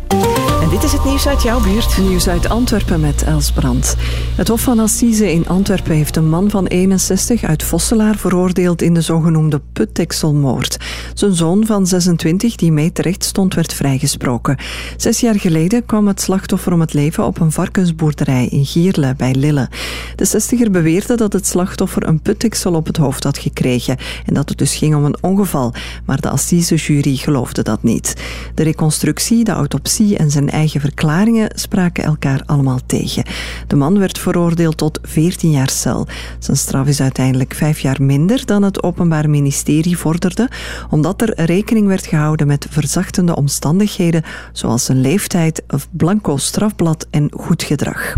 En dit is het nieuws uit jouw buurt. Nieuws uit Antwerpen met Els Brandt. Het Hof van Assise in Antwerpen heeft een man van 61 uit Vosselaar veroordeeld in de zogenoemde Puttekselmoord. Zijn zoon van 26, die mee terecht stond, werd vrijgesproken. Zes jaar geleden kwam het slachtoffer om het leven op een varkensboerderij in Gierle bij Lille. De 60er beweerde dat het slachtoffer een putteksel op het hoofd had gekregen en dat het dus ging om een ongeval, maar de Assise-jury geloofde dat niet. De reconstructie, de autopsie en zijn eigen verklaringen spraken elkaar allemaal tegen. De man werd veroordeeld tot 14 jaar cel. Zijn straf is uiteindelijk vijf jaar minder dan het Openbaar Ministerie vorderde, omdat er rekening werd gehouden met verzachtende omstandigheden zoals zijn leeftijd, blanco strafblad en goed gedrag.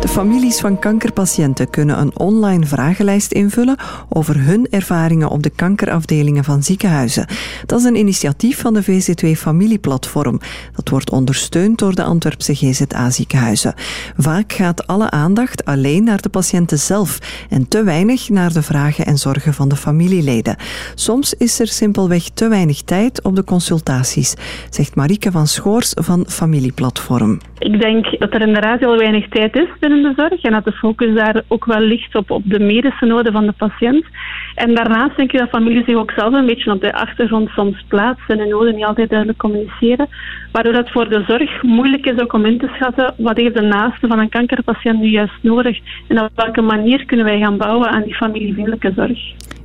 De families van kankerpatiënten kunnen een online vragenlijst invullen over hun ervaringen op de kankerafdelingen van ziekenhuizen. Dat is een initiatief van de VZ2 Familieplatform. Dat wordt ondersteund door de Antwerpse GZA-ziekenhuizen. Vaak gaat alle aandacht alleen naar de patiënten zelf en te weinig naar de vragen en zorgen van de familieleden. Soms is er simpelweg te weinig tijd op de consultaties, zegt Marieke van Schoors van Familieplatform. Ik denk dat er inderdaad heel weinig tijd is binnen de zorg en dat de focus daar ook wel ligt op, op de medische noden van de patiënt. En daarnaast denk ik dat families zich ook zelf een beetje op de achtergrond soms plaatsen en noden niet altijd duidelijk communiceren, waardoor het voor de zorg moeilijk is ook om in te schatten wat heeft de naaste van een kankerpatiënt nu juist nodig en op welke manier kunnen wij gaan bouwen aan die familievriendelijke zorg.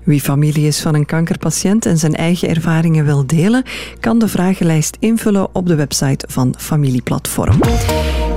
Wie familie is van een kankerpatiënt en zijn eigen ervaringen wil delen, kan de vragenlijst invullen op de website van Familieplatform.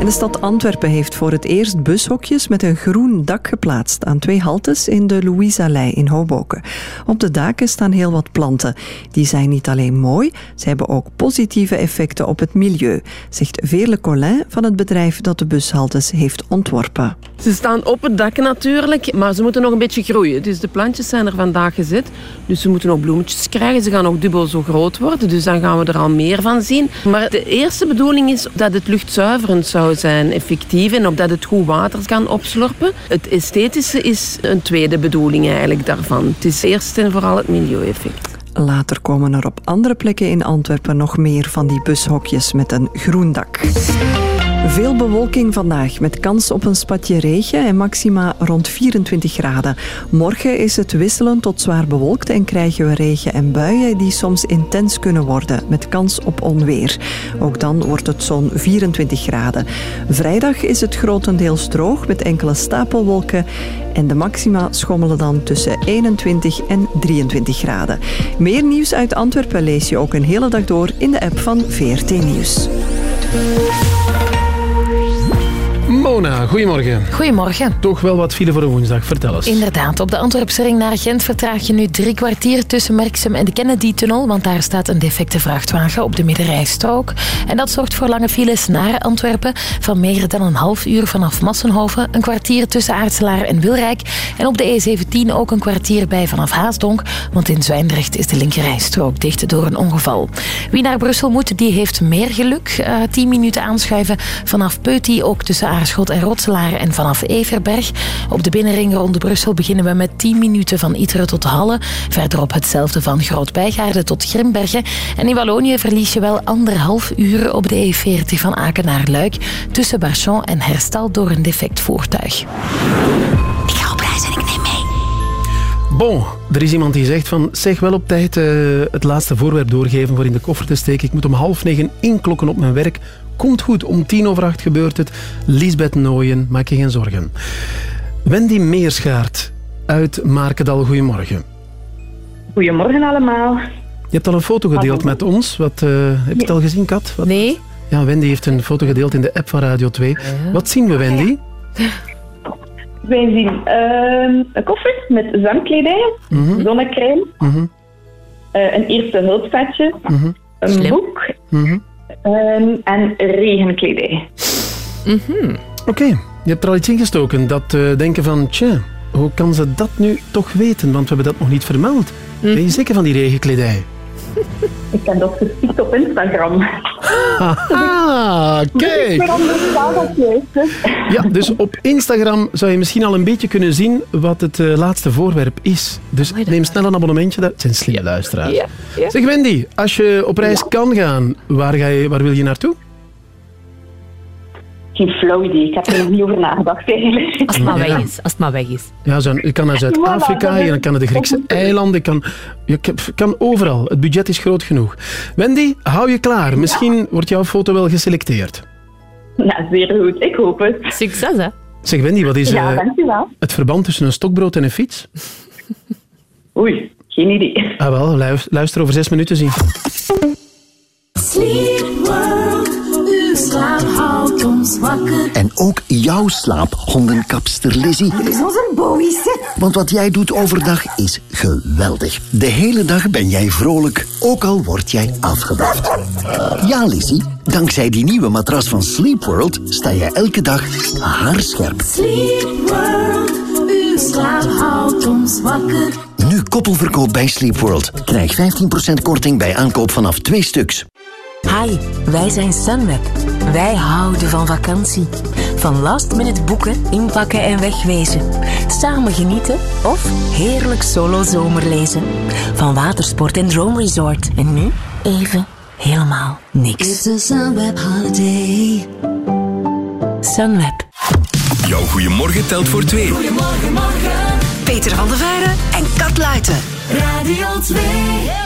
De stad Antwerpen heeft voor het eerst bushokjes met een groen dak geplaatst aan twee haltes in de Louise-allei in Hoboken. Op de daken staan heel wat planten. Die zijn niet alleen mooi, ze hebben ook positieve effecten op het milieu, zegt Veerle Collin van het bedrijf dat de bushaltes heeft ontworpen. Ze staan op het dak natuurlijk, maar ze moeten nog een beetje groeien. Dus de plantjes zijn er vandaag gezet. Dus ze moeten nog bloemetjes krijgen. Ze gaan ook dubbel zo groot worden. Dus dan gaan we er al meer van zien. Maar de eerste bedoeling is dat het luchtzuiverend zou zijn, effectief. En op dat het goed water kan opslorpen. Het esthetische is een tweede bedoeling eigenlijk daarvan. Het is eerst en vooral het milieueffect. Later komen er op andere plekken in Antwerpen nog meer van die bushokjes met een groen dak. Veel bewolking vandaag met kans op een spatje regen en maxima rond 24 graden. Morgen is het wisselend tot zwaar bewolkt en krijgen we regen en buien die soms intens kunnen worden met kans op onweer. Ook dan wordt het zo'n 24 graden. Vrijdag is het grotendeels droog met enkele stapelwolken en de maxima schommelen dan tussen 21 en 23 graden. Meer nieuws uit Antwerpen lees je ook een hele dag door in de app van VRT Nieuws. Mona, goedemorgen. Goedemorgen. Toch wel wat file voor een woensdag, vertel eens. Inderdaad, op de Antwerpse ring naar Gent vertraag je nu drie kwartier tussen Merksem en de Kennedy-tunnel, want daar staat een defecte vrachtwagen op de middenrijstrook. En dat zorgt voor lange files naar Antwerpen van meer dan een half uur vanaf Massenhoven, een kwartier tussen Aartselaar en Wilrijk en op de E17 ook een kwartier bij vanaf Haasdonk, want in Zwijndrecht is de linkerrijstrook dicht door een ongeval. Wie naar Brussel moet, die heeft meer geluk. Eh 10 minuten aanschuiven vanaf Peuty, ook tussen En Rotselaar en vanaf Everberg. Op de binnenring rond Brussel beginnen we met 10 minuten van Iteren tot Halle. Verderop hetzelfde van Groot-Bijgaarde tot Grimbergen. En in Wallonië verlies je wel anderhalf uur op de E40 van Aken naar Luik tussen Barchon en Herstal door een defect voertuig. Ik ga op reis en ik neem mee. Bon, er is iemand die zegt van zeg wel op tijd eh, het laatste voorwerp doorgeven voor in de koffer te steken. Ik moet om half negen inklokken op mijn werk. Komt goed, om tien over acht gebeurt het. Lisbeth Nooyen, maak je geen zorgen. Wendy Meerschaert uit Markendal, goedemorgen. Goedemorgen allemaal. Je hebt al een foto gedeeld met ons. Wat, eh, heb je het al gezien, Kat? Wat? Nee. Ja, Wendy heeft een foto gedeeld in de app van Radio 2. Wat zien we, Wendy? [laughs] Wij zien ehm, een koffer met zwemkledij, Mhm. zonnecrème, Mhm, eh, een eerste hulpvetje, mhm, een Slim. boek mhm. ehm, en regenkledij. Oké, je hebt er al iets ingestoken. Dat eh, denken van, tja, hoe kan ze dat nu toch weten? Want we hebben dat nog niet vermeld. Ben je zeker van die regenkledij? Ik heb dat gespiekt op Instagram. Ah, Dus ik kijk. dat. Ja, dus op Instagram zou je misschien al een beetje kunnen zien wat het eh, laatste voorwerp is. Dus neem snel een abonnementje. daar. Het zijn slimme luisteraars. Ja, ja. Zeg Wendy, als je op reis kan gaan, waar, ga je, waar wil je naartoe? Geen flauw idee, ik heb er nog niet over nagedacht eigenlijk. Als het maar weg is. Als het maar weg is. Ja, zo, je kan naar Zuid-Afrika, je kan naar de Griekse eilanden, je kan, je kan- overal. Het budget is groot genoeg. Wendy, hou je klaar. Misschien wordt jouw foto wel geselecteerd. Ja, zeer goed. Ik hoop het. Succes, hè? Zeg Wendy, wat is Ja, eh, dankjewel. het verband tussen een stokbrood en een fiets? [laughs] Oei, geen idee. Ah wel, luister, over zes minuten zien. Sleep World, slaap houdt ons wakker. En ook jouw slaap, hondenkapster Lizzie. Dit is onze Bowie. Want wat jij doet overdag is geweldig. De hele dag ben jij vrolijk, ook al word jij afgebracht. Ja, Lizzie, dankzij die nieuwe matras van Sleep World sta je elke dag haarscherp. Sleep World, uw slaap houdt ons wakker. Nu koppelverkoop bij Sleep World. Krijg 15% korting bij aankoop vanaf twee stuks. Hi, wij zijn Sunweb. Wij houden van vakantie. Van last minute boeken, inpakken en wegwezen. Samen genieten of heerlijk solo zomerlezen. Van watersport en droomresort. En nu even helemaal niks. It's a Sunweb holiday. Sunweb. Jouw goeiemorgen telt voor twee. Goedemorgen, morgen. Peter van der Veijden en Kat Luiten. Radio 2.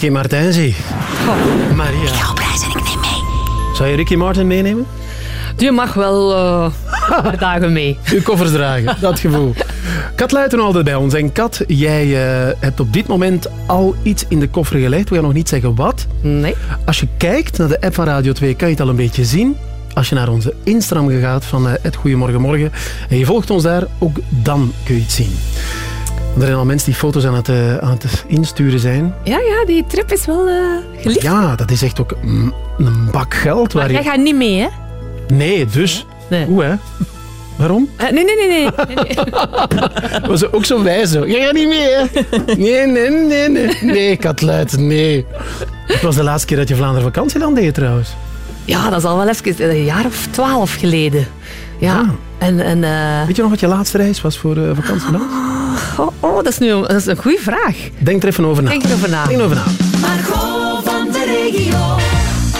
Ricky Martin, zie. Maria. Ik ga op reis en ik neem mee. Zou je Ricky Martin meenemen? Je mag wel eh, [laughs] een paar dagen mee. Uw koffers dragen, [laughs] dat gevoel. Kat Luiten altijd bij ons. En Kat, jij eh, hebt op dit moment al iets in de koffer gelegd. We gaan nog niet zeggen wat. Nee. Als je kijkt naar de app van Radio 2, kan je het al een beetje zien. Als je naar onze Instagram gaat van eh, het Goedemorgenmorgen en je volgt ons daar, ook dan kun je het zien. Er zijn al mensen die foto's aan het, eh, aan het insturen zijn. Ja, ja, die trip is wel geliefd. Ja, dat is echt ook mm, een bak geld. Maar Waar jij je... gaat niet mee, hè? Nee, dus... Hoe, hè? Waarom? Eh, nee, nee, nee. nee. [laughs] was ook zo wijs. Zo. Jij gaat niet mee, hè? Nee, nee, nee, nee. Nee, Katluit, nee. Het was de laatste keer dat je Vlaanderen vakantieland deed, trouwens. Ja, dat is al wel even een jaar of twaalf geleden. Ja. En, en, eh, Weet je nog wat je laatste reis was voor vakantieland? Oh, dat is nu een, dat is een goede vraag. Denk er even over na. Denk erover na. Denk erover na. Margot van de regio.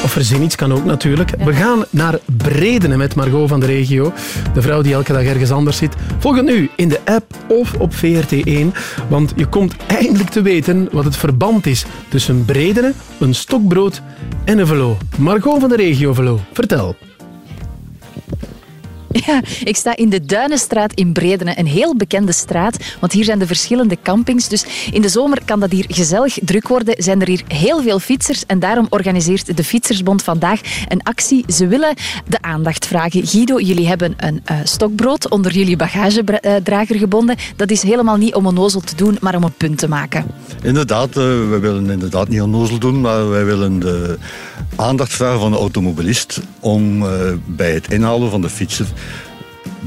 Of verzin iets kan ook natuurlijk. We gaan naar Bredene met Margot van de regio. De vrouw die elke dag ergens anders zit. Volg het nu in de app of op VRT1. Want je komt eindelijk te weten wat het verband is tussen Bredene, een stokbrood en een velo. Margot van de regio velo. Vertel. Ja, ik sta in de Duinenstraat in Bredene, een heel bekende straat, want hier zijn de verschillende campings. Dus in de zomer kan dat hier gezellig druk worden, zijn er hier heel veel fietsers en daarom organiseert de Fietsersbond vandaag een actie. Ze willen de aandacht vragen. Guido, jullie hebben een eh, stokbrood onder jullie bagagedrager gebonden. Dat is helemaal niet om onnozel te doen, maar om een punt te maken. Inderdaad, eh, we willen inderdaad niet onnozel doen, maar wij willen de aandacht vragen van de automobilist om eh, bij het inhalen van de fietser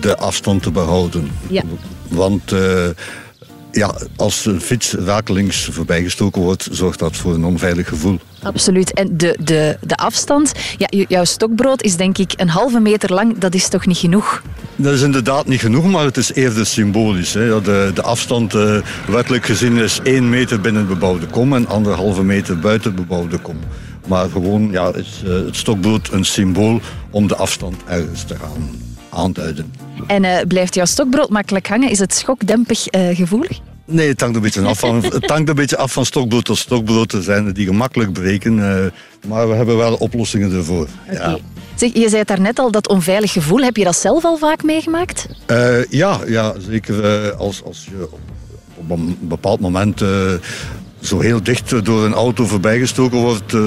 de afstand te behouden. Ja. Want eh, ja, als een fiets rakelings voorbijgestoken wordt, zorgt dat voor een onveilig gevoel. Absoluut. En de, de, de afstand, ja, jouw stokbrood is denk ik een halve meter lang. Dat is toch niet genoeg? Dat is inderdaad niet genoeg, maar het is eerder symbolisch. Hè. De, de afstand, eh, wettelijk gezien, is één meter binnen bebouwde kom en anderhalve meter buiten bebouwde kom. Maar gewoon ja, is eh, het stokbrood een symbool om de afstand ergens te gaan aanduiden. En eh, blijft jouw stokbrood makkelijk hangen? Is het schokdempig eh, gevoelig? Nee, het hangt een beetje af van, het hangt een beetje af van stokbrood tot stokbrood. Er zijn die gemakkelijk breken, eh, maar we hebben wel oplossingen ervoor. Ja. Zeg, je zei daarnet al dat onveilig gevoel. Heb je dat zelf al vaak meegemaakt? Ja, ja, zeker als, als je op, een bepaald moment zo heel dicht door een auto voorbijgestoken wordt, eh,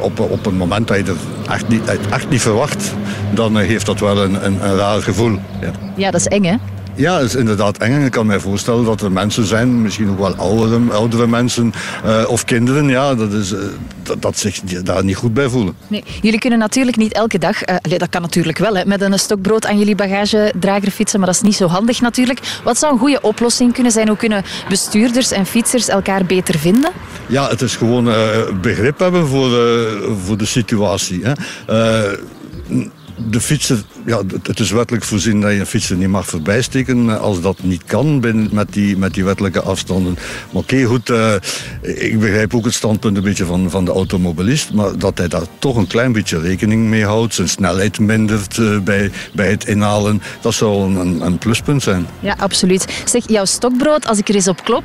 op, op een moment dat je er echt niet, het echt niet verwacht, dan eh, geeft dat wel een, een, een raar gevoel. Ja. Ja, dat is eng, hè? Ja, het is inderdaad eng. En ik kan mij voorstellen dat er mensen zijn, misschien ook wel oudere, oudere mensen eh, of kinderen, ja, dat, is, eh, dat, dat zich daar niet goed bij voelen. Nee. Jullie kunnen natuurlijk niet elke dag, eh, dat kan natuurlijk wel, hè, met een stokbrood aan jullie bagagedrager fietsen, maar dat is niet zo handig natuurlijk. Wat zou een goede oplossing kunnen zijn? Hoe kunnen bestuurders en fietsers elkaar beter vinden? Ja, het is gewoon begrip hebben voor, voor de situatie. Hè. De fietser, ja, het- is wettelijk voorzien dat je een fietser niet mag voorbijsteken eh, als dat niet kan binnen, met, die, met die wettelijke afstanden. Maar oké, goed, eh, ik begrijp ook het standpunt een beetje van, van de automobilist, maar dat hij daar toch een klein beetje rekening mee houdt, zijn snelheid mindert eh, bij, bij het inhalen, dat zou een, een pluspunt zijn. Ja, absoluut. Zeg, jouw stokbrood, als ik er eens op klop,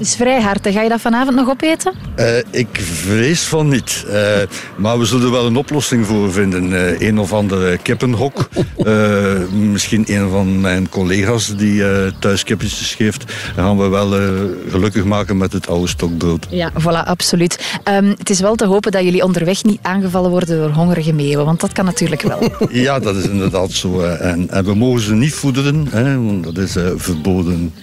is vrij hard. Ga je dat vanavond nog opeten? Eh, ik vrees van niet. Eh, maar we zullen er wel een oplossing voor vinden. Eh, een of andere kippenhok. Misschien een van mijn collega's die thuis kippetjes geeft. Dan gaan we wel gelukkig maken met het oude stokbrood. Ja, voilà, absoluut. Ehm, het is wel te hopen dat jullie onderweg niet aangevallen worden door hongerige meeuwen, want dat kan natuurlijk wel. [laughs] Ja, dat is inderdaad zo. en, en we mogen ze niet voederen, hè, want dat is verboden.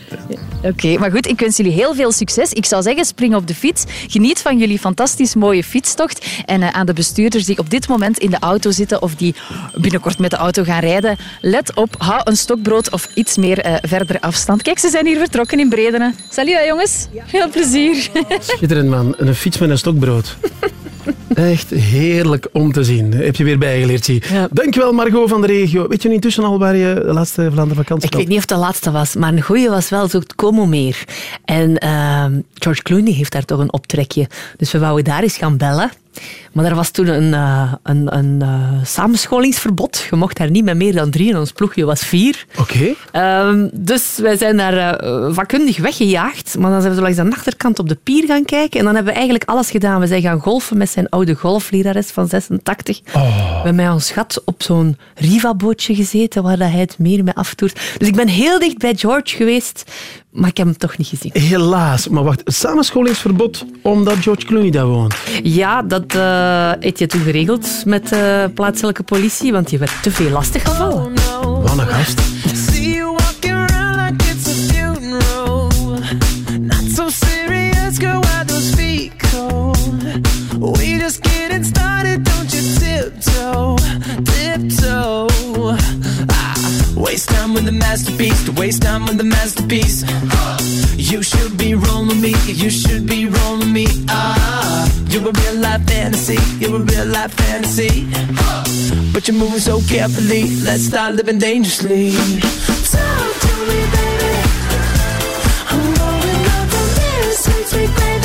Oké, maar goed, ik wens jullie heel veel succes. Ik zou zeggen, spring op de fiets. Geniet van jullie fantastisch mooie fietstocht. En eh, aan de bestuurders die op dit moment in de auto zitten of die binnenkort met de auto gaan rijden, let op, hou een stokbrood of iets meer eh, verder afstand. Kijk, ze zijn hier vertrokken in Bredene. Salut hè, jongens. Veel plezier. Schitterend man, een fiets met een stokbrood. [laughs] Echt heerlijk om te zien. Heb je weer bijgeleerd, zie. Dankjewel Margot van de regio. Weet je intussen al waar je de laatste Vlaanderen vakantie Ik weet niet of het de laatste was, maar een goeie was wel zo het Como meer. En ehm, George Clooney heeft daar toch een optrekje. Dus we wouden daar eens gaan bellen. Maar er was toen een, eh, een, een eh, samenscholingsverbod. Je mocht daar niet met meer dan drie en ons ploegje was vier. Oké. Ehm, dus wij zijn daar eh, vakkundig weggejaagd. Maar dan zijn we zo langs de achterkant op de pier gaan kijken. En dan hebben we eigenlijk alles gedaan. We zijn gaan golfen met zijn oude golflerares van 86. We hebben met ons schat op zo'n Riva-bootje gezeten waar dat hij het meer mee aftoert. Dus ik ben heel dicht bij George geweest, maar ik heb hem toch niet gezien. Helaas. Maar wacht, samenscholingsverbod omdat George Clooney daar woont. Ja, dat eh heeft je toen geregeld met de plaatselijke politie, want je werd te veel lastiggevallen. Wat een gast. With the masterpiece, to waste time with the masterpiece. You should be rolling me, you should be rolling me. Ah, you're a real life fantasy, you're a real life fantasy. But you're moving so carefully, let's start living dangerously. Talk to me, baby. I'm going up from this sweet, sweet baby.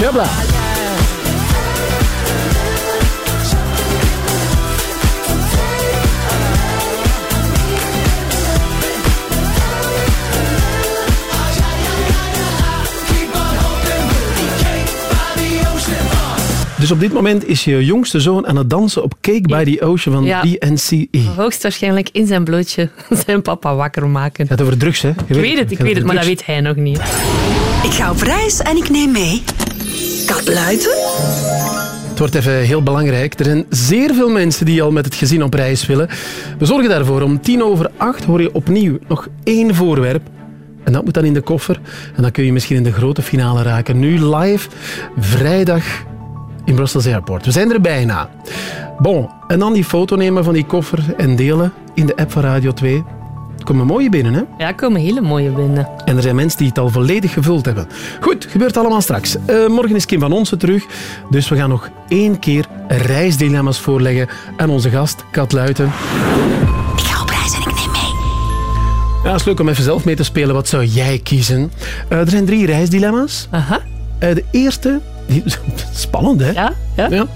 Jabla. Dus op dit moment is je jongste zoon aan het dansen op Cake by the Ocean van Ja. BNCE. Hoogstwaarschijnlijk in zijn blootje [laughs] zijn papa wakker maken. Het gaat over drugs, hè? Je Ik weet het, ik weet het, maar dat weet hij nog niet. Ik ga op reis en ik neem mee. Katluiten? Het wordt even heel belangrijk. Er zijn zeer veel mensen die al met het gezin op reis willen. We zorgen daarvoor. Om tien over acht hoor je opnieuw nog één voorwerp. En dat moet dan in de koffer. En dan kun je misschien in de grote finale raken. Nu live, vrijdag in Brussels Airport. We zijn er bijna. Bon, en dan die foto nemen van die koffer en delen in de app van Radio 2. Er komen mooie binnen, hè? Ja, er komen hele mooie binnen. En er zijn mensen die het al volledig gevuld hebben. Goed, gebeurt allemaal straks. Eh, morgen is Kim van Onsen terug. Dus we gaan nog één keer reisdilemma's voorleggen aan onze gast, Kat Luiten. Ik ga op reis en ik neem mee. Ja, het is leuk om even zelf mee te spelen. Wat zou jij kiezen? Eh, er zijn drie reisdilemma's. Aha. Eh, de eerste, [laughs] spannend hè? Ja, ja.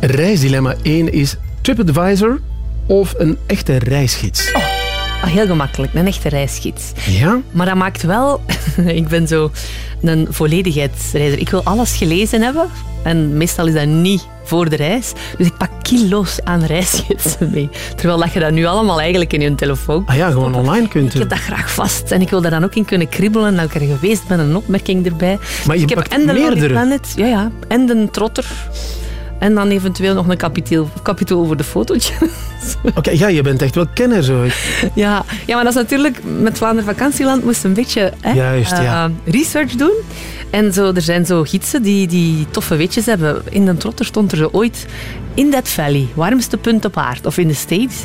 Reisdilemma 1 is TripAdvisor of een echte reisgids. Ah, heel gemakkelijk, een echte reisgids. Ja? Maar dat maakt wel... [laughs] ik ben zo een volledigheidsreiziger. Ik wil alles gelezen hebben. En meestal is dat niet voor de reis. Dus ik pak kilo's aan reisgidsen mee. Terwijl dat je dat nu allemaal eigenlijk in je telefoon Ah ja, gewoon online kunt Ik heb doen. dat graag vast. En ik wil daar dan ook in kunnen kribbelen. En ik er geweest ben, een opmerking erbij. Maar je ik heb pakt en de meerdere. Planet, ja, ja, en de trotter. En dan eventueel nog een kapitaal, kapitaal over de fotootje. [laughs] Oké, ja, je bent echt wel kenner zo. Ja, ja, maar dat is natuurlijk... Met Vlaanderen Vakantieland moest een beetje hè, Juist, ja. eh, research doen. En zo, er zijn zo gidsen die, die toffe weetjes hebben. In de trotter stond er zo ooit... In Death Valley, warmste punt op aarde, of in de States...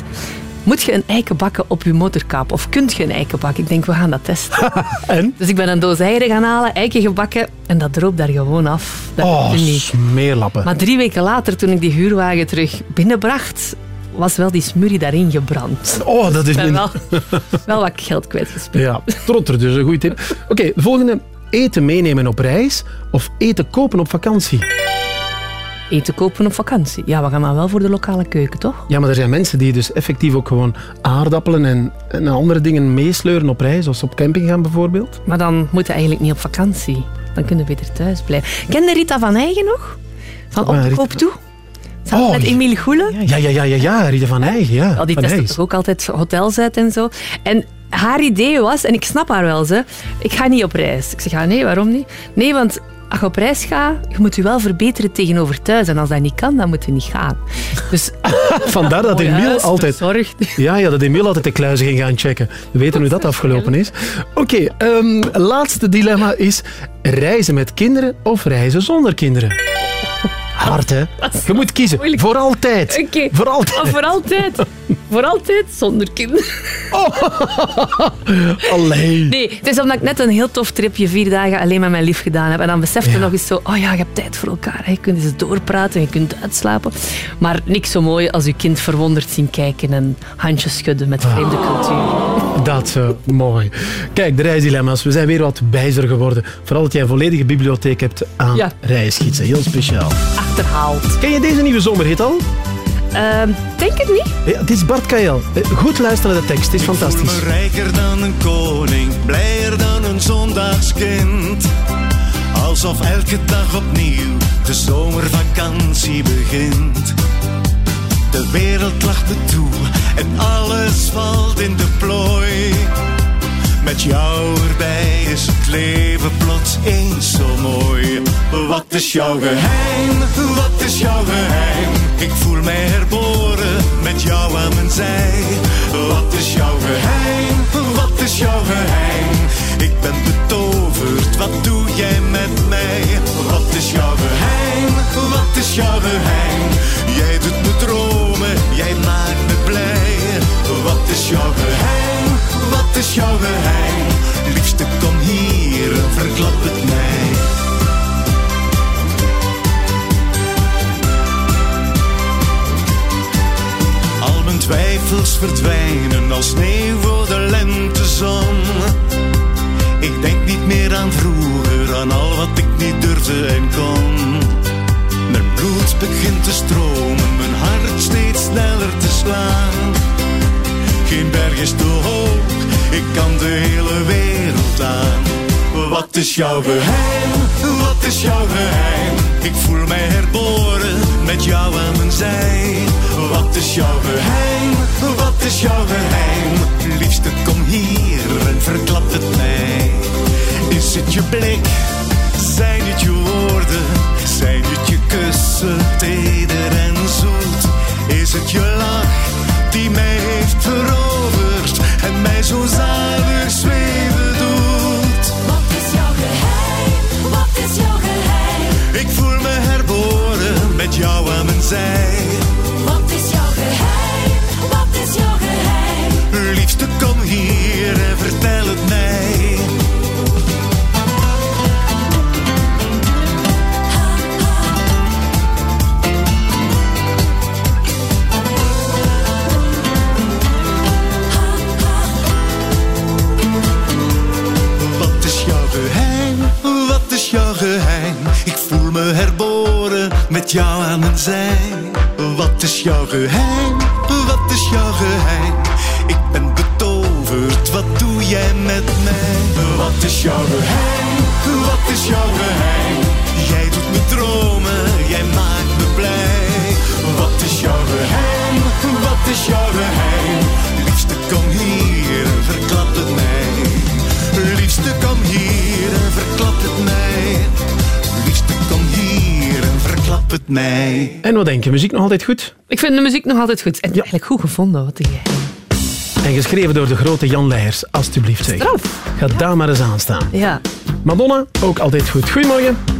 Moet je een eiken bakken op je motorkap? Of kunt je een eiken bakken? Ik denk, we gaan dat testen. [laughs] en? Dus ik ben een doos eieren gaan halen, eiken gebakken. En dat droop daar gewoon af. Dat Oh, niet. smeerlappen. Maar drie weken later, toen ik die huurwagen terug binnenbracht... was wel die smurrie daarin gebrand. Oh, dat is Ik ben min- wel, [laughs] wel wat geld kwijtgespeeld. Ja, trotter dus, een goede tip. Oké, de volgende. Eten meenemen op reis of eten kopen op vakantie? Eten kopen op vakantie. Ja, we gaan dan wel voor de lokale keuken, toch? Ja, maar er zijn mensen die dus effectief ook gewoon aardappelen en, en andere dingen meesleuren op reis, als ze op camping gaan bijvoorbeeld. Maar dan moet je eigenlijk niet op vakantie. Dan kunnen we beter thuis blijven. Ken je Rita van Eigen nog? Van Op de Rita- Koop Toe? Samen Oh, met ja. Emilie Goelen. Ja, ja, ja, ja, ja Rita van Eigen, ja. Die Eyck. toch ook altijd hotels uit en zo. En haar idee was, en ik snap haar wel, ze, ik ga niet op reis. Ik zeg, ah, nee, waarom niet? Nee, want als je op reis gaat, je moet je wel verbeteren tegenover thuis. En als dat niet kan, dan moet je niet gaan. Dus, [laughs] Vandaar dat huis, altijd... verzorgd. Ja, ja, dat Emiel altijd de kluizen ging gaan checken. We weten hoe dat afgelopen is. Oké, ehm, laatste dilemma is reizen met kinderen of reizen zonder kinderen? Hard, hè? Je moet kiezen. Voor altijd. Oké. Voor altijd. Ah, voor altijd. voor altijd zonder kinderen. [laughs] Allee. Nee, het is omdat ik net een heel tof tripje, vier dagen alleen met mijn lief gedaan heb. En dan besefte je nog eens zo, oh ja, je hebt tijd voor elkaar. hè. Je kunt eens doorpraten, je kunt uitslapen. Maar niks zo mooi als je kind verwonderd zien kijken en handjes schudden met vreemde cultuur. Dat is eh, mooi. Kijk, de reisdilemma's. We zijn weer wat bijzer geworden. Vooral dat jij een volledige bibliotheek hebt aan Ja. reisgidsen. Heel speciaal. Achterhaald. Ken je deze nieuwe zomerhit al? Ehm, denk het niet. Ja, het is Bart Kael. Eh, Goed luisteren naar de tekst. Het is fantastisch. Me rijker dan een koning, blijer dan een zondagskind. Alsof elke dag opnieuw de zomervakantie begint. De wereld lacht me toe en alles valt in de plooi. Met jou erbij is het leven plots eens zo mooi. Wat is jouw geheim? Wat is jouw geheim? Ik voel mij herboren met jou aan mijn zij. Wat is jouw geheim? Wat is jouw geheim? Ik ben betoverd, wat doe jij met mij? Wat is jouw geheim? Wat is jouw geheim? Jij doet me jij maakt me blij. Wat is jouw geheim? Wat is jouw geheim? Liefste kom hier, verklap het mij. Al mijn twijfels verdwijnen als sneeuw voor de lentezon. Ik denk niet meer aan vroeger, aan al wat ik niet durfde en kon. Bloed begint te stromen, mijn hart steeds sneller te slaan. Geen berg is te hoog, ik kan de hele wereld aan. Wat is jouw geheim? Wat is jouw geheim? Ik voel mij herboren met jou aan mijn zij. Wat is jouw geheim? Wat is jouw geheim? Liefste kom hier en verklap het mij. Is het je blik? Zijn het je woorden? Zijn het je kussen, teder en zoet? Is het je Wat is mij. En wat denk je, muziek nog altijd goed? Ik vind de muziek nog altijd goed. En eigenlijk goed gevonden, wat jij. En geschreven door de grote Jan Leijers, alstublieft zeg. Straf. Ga daar maar eens aan staan. Ja. Madonna, ook altijd goed. Goedemorgen.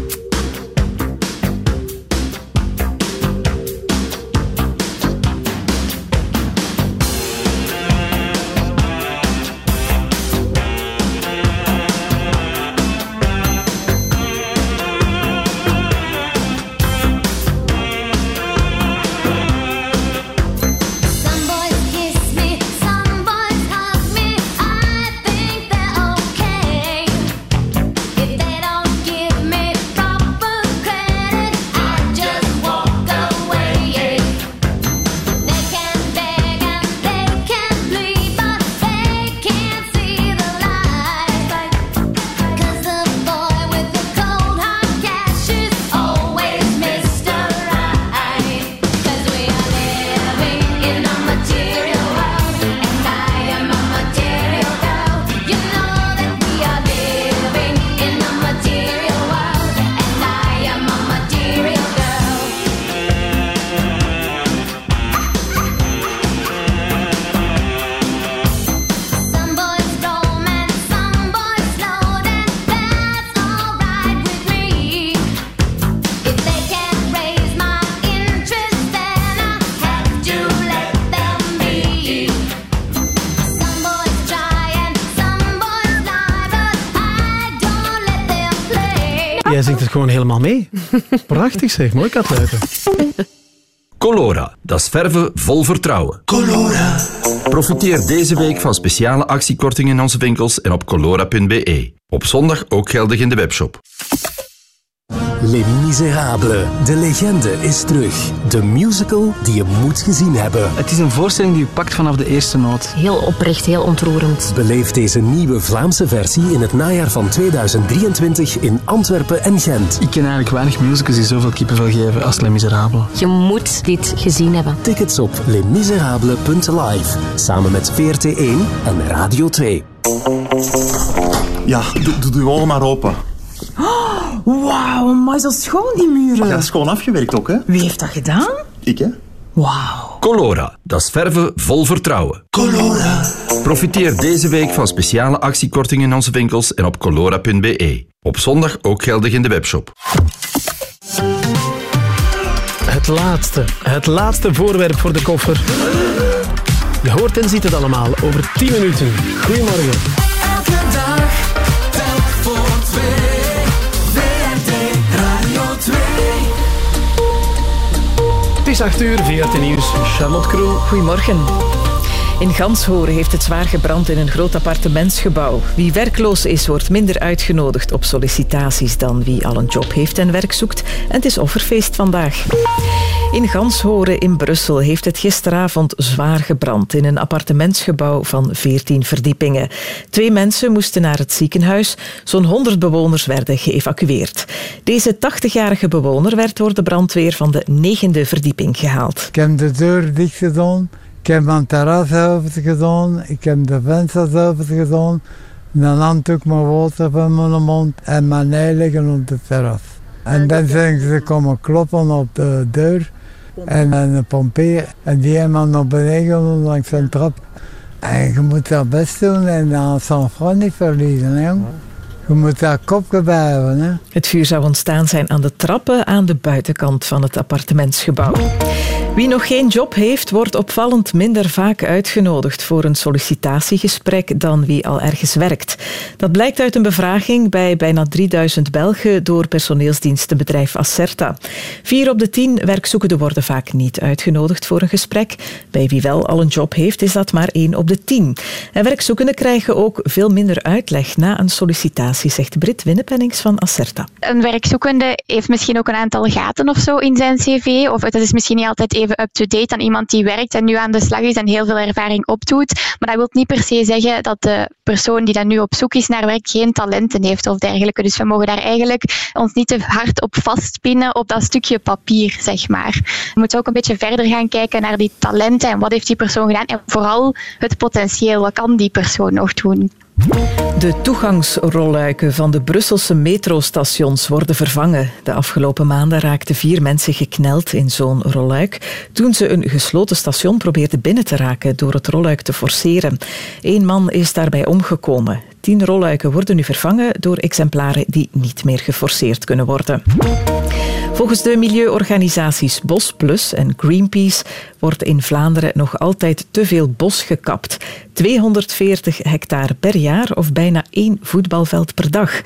[laughs] Prachtig zeg, mooi katluiten. Colora, dat is verven vol vertrouwen. Colora. Profiteer deze week van speciale actiekortingen in onze winkels en op colora.be. Op zondag ook geldig in de webshop. Les Miserables. De legende is terug. De musical die je moet gezien hebben. Het is een voorstelling die u pakt vanaf de eerste noot. Heel oprecht, heel ontroerend. Beleef deze nieuwe Vlaamse versie in het najaar van 2023 in Antwerpen en Gent. Ik ken eigenlijk weinig musicals die zoveel kippenvel geven als Les Miserables. Je moet dit gezien hebben. Tickets op lesmiserables.live. Samen met VRT1 en Radio 2. Ja, doe, doe ogen maar open. Wauw, maar zo schoon die muren. Ja, dat is gewoon afgewerkt ook, hè? Wie heeft dat gedaan? Ik, hè? Wauw. Colora, dat is verven vol vertrouwen. Colora. Profiteer deze week van speciale actiekortingen in onze winkels en op colora.be. Op zondag ook geldig in de webshop. Het laatste, het laatste voorwerp voor de koffer. Je hoort en ziet het allemaal over 10 minuten. Goedemorgen. Is 8 uur, VRT Nieuws. Charlotte Kroel. Goedemorgen. In Ganshoren heeft het zwaar gebrand in een groot appartementsgebouw. Wie werkloos is, wordt minder uitgenodigd op sollicitaties dan wie al een job heeft en werk zoekt. En het is offerfeest vandaag. In Ganshoren in Brussel heeft het gisteravond zwaar gebrand in een appartementsgebouw van 14 verdiepingen. Twee mensen moesten naar het ziekenhuis. Zo'n 100 bewoners werden geëvacueerd. Deze 80-jarige bewoner werd door de brandweer van de negende verdieping gehaald. Ik heb de deur dicht gedaan. Ik heb mijn terras open gedaan. Ik heb de vensters open gedaan. Dan nam ik mijn water van mijn mond en mijn ei op de terras. En dan zijn ze komen kloppen op de deur. En een pompier. En die me naar beneden langs een trap. En je moet dat best doen en dan vrouw niet verliezen. Hè? Je moet daar kopje bij. Hè? Het vuur zou ontstaan zijn aan de trappen aan de buitenkant van het appartementsgebouw. Wie nog geen job heeft, wordt opvallend minder vaak uitgenodigd voor een sollicitatiegesprek dan wie al ergens werkt. Dat blijkt uit een bevraging bij bijna 3000 Belgen door personeelsdienstenbedrijf Acerta. Vier op de tien werkzoekenden worden vaak niet uitgenodigd voor een gesprek. Bij wie wel al een job heeft, is dat maar één op de tien. En werkzoekenden krijgen ook veel minder uitleg na een zegt Brit Winnepennings van Acerta. Een werkzoekende heeft misschien ook een aantal gaten of zo in zijn cv. Of het is misschien niet altijd even up-to-date dan iemand die werkt en nu aan de slag is en heel veel ervaring opdoet. Maar dat wil niet per se zeggen dat de persoon die dan nu op zoek is naar werk geen talenten heeft of dergelijke. Dus we mogen daar eigenlijk ons niet te hard op vastpinnen op dat stukje papier, zeg maar. We moeten ook een beetje verder gaan kijken naar die talenten en wat heeft die persoon gedaan. En vooral het potentieel, wat kan die persoon nog doen. De toegangsrolluiken van de Brusselse metrostations worden vervangen. De afgelopen maanden raakten vier mensen gekneld in zo'n rolluik toen ze een gesloten station probeerden binnen te raken door het rolluik te forceren. Eén man is daarbij omgekomen. Tien rolluiken worden nu vervangen door exemplaren die niet meer geforceerd kunnen worden. Volgens de milieuorganisaties Bos Plus en Greenpeace wordt in Vlaanderen nog altijd te veel bos gekapt. 240 hectare per jaar of bijna één voetbalveld per dag.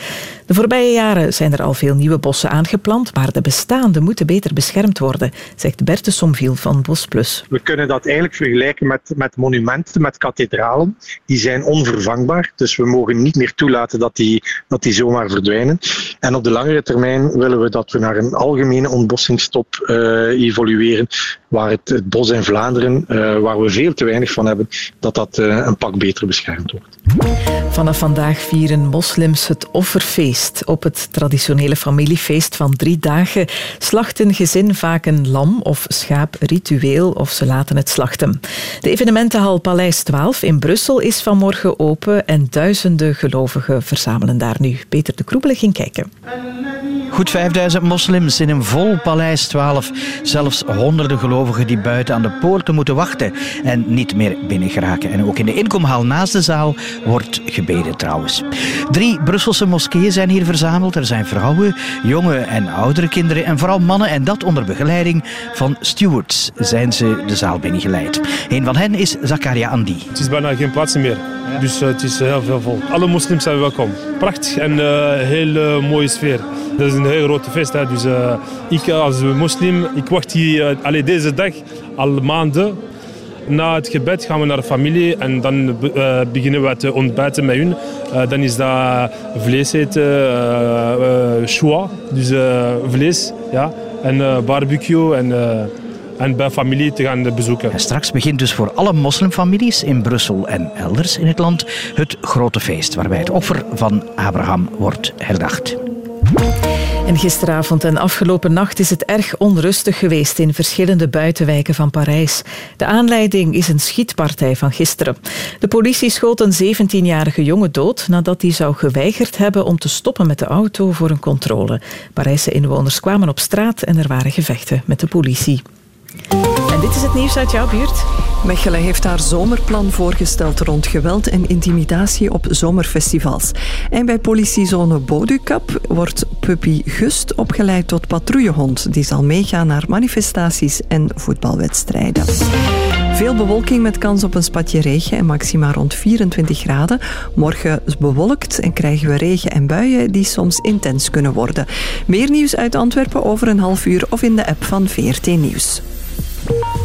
De voorbije jaren zijn er al veel nieuwe bossen aangeplant, maar de bestaande moeten beter beschermd worden, zegt Berthe Somviel van Bos Plus. We kunnen dat eigenlijk vergelijken met, met monumenten, met kathedralen. Die zijn onvervangbaar, dus we mogen niet meer toelaten dat die, dat die zomaar verdwijnen. En op de langere termijn willen we dat we naar een algemene ontbossingsstop eh, evolueren, waar het, het bos in Vlaanderen, eh, waar we veel te weinig van hebben, dat dat eh, een pak beter beschermd wordt. Vanaf vandaag vieren moslims het offerfeest. Op het traditionele familiefeest van drie dagen slacht een gezin vaak een lam of schaap ritueel of ze laten het slachten. De evenementenhal Paleis 12 in Brussel is vanmorgen open en duizenden gelovigen verzamelen daar nu. Peter de Kroebele ging kijken. Goed 5000 moslims in een vol Paleis 12. Zelfs honderden gelovigen die buiten aan de poorten moeten wachten en niet meer binnen geraken. En ook in de inkomhal naast de zaal wordt gebeden trouwens. Drie Brusselse moskeeën zijn hier verzameld. Er zijn vrouwen, jonge en oudere kinderen en vooral mannen. En dat onder begeleiding van stewards zijn ze de zaal binnengeleid. Een van hen is Zakaria Andi. Het is bijna geen plaatsen meer. Dus eh, het is heel veel vol. Alle moslims zijn welkom. Prachtig en eh, heel eh, mooie sfeer. Dat is een heel grote feest. Hè. Dus eh, ik als moslim, ik wacht hier eh, allee, deze dag al maanden. Na het gebed gaan we naar de familie en dan eh, beginnen we te ontbijten met hun. Eh, dan is dat vlees eten, eh choix, dus vlees, ja, en barbecue en, en bij familie te gaan bezoeken. En straks begint dus voor alle moslimfamilies in Brussel en elders in het land het grote feest waarbij het offer van Abraham wordt herdacht. En gisteravond en afgelopen nacht is het erg onrustig geweest in verschillende buitenwijken van Parijs. De aanleiding is een schietpartij van gisteren. De politie schoot een 17-jarige jongen dood nadat hij zou geweigerd hebben om te stoppen met de auto voor een controle. Parijse inwoners kwamen op straat en er waren gevechten met de politie. En dit is het nieuws uit jouw buurt. Mechelen heeft haar zomerplan voorgesteld rond geweld en intimidatie op zomerfestivals. En bij politiezone Bodukap wordt puppy Gust opgeleid tot patrouillehond. Die zal meegaan naar manifestaties en voetbalwedstrijden. Veel bewolking met kans op een spatje regen en maxima rond 24 graden. Morgen is bewolkt en krijgen we regen en buien die soms intens kunnen worden. Meer nieuws uit Antwerpen over een half uur of in de app van VRT Nieuws. you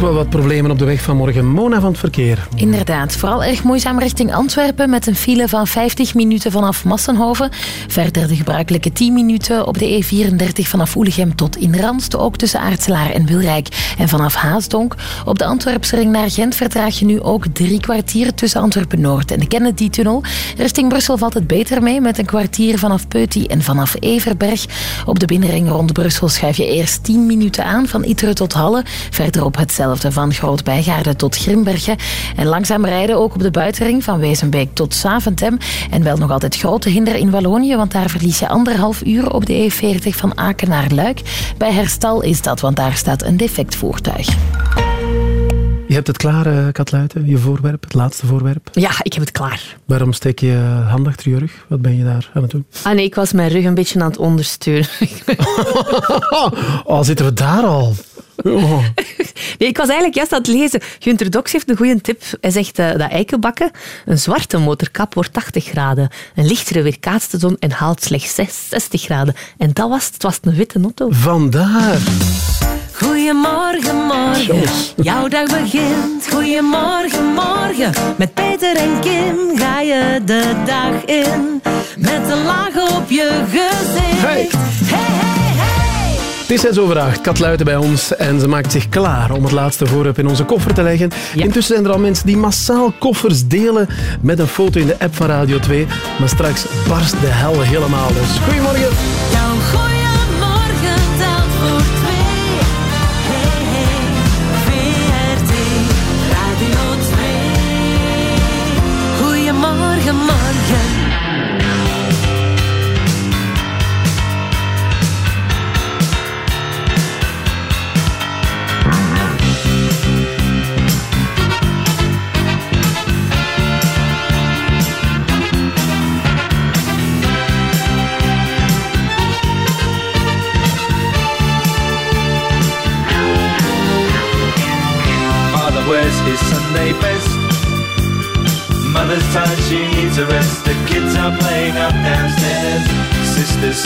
Wel wat problemen op de weg van morgen. Mona van het verkeer. Inderdaad, vooral erg moeizaam richting Antwerpen met een file van 50 minuten vanaf Massenhoven. Verder de gebruikelijke 10 minuten op de E34 vanaf Oelegem tot in Randst, ook tussen Aartselaar en Wilrijk. En vanaf Haasdonk op de Antwerpse ring naar Gent vertraag je nu ook drie kwartier tussen Antwerpen-Noord en de Kennedy-tunnel. Richting Brussel valt het beter mee met een kwartier vanaf Peuty en vanaf Everberg. Op de binnenring rond Brussel schuif je eerst 10 minuten aan van Iteren tot Halle. Verder op hetzelfde van Groot-Bijgaarden tot Grimbergen. En langzaam rijden ook op de buitenring van Wezenbeek tot Saventem. En wel nog altijd grote hinder in Wallonië, want daar verlies je anderhalf uur op de E40 van Aken naar Luik. Bij Herstal is dat, want daar staat een defect voertuig. Je hebt het klaar, eh, Katluiten, je voorwerp, het laatste voorwerp. Ja, ik heb het klaar. Waarom steek je hand achter je rug? Wat ben je daar aan het doen? Ah nee, ik was mijn rug een beetje aan het ondersteunen. [laughs] Oh, zitten we daar al? Oh. Nee, ik was eigenlijk juist aan het lezen. Gunther Dox heeft een goede tip. Hij zegt eh, dat eikenbakken, een zwarte motorkap wordt 80 graden. Een lichtere weerkaatst de zon en haalt slechts 6 60 graden. En dat was het. Het was een witte auto. Vandaar. Goedemorgen, morgen. Jouw dag begint. Goedemorgen, morgen. Met Peter en Kim ga je de dag in. Met een laag op je gezicht. Hey, hey, hey. Het is zes over acht, Kat Luiten bij ons en ze maakt zich klaar om het laatste voorwerp in onze koffer te leggen. Intussen zijn er al mensen die massaal koffers delen met een foto in de app van Radio 2. Maar straks barst de hel helemaal los. Goedemorgen.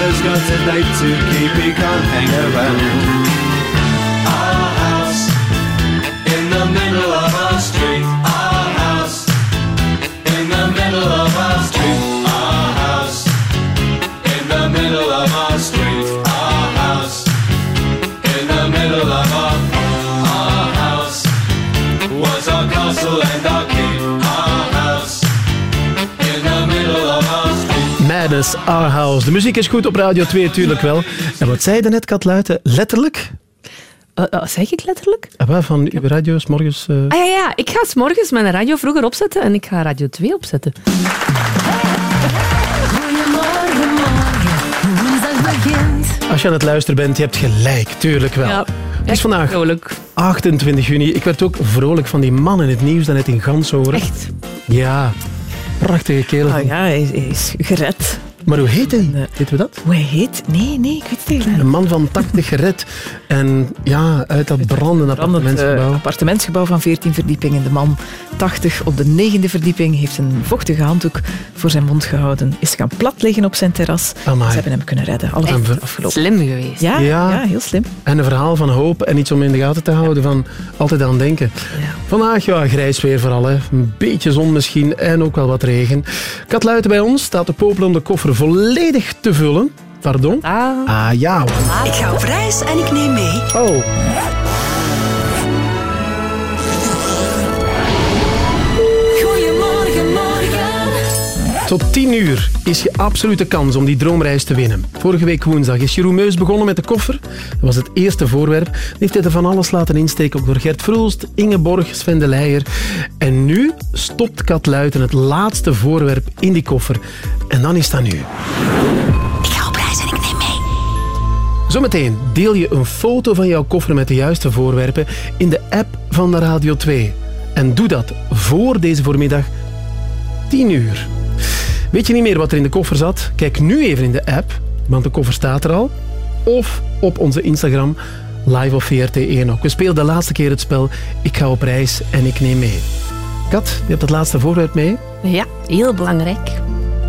Brother's got a date to keep, he can't hang around. Our House. De muziek is goed op Radio 2, natuurlijk wel. En wat zei je net, Kat Luiten? Letterlijk? Eh, eh, zeg ik letterlijk? Ah, van uw radio 's morgens... eh, Ah ja, ja, ik ga 's morgens mijn radio vroeger opzetten en ik ga Radio 2 opzetten. Als je aan het luisteren bent, je hebt gelijk, tuurlijk wel. Ja, het is vandaag 28 juni. Ik werd ook vrolijk van die man in het nieuws dat net in Gans horen. Echt? Ja, prachtige kerel. Ah ja, hij is gered. Maar hoe heet hij? Weten we dat? Hoe hij heet? Nee, nee, ik weet het niet. Een man van 80 gered. En ja, uit dat brandende appartementsgebouw. Een appartementsgebouw van 14 verdiepingen. De man, 80, op de negende verdieping, heeft een vochtige handdoek voor zijn mond gehouden. Is gaan plat liggen op zijn terras. Amai. Ze hebben hem kunnen redden. Alles is afgelopen. Slim geweest. Ja, ja. heel slim. En een verhaal van hoop en iets om in de gaten te houden. Van altijd aan denken. Vandaag, ja, grijs weer vooral. Hè. Een beetje zon misschien en ook wel wat regen. Katluiten bij ons staat de popel om de koffer volledig te vullen. Pardon? Ah, ja. want- Ik ga op reis en ik neem mee. Oh. Tot 10 uur is je absolute kans om die droomreis te winnen. Vorige week woensdag is Jeroen Meus begonnen met de koffer. Dat was het eerste voorwerp. Die heeft hij er van alles laten insteken, ook door Gert Vroelst, Ingeborg, Sven de Leijer. En nu stopt Kat Luiten het laatste voorwerp in die koffer. En dan is dat nu. Ik ga op reis en ik neem mee. Zometeen deel je een foto van jouw koffer met de juiste voorwerpen in de app van de Radio 2. En doe dat voor deze voormiddag 10 uur. Weet je niet meer wat er in de koffer zat? Kijk nu even in de app, want de koffer staat er al. Of op onze Instagram, live of VRT1 ook. We speelden de laatste keer het spel Ik ga op reis en ik neem mee. Kat, je hebt het laatste voorwerp mee. Ja, heel belangrijk.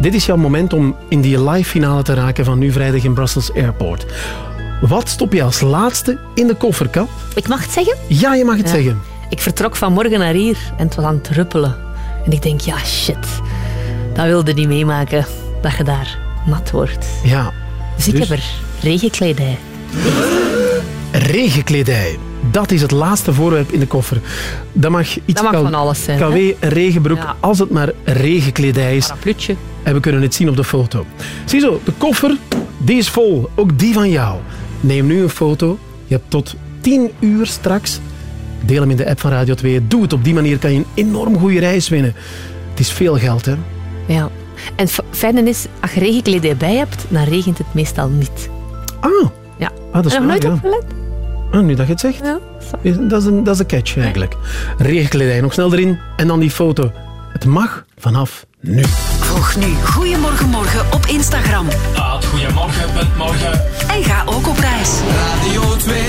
Dit is jouw moment om in die live finale te raken van nu vrijdag in Brussels Airport. Wat stop je als laatste in de koffer, Kat? Ik mag het zeggen? Ja, je mag het Ja. zeggen. Ik vertrok vanmorgen naar hier en het was aan het druppelen. En ik denk, ja shit, dat wilde niet meemaken, dat je daar nat wordt. Ja. Dus ik Dus? heb er regenkledij. Regenkledij. Dat is het laatste voorwerp in de koffer. Dat mag iets Dat mag van alles zijn, KW, een regenbroek, Ja. als het maar regenkledij is. Parapluutje. En we kunnen het zien op de foto. Ziezo, de koffer, die is vol. Ook die van jou. Neem nu een foto. Je hebt tot 10 uur straks. Deel hem in de app van Radio 2. Doe het. Op die manier kan je een enorm goede reis winnen. Het is veel geld, hè? Ja. En fijne is, als je regenkledij bij hebt, dan regent het meestal niet. Ah. Ja. Ah, dat is waar, nooit ja. opgelet? Ah, nu dat je het zegt. Ja. Dat is, een, dat is een catch eigenlijk. Regenkledij nog snel erin. En dan die foto. Het mag vanaf nu. Volg nu Goedemorgen Morgen op Instagram. Goedemorgen, met morgen. En ga ook op reis. Radio 2.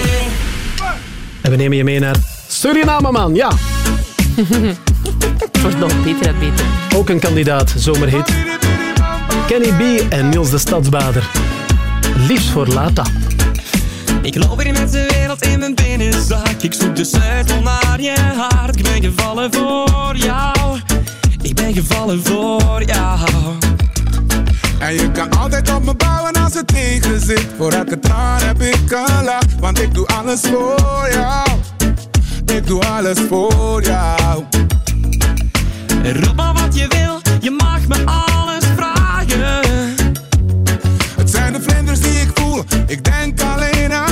En we nemen je mee naar Suriname, man. Ja. [laughs] Wordt nog beter en beter. Ook een kandidaat, zomerhit. Kenny B en Niels de Stadsbader. Liefst voor Lata. Ik loop hier met de wereld in mijn binnenzak. Ik zoek de sleutel naar je hart. Ik ben gevallen voor jou. Ik ben gevallen voor jou. En je kan altijd op me bouwen als het tegen zit. Voor elke traan heb ik een lach, want ik doe alles voor jou. Ik doe alles voor jou. Roep maar wat je wil, je mag me alles vragen. Het zijn de vlinders die ik voel, ik denk alleen aan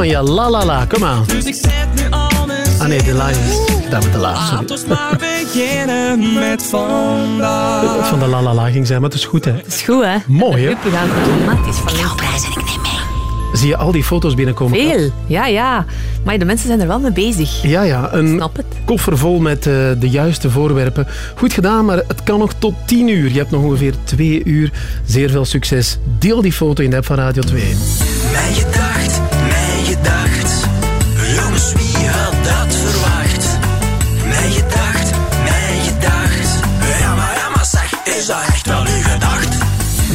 van je la la la, kom aan. Dus ik zet nu al mijn Ah nee, de Lions. Dat met de La, sorry. Laat ons maar beginnen met vandaag. Het van de La La La ging zijn, maar het is goed, hè? Het is goed, hè? Mooi, hè? We gaan automatisch van links. Zie je al die foto's binnenkomen? Veel, ja, ja. Maar de mensen zijn er wel mee bezig. Ja, ja. Een Snap het. koffer vol met eh, de juiste voorwerpen. Goed gedaan, maar het kan nog tot 10 uur. Je hebt nog ongeveer 2 uur. Zeer veel succes. Deel die foto in de app van Radio 2. Mijn gedacht,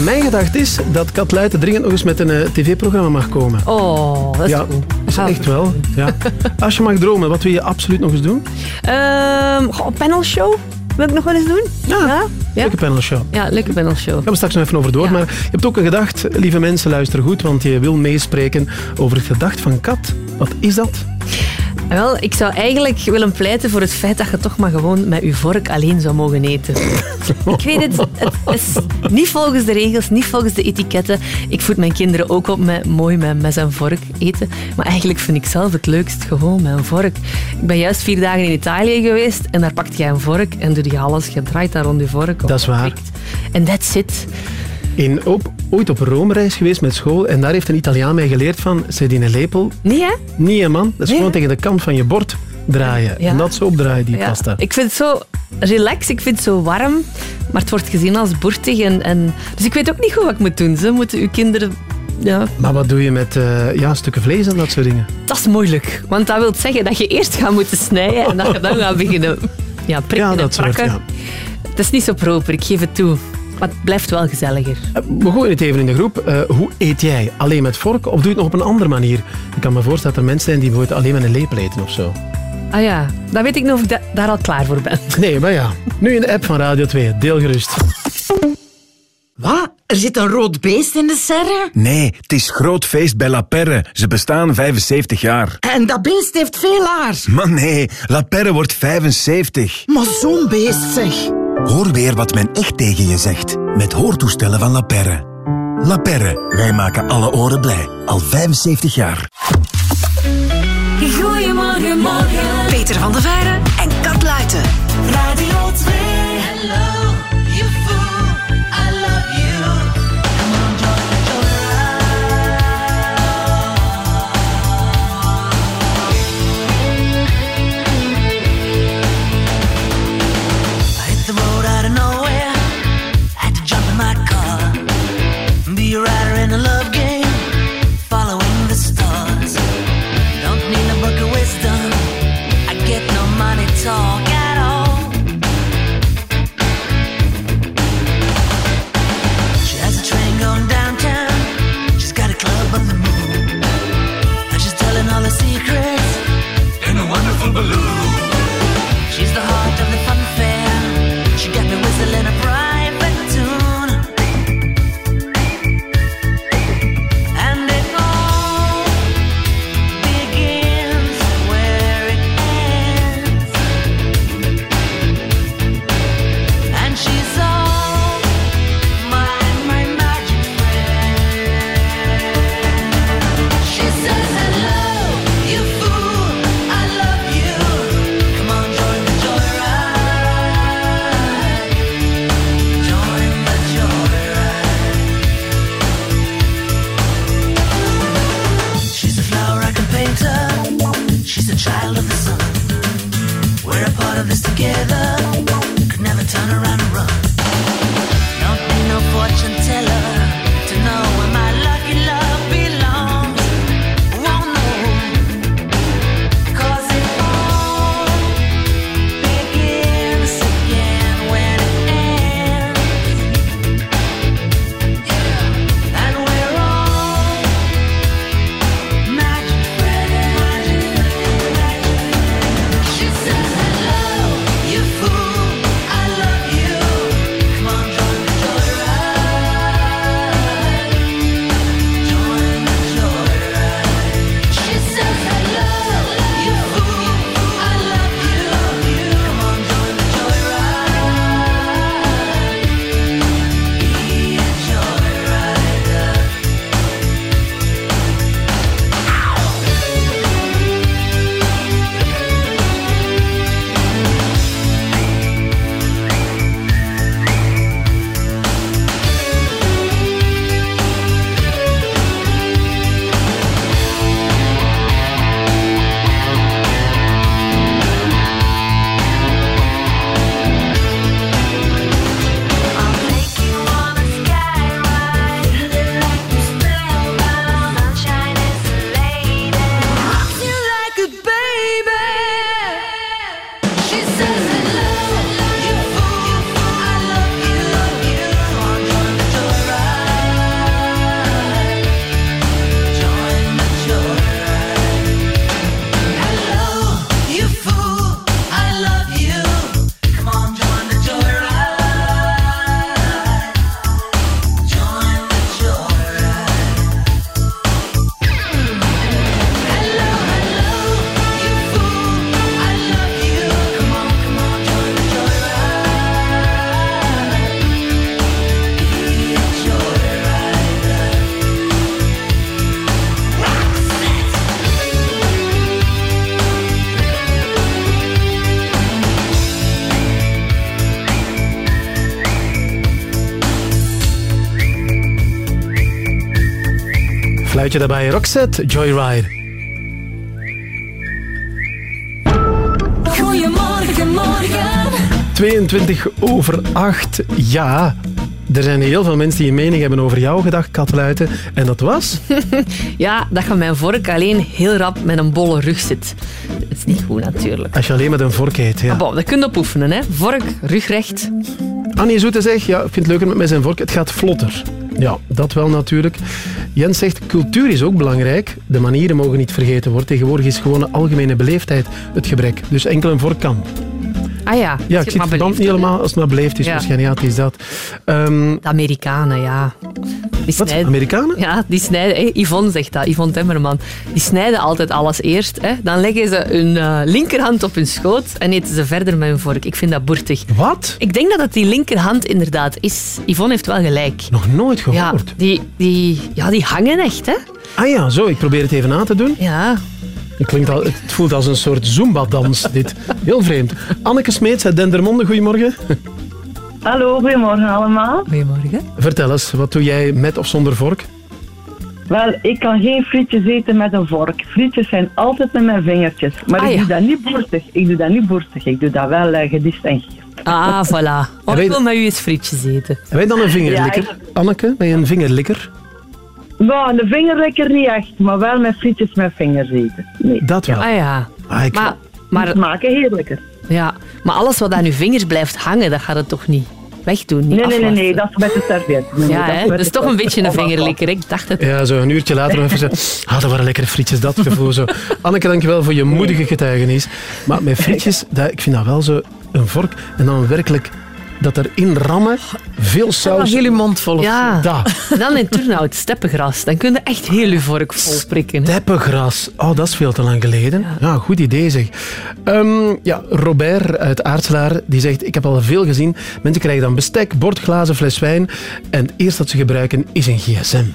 Mijn gedachte is dat Kat Luiten dringend nog eens met een eh, tv-programma mag komen. Oh, dat is ja, is echt wel. Ja. [laughs] Als je mag dromen, wat wil je absoluut nog eens doen? Ehm, goh, panelshow wil ik nog wel eens doen. Ja. ja? Leuke panelshow. Ja, leuke panelshow. Daar gaan we straks nog even over door. Maar je hebt ook een gedacht, lieve mensen, luister goed, want je wil meespreken over het gedacht van Kat. Wat is dat? Wel, ik zou eigenlijk willen pleiten voor het feit dat je toch maar gewoon met je vork alleen zou mogen eten. ik weet het, het is niet volgens de regels, niet volgens de etiketten. Ik voed mijn kinderen ook op met mooi met mes en vork eten. Maar eigenlijk vind ik zelf het leukst gewoon met een vork. Ik ben juist vier dagen in Italië geweest en daar pakt je een vork en doe je alles. Je draait daar rond je vork. Dat is waar. En that's it. In, op, ooit op een Rome-reis geweest met school en daar heeft een Italiaan mij geleerd van, zet in een lepel. Nee, hè? Niet, hè, man. Dat is gewoon tegen de kant van je bord draaien. Ja. En dat zo opdraaien, die Ja, pasta. Ik vind het zo relax, ik vind het zo warm, maar het wordt gezien als boertig. En, en, dus ik weet ook niet goed wat ik moet doen. Ze moeten uw kinderen... Ja, Maar wat doe je met eh, ja, stukken vlees en dat soort dingen? dat is moeilijk. Want dat wil zeggen dat je eerst gaat moeten snijden en dat je dan gaat beginnen ja, prikken Ja, en dat soort, prakken. ja. Het is niet zo proper, ik geef het toe. Maar het blijft wel gezelliger. We gooien het even in de groep. Eh, hoe eet jij? Alleen met vork of doe je het nog op een andere manier? Ik kan me voorstellen dat er mensen zijn die bijvoorbeeld alleen met een lepel eten of zo. Ah ja, dan weet ik niet of ik da- daar al klaar voor ben. [laughs] Nee, maar ja. Nu in de app van Radio 2. Deel gerust. Wat? Er zit een rood beest in de serre? Nee, het is groot feest bij La Perre. Ze bestaan 75 jaar. En dat beest heeft veel haar. Maar nee, La Perre wordt 75. Maar zo'n beest zeg. Hoor weer wat men echt tegen je zegt. Met hoortoestellen van La Perre. La Perre, wij maken alle oren blij. Al 75 jaar. Goedemorgen, morgen. Peter van der Veijren en Kat Luiten. Je daarbij Roxette, Joyride. Goedemorgen, morgen. 22 over 8. Ja, er zijn heel veel mensen die een mening hebben over jouw gedag, Katluiten. En dat was? [laughs] Ja, dat je mijn vork alleen heel rap met een bolle rug zit. Dat is niet goed natuurlijk. Als je alleen met een vork eet, ja. Maar bon, dat kun je oefenen, hè. Vork, rugrecht. Annie Zoete zegt, ja, ik vind het leuker met mijn zijn vork. Het gaat vlotter. Ja, dat wel natuurlijk. Jens zegt, cultuur is ook belangrijk. De manieren mogen niet vergeten worden. Tegenwoordig is gewoon een algemene beleefdheid het gebrek. Dus enkel een vork kan. Ah ja, Ja, ik zie het het maar band niet helemaal als het maar beleefd is. Ja. Waarschijnlijk, ja, het is dat. Ehm, De Amerikanen, ja. Die Wat, Amerikanen? Ja, die snijden... Hé, Yvonne zegt dat, Yvonne Temmerman. Die snijden altijd alles eerst. Hè. Dan leggen ze hun eh, linkerhand op hun schoot en eten ze verder met hun vork. Ik vind dat boertig. Wat? Ik denk dat het die linkerhand inderdaad is. Yvonne heeft wel gelijk. Nog nooit gehoord. Ja, die, die, ja, die hangen echt, hè. Ah ja, zo. Ik probeer het even aan te doen. Ja. Het, klinkt al, het voelt als een soort Zumba-dans, dit. Heel vreemd. Anneke Smeets uit Dendermonde, goedemorgen. Hallo, goedemorgen allemaal. Goedemorgen. Vertel eens, wat doe jij met of zonder vork? Wel, ik kan geen frietjes eten met een vork. Frietjes zijn altijd met mijn vingertjes. Maar Ah, ik ja. doe dat niet boertig. Ik doe dat niet boertig. Ik doe dat wel uh, gedistingeerd. Ah, voilà. Oh, wij- ik wil met u eens frietjes eten. Heb jij dan een vingerlikker? Ja, Anneke, ben je een vingerlikker? Nou, de vingerlikker niet echt, maar wel met frietjes met vingers eten. Nee. Dat wel. Ah ja. Ah, ik- Maar, maar, Die smaken heerlijker. ja, maar alles wat aan uw vingers blijft hangen, dat gaat het toch niet wegdoen? Niet Nee, nee, nee, nee, dat is met de servet. Nee, nee, Ja, dat is hè? met dat is toch een beetje een Oh, vingerlikker. Ik dacht het. Ja, zo een uurtje later nog even zeggen, [laughs] ah, dat waren lekkere frietjes, dat gevoel zo. Anneke, dankjewel voor je moedige getuigenis. Maar met frietjes, dat, ik vind dat wel zo een vork en dan werkelijk dat erin rammen, veel saus. heel je mond vol. Ja. En dan in turnhout, steppengras. Dan kun je echt heel je vork vol prikken. Teppengras. Oh, dat is veel te lang geleden. Ja, goed idee zeg. Ehm, ja, Robert uit Aartselaar, die zegt, ik heb al veel gezien. Mensen krijgen dan bestek, bord, glazen, fles wijn. En het eerste dat ze gebruiken is een gsm.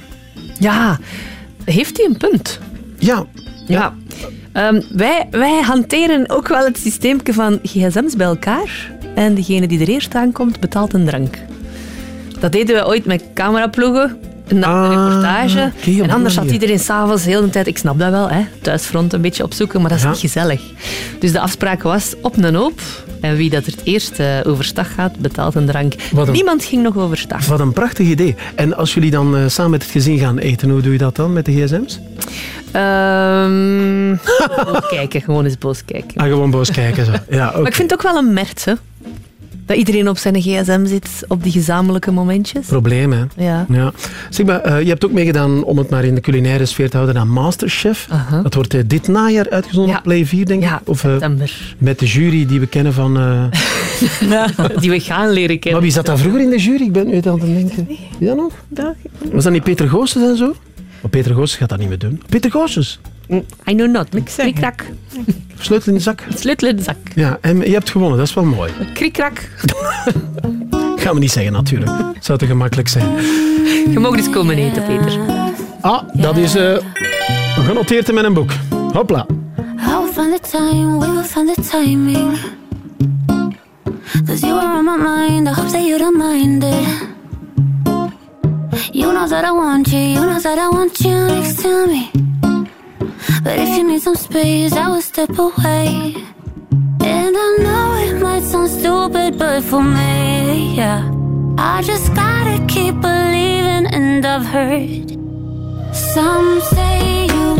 Ja, heeft hij een punt? Ja. Ja. Ehm, wij, wij hanteren ook wel het systeem van gsm's bij elkaar. En degene die er eerst aankomt, betaalt een drank. Dat deden we ooit met cameraploegen. Reportage. Ah, die en anders zat iedereen s'avonds heel de hele tijd, ik snap dat wel, hè, thuisfront een beetje opzoeken, maar dat is Ja. niet gezellig. Dus de afspraak was op een hoop. En wie dat er het eerst eh, overstag gaat, betaalt een drank. Een- Niemand ging nog overstag. Wat een prachtig idee. En als jullie dan eh, samen met het gezin gaan eten, hoe doe je dat dan met de gsm's? Ehm, [laughs] boos kijken, gewoon eens boos kijken. Ah, gewoon boos kijken zo. Ja. Maar ik vind het ook wel een merk, hè. Dat iedereen op zijn gsm zit op die gezamenlijke momentjes. Probleem, hè? Ja. Ja. Zeg maar, eh, je hebt ook meegedaan, om het maar in de culinaire sfeer te houden, aan Masterchef. Dat wordt eh, dit najaar uitgezonden op Play 4, denk ik. Ja, of, eh, september. met de jury die we kennen van... eh, [laughs] Die we gaan leren kennen. Maar wie zat daar vroeger in de jury? Ik ben nu aan het denken. Wie dat nog? Was dat niet Peter Goossens en zo? Maar Peter Goossens gaat dat niet meer doen. Peter Goossens. I know not. Krikrak. Sleutel in de zak. Sleutel in de zak. Ja, en je hebt gewonnen. Dat is wel mooi. Krikrak. [laughs] Gaan we niet zeggen, natuurlijk. Zou te gemakkelijk zijn. Je mag eens komen eten, Peter. Ah, dat is eh, genoteerd in mijn boek. Hopla. I will find the time, we will find the timing. Cause you are on my mind, I hope that you don't mind it. You know that I want you, you know that I want you next to me. But if you need some space, I will step away. And I know it might sound stupid, but for me, yeah. I just gotta keep believing, and I've heard some say you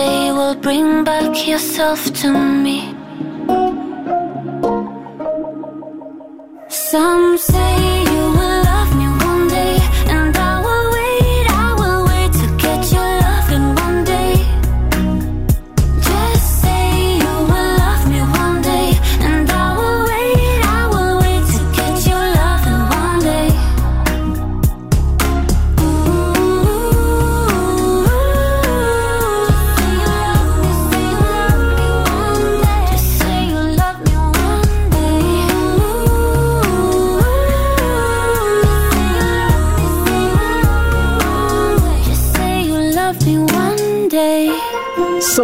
one day will bring back yourself to me. Some say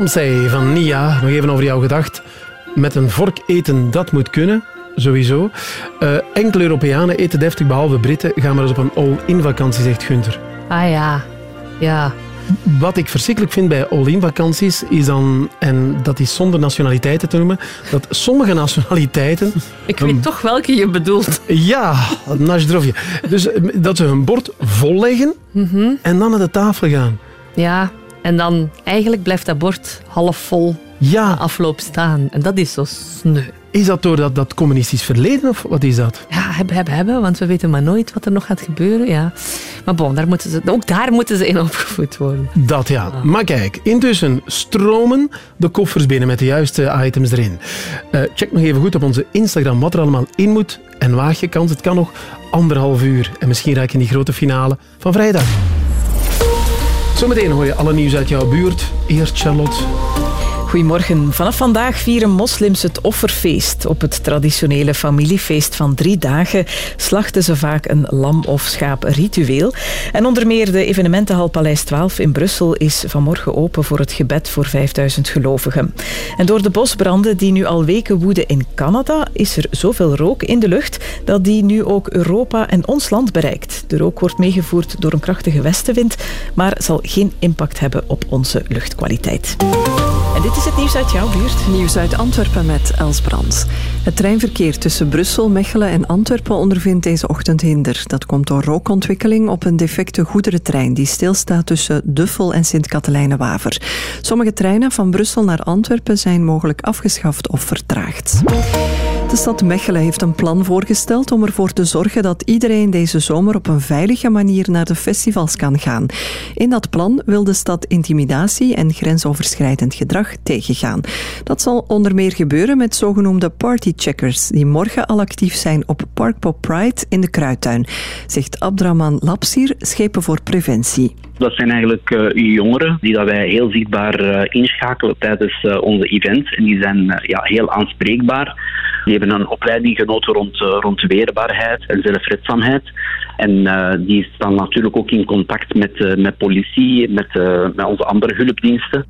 Say van Nia. Nog even over jou gedacht. Met een vork eten, dat moet kunnen. Sowieso. Eh, enkele Europeanen eten deftig, behalve Britten. Gaan maar eens op een all-in vakantie, zegt Gunther. Ah ja, ja. Wat ik verschrikkelijk vind bij all-in vakanties is dan, en dat is zonder nationaliteiten te noemen, dat sommige nationaliteiten... [laughs] Ik weet toch welke je bedoelt. Ja, Najdrovje. Dus eh, dat ze hun bord vol leggen Mhm. en dan naar de tafel gaan. Ja, en dan eigenlijk blijft dat bord half vol ja. afloop staan. En dat is zo sneu. Is dat door dat, dat communistisch verleden of wat is dat? Ja, hebben, hebben, hebben, want we weten maar nooit wat er nog gaat gebeuren. Ja. Maar bon, daar moeten ze, ook daar moeten ze in [laughs] opgevoed worden. Dat ja. Maar kijk, intussen stromen de koffers binnen met de juiste items erin. Eh, check nog even goed op onze Instagram wat er allemaal in moet. En waag je kans, het kan nog anderhalf uur. En misschien raak je in die grote finale van vrijdag. Zometeen hoor je alle nieuws uit jouw buurt. Eerst Charlotte. Goedemorgen. Vanaf vandaag vieren moslims het offerfeest. Op het traditionele familiefeest van drie dagen slachten ze vaak een lam of schaap ritueel. En onder meer de evenementenhal Paleis 12 in Brussel is vanmorgen open voor het gebed voor 5000 gelovigen. En door de bosbranden die nu al weken woeden in Canada is er zoveel rook in de lucht dat die nu ook Europa en ons land bereikt. De rook wordt meegevoerd door een krachtige westenwind, maar zal geen impact hebben op onze luchtkwaliteit. En dit is het nieuws uit jouw buurt. Nieuws uit Antwerpen met Els Brands. Het treinverkeer tussen Brussel, Mechelen en Antwerpen ondervindt deze ochtend hinder. Dat komt door rookontwikkeling op een defecte goederentrein die stilstaat tussen Duffel en Sint-Katelijne-Waver. Sommige treinen van Brussel naar Antwerpen zijn mogelijk afgeschaft of vertraagd. De stad Mechelen heeft een plan voorgesteld om ervoor te zorgen dat iedereen deze zomer op een veilige manier naar de festivals kan gaan. In dat plan wil de stad intimidatie en grensoverschrijdend gedrag tegengaan. Dat zal onder meer gebeuren met zogenoemde partycheckers, die morgen al actief zijn op Parkpop Pride in de Kruidtuin, zegt Abdraman Lapsir, schepen voor preventie. Dat zijn eigenlijk eh, jongeren die dat wij heel zichtbaar eh, inschakelen tijdens eh, onze events. En die zijn ja, heel aanspreekbaar. Die hebben een opleiding genoten rond, eh, rond weerbaarheid en zelfredzaamheid. En eh, die staan natuurlijk ook in contact met, eh, met politie, met, met onze andere hulpdiensten.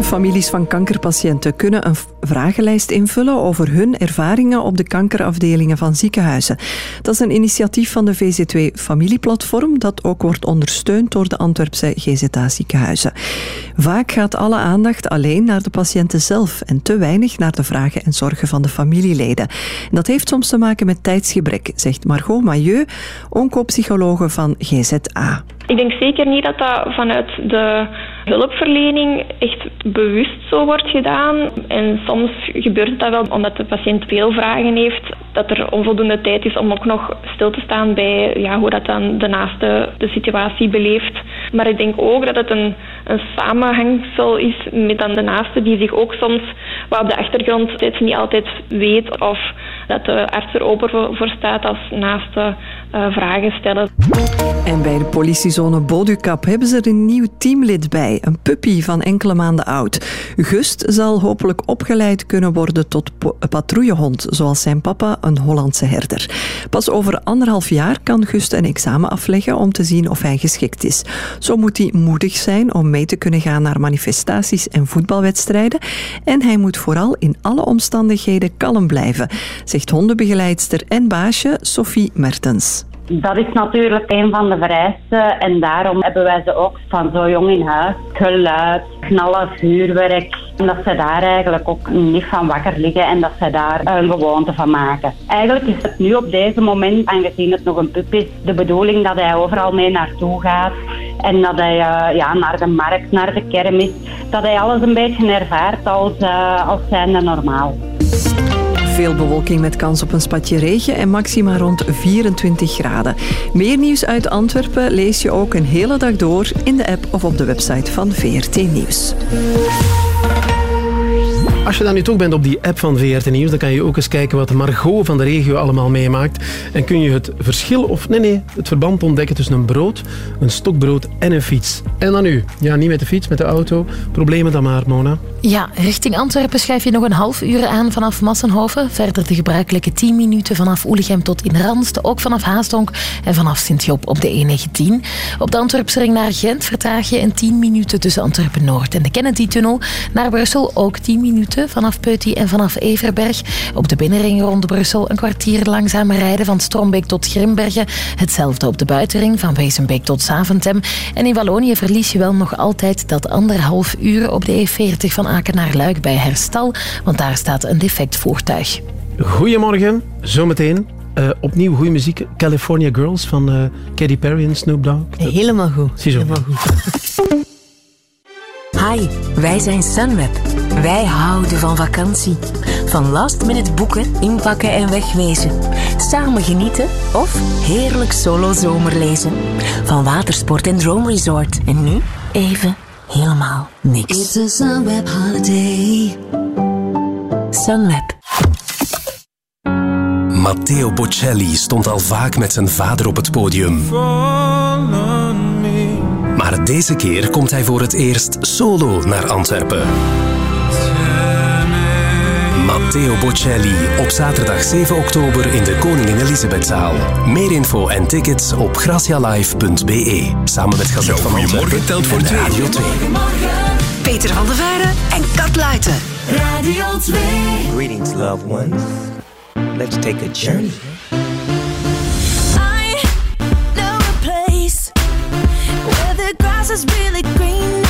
De families van kankerpatiënten kunnen een vragenlijst invullen over hun ervaringen op de kankerafdelingen van ziekenhuizen. Dat is een initiatief van de VZ2 Familieplatform dat ook wordt ondersteund door de Antwerpse GZA ziekenhuizen. Vaak gaat alle aandacht alleen naar de patiënten zelf en te weinig naar de vragen en zorgen van de familieleden. En dat heeft soms te maken met tijdsgebrek, zegt Margot Mailleux, oncopsychologe van GZA. Ik denk zeker niet dat dat vanuit de hulpverlening echt bewust zo wordt gedaan. En soms gebeurt dat wel omdat de patiënt veel vragen heeft, dat er onvoldoende tijd is om ook nog stil te staan bij ja, hoe dat dan de naaste de situatie beleeft. Maar ik denk ook dat het een, een samenhangsel is met dan de naaste die zich ook soms wat op de achtergrond niet altijd weet of dat de arts er open voor staat als naaste eh, vragen stellen. En bij de politiezone Bodukap hebben ze er een nieuw teamlid bij, een puppy van enkele maanden oud. Gust zal hopelijk opgeleid kunnen worden tot patrouillehond, zoals zijn papa, een Hollandse herder. Pas over anderhalf jaar kan Gust een examen afleggen om te zien of hij geschikt is. Zo moet hij moedig zijn om mee te kunnen gaan naar manifestaties en voetbalwedstrijden. En hij moet vooral in alle omstandigheden kalm blijven, zegt hondenbegeleidster en baasje Sophie Mertens. Dat is natuurlijk een van de vereisten en daarom hebben wij ze ook van zo jong in huis. Geluid, knallen, vuurwerk, En dat ze daar eigenlijk ook niet van wakker liggen en dat ze daar een gewoonte van maken. Eigenlijk is het nu op deze moment, aangezien het nog een pup is, de bedoeling dat hij overal mee naartoe gaat. En dat hij eh, ja, naar de markt, naar de kermis, dat hij alles een beetje ervaart als, eh, als zijnde normaal. Veel bewolking met kans op een spatje regen en maxima rond 24 graden. Meer nieuws uit Antwerpen lees je ook een hele dag door in de app of op de website van VRT Nieuws. Als je dan nu toch bent op die app van VRT Nieuws, dan kan je ook eens kijken wat Margot van de regio allemaal meemaakt. En kun je het verschil, of nee, nee, het verband ontdekken tussen een brood, een stokbrood en een fiets. En dan nu? Ja, niet met de fiets, met de auto. Problemen dan maar, Mona. Ja, richting Antwerpen schrijf je nog een half uur aan vanaf Massenhoven. Verder de gebruikelijke 10 minuten vanaf Oelichem tot in Randst. Ook vanaf Haasdonk en vanaf Sint-Job op de E19. Op de Antwerpse ring naar Gent vertraag je een 10 minuten tussen Antwerpen-Noord en de Kennedy-tunnel. Naar Brussel ook 10 minuten vanaf Peuty en vanaf Everberg. Op de binnenring rond Brussel een kwartier langzamer rijden van Strombeek tot Grimbergen. Hetzelfde op de buitenring van Wezenbeek tot Zaventem. En in Wallonië verlies je wel nog altijd dat anderhalf uur op de E40 van Aken naar Luik bij Herstal, want daar staat een defect voertuig. Goedemorgen, zometeen. eh, opnieuw goede muziek. California Girls van eh, Katy Perry en Snoop Dogg. Helemaal goed. Ziezo. Helemaal goed. Hi, wij zijn Sunweb. Wij houden van vakantie. Van last minute boeken, inpakken en wegwezen. Samen genieten of heerlijk solo zomerlezen. Van watersport en droomresort. En nu even helemaal niks. It's a Sunweb holiday. Sunweb. Matteo Bocelli stond al vaak met zijn vader op het podium. Maar deze keer komt hij voor het eerst solo naar Antwerpen. Matteo Bocelli op zaterdag 7 oktober in de Koningin Elisabethzaal. Meer info en tickets op gracialive.be. Samen met Gazet van Antwerpen telt voor twee. Radio 2. Peter van der Veire en Kat Luiten. Radio 2. Greetings, loved ones. Let's take a journey. The grass is really greener.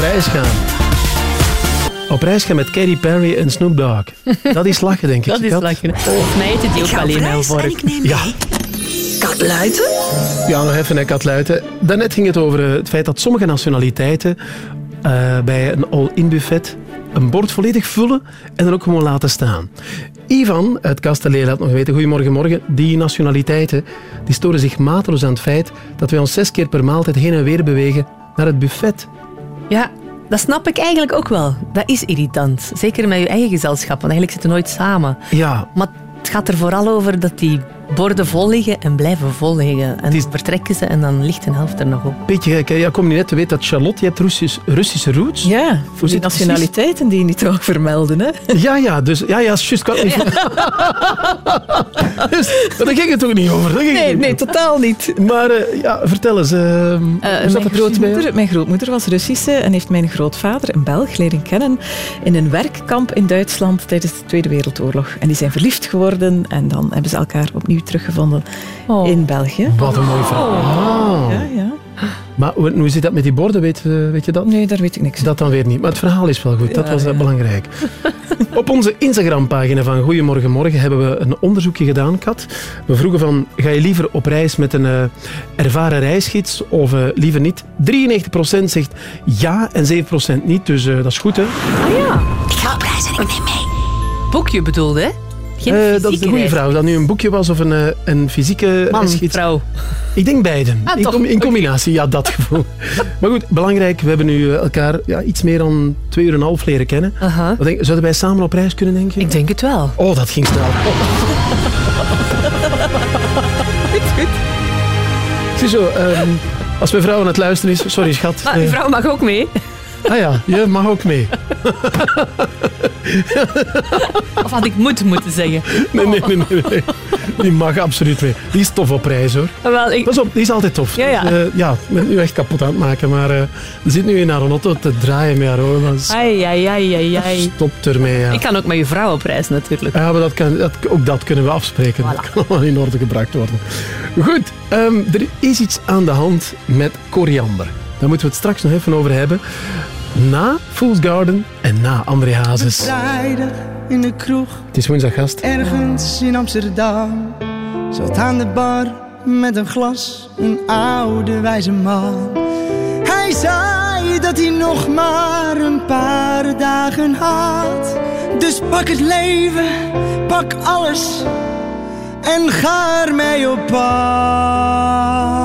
reis gaan. Op reis gaan met Katy Perry en Snoop Dogg. [laughs] Dat is lachen, denk ik. Dat is lachen. Volgens mij heette die ook alleen maar voor. Ja. Katluiten? Ja, nog even, hè, Katluiten. Daarnet ging het over eh, het feit dat sommige nationaliteiten eh, bij een all-in buffet een bord volledig vullen en dan ook gewoon laten staan. Ivan uit Kastelee laat nog weten, goedemorgen, morgen. Die nationaliteiten die storen zich mateloos aan het feit dat wij ons zes keer per maaltijd heen en weer bewegen naar het buffet. Ja, dat snap ik eigenlijk ook wel. Dat is irritant. Zeker met je eigen gezelschap, want eigenlijk zitten nooit samen. Ja. Maar het gaat er vooral over dat die borden vol liggen en blijven vol liggen. En dan vertrekken ze en dan ligt een helft er nog op. Beetje gek, hè? Ja, kom je net te weten dat Charlotte, je hebt Russisch, Russische roots. Ja, voor die nationaliteiten die je niet wou vermelden. Hè? Ja, ja, dus ja, ja, is juist. kan- [laughs] dus, maar daar ging het ook niet over. Nee, niet nee, over. totaal niet. Maar eh, ja, vertel eens. hoe zat mijn, grootmoeder, mijn grootmoeder was Russische en heeft mijn grootvader, een Belg, leren kennen in een werkkamp in Duitsland tijdens de Tweede Wereldoorlog. En die zijn verliefd geworden en dan hebben ze elkaar opnieuw teruggevonden in België. Wat een mooi verhaal. Ah. Ja, ja. Maar hoe, hoe zit dat met die borden? Weet, eh, weet je dat? Nee, daar weet ik niks Dat dan weer niet. Maar het verhaal is wel goed. Dat Ja, was eh, ja. belangrijk. [laughs] Op onze Instagram-pagina van Goedemorgen Morgen hebben we een onderzoekje gedaan, Kat. We vroegen van, ga je liever op reis met een eh, ervaren reisgids of eh, liever niet? 93% zegt ja en 7% niet, dus eh, dat is goed, hè? Ah ja. Ik ga op reis en ik neem mee. Boekje bedoelde, hè? Geen Eh, dat is de fysieke goede vraag. Of dat nu een boekje was of een, eh, een fysieke Man, reisgids. vrouw. Ik denk beiden. Ah, in, com- in combinatie, ja, dat gevoel. maar goed, belangrijk. We hebben nu eh, elkaar ja, iets meer dan twee uur en een half leren kennen. Aha. Wat denk, zouden wij samen op reis kunnen, denk je? Ik denk het wel. Oh, dat ging snel. [laughs] Ziezo, ehm, als mijn vrouw aan het luisteren is... Sorry, schat. Maar uw Eh, vrouw mag ook mee. Ah ja, je mag ook mee. [laughs] Of had ik moet moeten zeggen. Nee, nee, nee, nee, nee. Die mag absoluut mee. Die is tof op reis, hoor. Wel, ik... Pas op, die is altijd tof. Ja, ja. Dus, eh, ja, ik ben nu echt kapot aan het maken, maar eh we zitten nu in haar auto te draaien met haar Ai, ai, ai, ai, ai. Stop ermee, ja. Ik kan ook met je vrouw op reis natuurlijk. Ja, maar dat kan, dat, ook dat kunnen we afspreken. Dat kan allemaal in orde gebracht worden. Goed, ehm, er is iets aan de hand met koriander. Daar moeten we het straks nog even over hebben. Na Fool's Garden en na André Hazes. Vrijdag in de kroeg, Het is woensdag gast. ergens in Amsterdam. Zat aan de bar met een glas, een oude wijze man. Hij zei dat hij nog maar een paar dagen had. Dus pak het leven, pak alles en ga ermee op pad.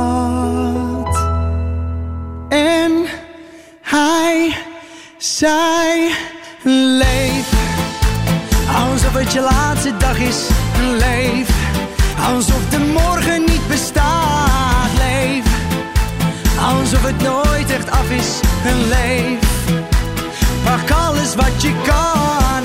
En hij zei: Leef alsof het je laatste dag is. Leef alsof de morgen niet bestaat. Leef alsof het nooit echt af is. Leef pak alles wat je kan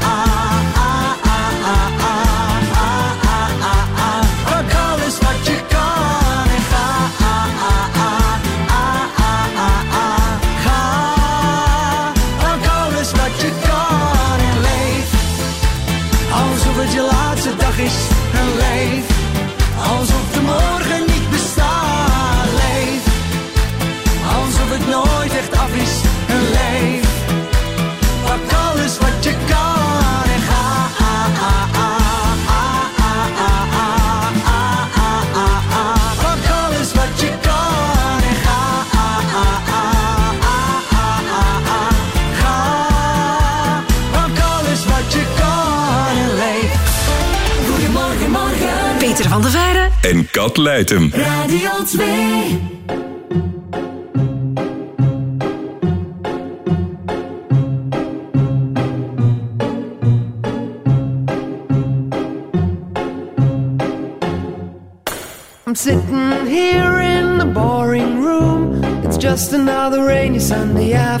Kat leidt hem. Radio 2. I'm sitting here in the boring room. It's just another rainy Sunday afternoon.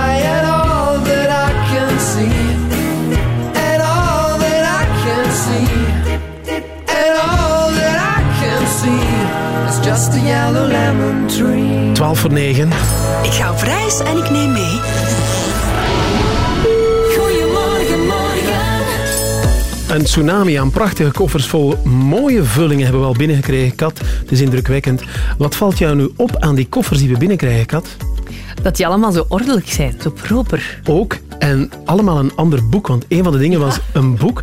a yellow lemon tree. 12 voor 9. Ik ga op reis en ik neem mee. Goedemorgen, morgen. Een tsunami aan prachtige koffers vol mooie vullingen hebben we al binnengekregen, Kat. Het is indrukwekkend. Wat valt jou nu op aan die koffers die we binnenkrijgen, Kat? Dat die allemaal zo ordelijk zijn, zo proper. Ook. En allemaal een ander boek, want een van de dingen was [laughs] een boek.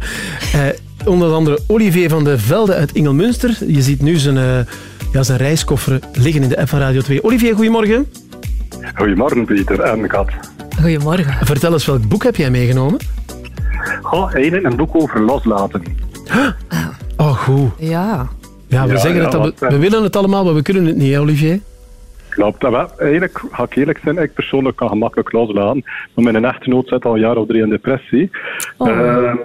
Eh, onder andere Olivier van de Velde uit Ingelmunster. Je ziet nu zijn, eh, ja, zijn reiskoffer liggen in de app van Radio 2. Olivier, goedemorgen. Goedemorgen, Pieter en Kat. Goedemorgen. Vertel eens, welk boek heb jij meegenomen? Goh, eigenlijk een boek over loslaten. Oh, goed. Ja. Ja, we Ja, zeggen ja, het, we, eh, willen het allemaal, maar we kunnen het niet, hè, Olivier? Klopt. Wel. Eigenlijk, ga ik eerlijk zijn, ik persoonlijk kan gemakkelijk loslaten. Maar mijn echtgenoot zit al een jaar of drie in depressie. Oh. Ehm,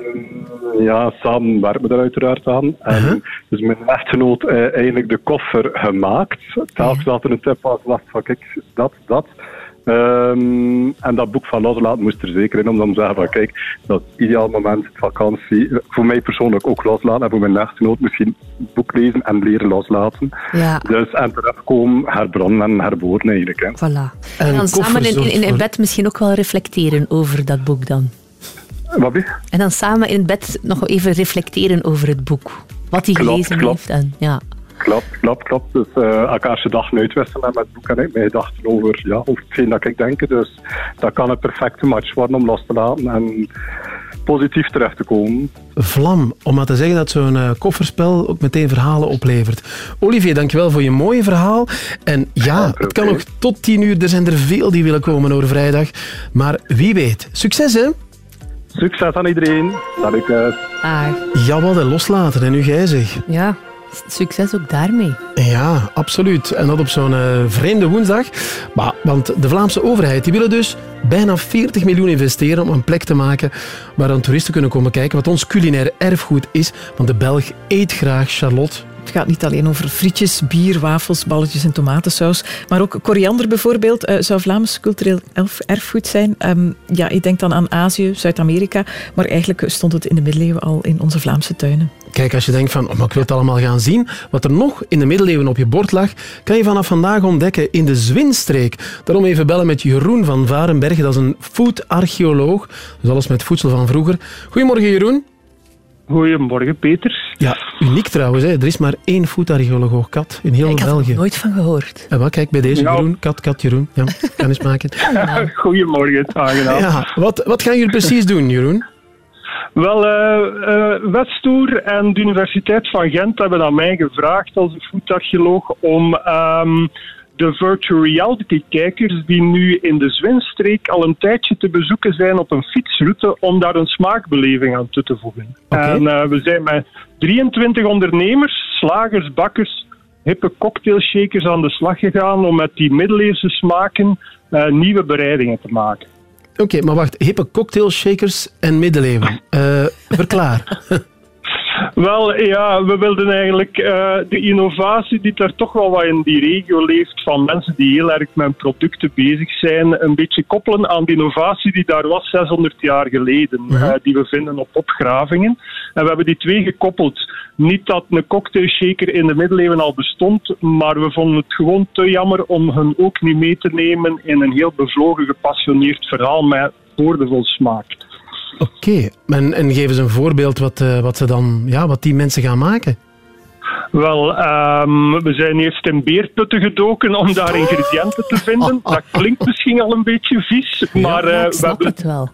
ja, samen werken we er uiteraard aan. En Dus mijn echtgenoot eh, eigenlijk de koffer gemaakt. Telkens dat er een tip was, was van kijk, dat, dat. Ehm, en dat boek van loslaten moest er zeker in, om dan te zeggen van kijk, dat is het ideaal moment, vakantie. Voor mij persoonlijk ook loslaten en voor mijn echtgenoot misschien boek lezen en leren loslaten. Ja. Dus en terugkomen, herbranden en herboren eigenlijk. Hè. Voilà. En dan samen in, in, in bed misschien ook wel reflecteren over dat boek dan. En dan samen in bed nog even reflecteren over het boek. Wat hij Klopt, gelezen klopt. heeft. En, ja. Klopt, klopt, klopt. Dus eh elkaar zijn dag uitwisselen met boek en ik mijn gedachten over, ja, over hetgeen dat ik denk. Dus dat kan een perfecte match worden om los te laten en positief terecht te komen. Vlam, om maar te zeggen dat zo'n eh, kofferspel ook meteen verhalen oplevert. Olivier, dankjewel voor je mooie verhaal. En ja, het kan nog tot tien uur. Er zijn er veel die willen komen over vrijdag. Maar wie weet. Succes, hè? Succes aan iedereen. Salut. Ah, Jawel, en loslaten. En nu jij zeg. ja, succes ook daarmee. Ja, absoluut. En dat op zo'n eh, vreemde woensdag. Maar, want de Vlaamse overheid die willen dus bijna 40 miljoen investeren om een plek te maken waar dan toeristen kunnen komen kijken wat ons culinair erfgoed is. Want de Belg eet graag Charlotte. Het gaat niet alleen over frietjes, bier, wafels, balletjes en tomatensaus, maar ook koriander bijvoorbeeld eh, zou Vlaams cultureel erfgoed zijn. Ehm, ja, ik denk dan aan Azië, Zuid-Amerika, maar eigenlijk stond het in de middeleeuwen al in onze Vlaamse tuinen. Kijk, als je denkt van, oh, maar ik wil het allemaal gaan zien, wat er nog in de middeleeuwen op je bord lag, kan je vanaf vandaag ontdekken in de Zwinstreek. Daarom even bellen met Jeroen van Varenbergen, dat is een foodarcheoloog, dus alles met voedsel van vroeger. Goedemorgen Jeroen. Goedemorgen, Peter. Ja, uniek trouwens, hè. er is maar één foodarcheoloog, Kat, in heel Ik had er België. nog nooit van gehoord. En wat, kijk bij deze Ja. Jeroen, Kat, Kat, Jeroen. Ja, kennis maken. [laughs] Goedemorgen, aangenaam. Ja, wat, wat gaan jullie precies doen, Jeroen? Wel, eh eh, Westtoer en de Universiteit van Gent hebben aan mij gevraagd als een voetarcheoloog om ehm, de virtual reality kijkers die nu in de Zwinstreek al een tijdje te bezoeken zijn op een fietsroute, om daar een smaakbeleving aan toe te voegen. En eh, we zijn met 23 ondernemers, slagers, bakkers, hippe cocktailshakers aan de slag gegaan om met die middeleeuwse smaken nieuwe bereidingen te maken. Oké, maar wacht. Hippe cocktailshakers en middeleeuwen. [laughs] Eh, verklaar. [laughs] Wel, ja, we wilden eigenlijk eh, de innovatie die er toch wel wat in die regio leeft, van mensen die heel erg met producten bezig zijn, een beetje koppelen aan de innovatie die daar was 600 jaar geleden, eh, die we vinden op opgravingen. En we hebben die twee gekoppeld. Niet dat een cocktailshaker in de middeleeuwen al bestond, maar we vonden het gewoon te jammer om hen ook niet mee te nemen in een heel bevlogen, gepassioneerd verhaal met woordenvol smaak. Oké, en, en geef eens een voorbeeld wat, eh, wat, ze dan, ja, wat die mensen gaan maken. Wel, ehm, we zijn eerst in beerputten gedoken om daar ingrediënten te vinden. [laughs] Dat klinkt misschien al een beetje vies, maar eh, we, hebben, het wel.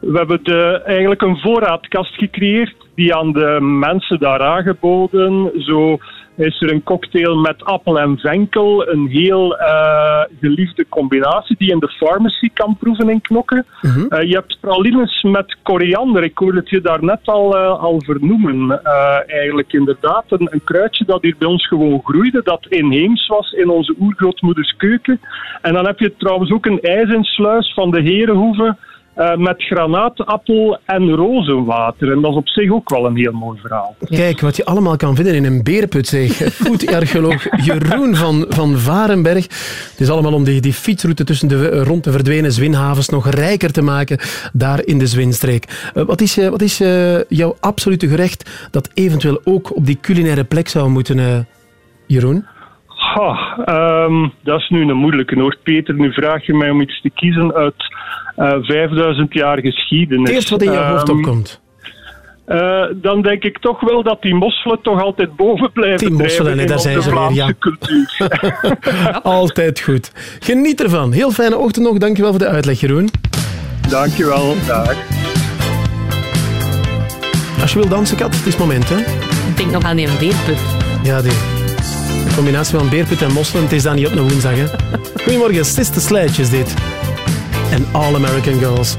we hebben de, eigenlijk een voorraadkast gecreëerd die aan de mensen daar aangeboden. Zo is er een cocktail met appel en venkel. Een heel eh, geliefde combinatie die je in de pharmacy kan proeven in knokken. Eh, je hebt pralines met koriander. Ik hoorde het je daarnet al, eh, al vernoemen. Eigenlijk inderdaad een, een kruidje dat hier bij ons gewoon groeide, dat inheems was in onze oergrootmoeders keuken. En dan heb je trouwens ook een ijzinsluis van de Herenhoeve eh, met granaatappel en rozenwater. En dat is op zich ook wel een heel mooi verhaal. Kijk, wat je allemaal kan vinden in een beerput, zeg. [laughs] Food-archeoloog Jeroen van, van Varenberg. Het is allemaal om die, die fietsroute tussen de eh, rond de verdwenen zwinhavens nog rijker te maken, daar in de Zwinstreek. Eh, wat is, wat is jouw absolute gerecht dat eventueel ook op die culinaire plek zou moeten, Jeroen? Ha, ehm, dat is nu een moeilijke hoor. Peter, nu vraag je mij om iets te kiezen uit eh 5000 jaar geschiedenis. Eerst wat in je hoofd Ehm, opkomt. eh, dan denk ik toch wel dat die mosselen toch altijd boven blijven Die mosselen, in daar zijn ze weer, ja. [laughs] Altijd goed. Geniet ervan. Heel fijne ochtend nog. Dankjewel voor de uitleg, Jeroen. Dankjewel. Dag. Als je wil dansen, Kat, het is het moment, hè? Ik denk nog aan die beerput. Ja, die. Combinatie van beerput en mosselen, het is dan niet op een woensdag, hè? [laughs] Goedemorgen, Sister Sledge is dit. En All American Girls.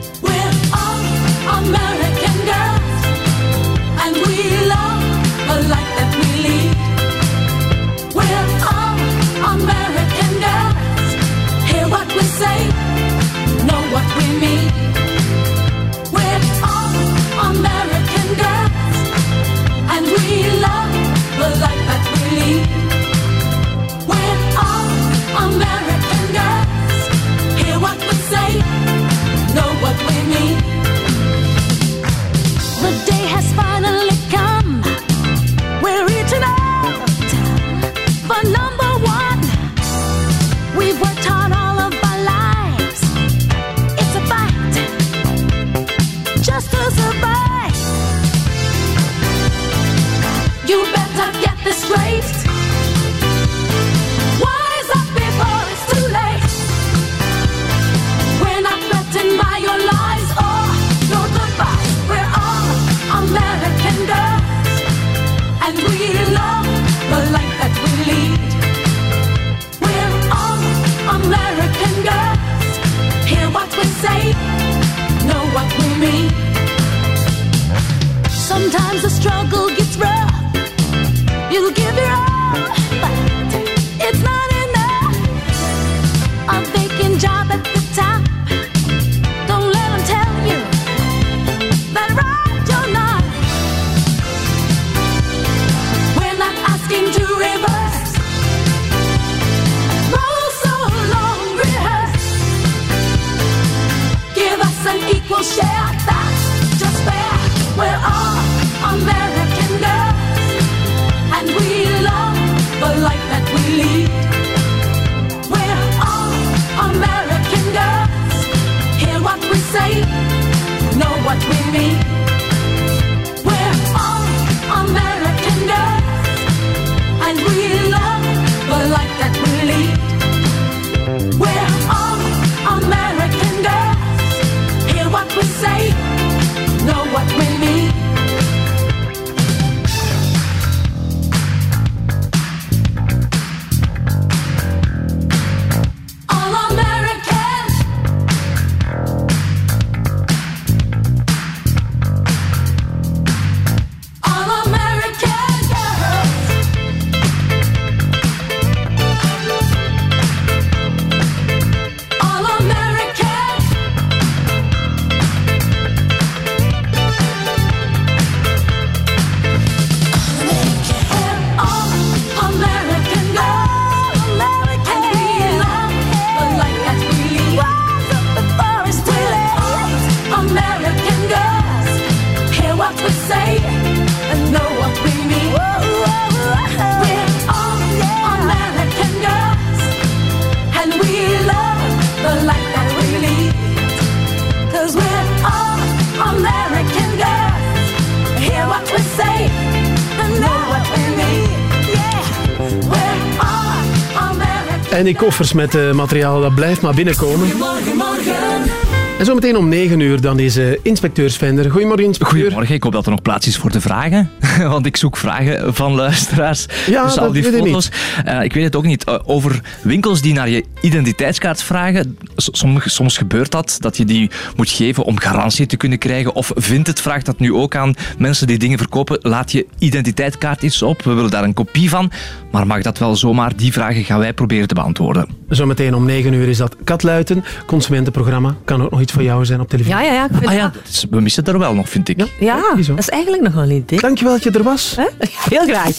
You give your all, but it's not enough. A vacant job at the top. Don't let 'em tell you that right you're not. We're not asking to reverse. Roll so long, rehearse. Give us an equal share. En die koffers met eh, materiaal, dat blijft maar binnenkomen. En zometeen om 9 uur dan deze inspecteur Svender. Goedemorgen, inspecteur. Goedemorgen, ik hoop dat er nog plaats is voor de vragen. [laughs] Want ik zoek vragen van luisteraars. Ja, dus al die weet ik foto's. Eh, ik weet het ook niet. Eh, over winkels die naar je identiteitskaart vragen. Soms, soms gebeurt dat, dat je die moet geven om garantie te kunnen krijgen. Of vindt het, vraagt dat nu ook aan mensen die dingen verkopen. Laat je identiteitskaart eens op. We willen daar een kopie van. Maar mag dat wel zomaar? Die vragen gaan wij proberen te beantwoorden. Zometeen om 9 uur is dat Katluiten, consumentenprogramma. Kan ook nog iets voor jou zijn op televisie. Ja, ja, ja. Ik vind Ah ja, dus we missen er wel nog, vind ik. Ja, dat is eigenlijk nog wel een idee. Dankjewel dat je er was. [laughs] Heel graag.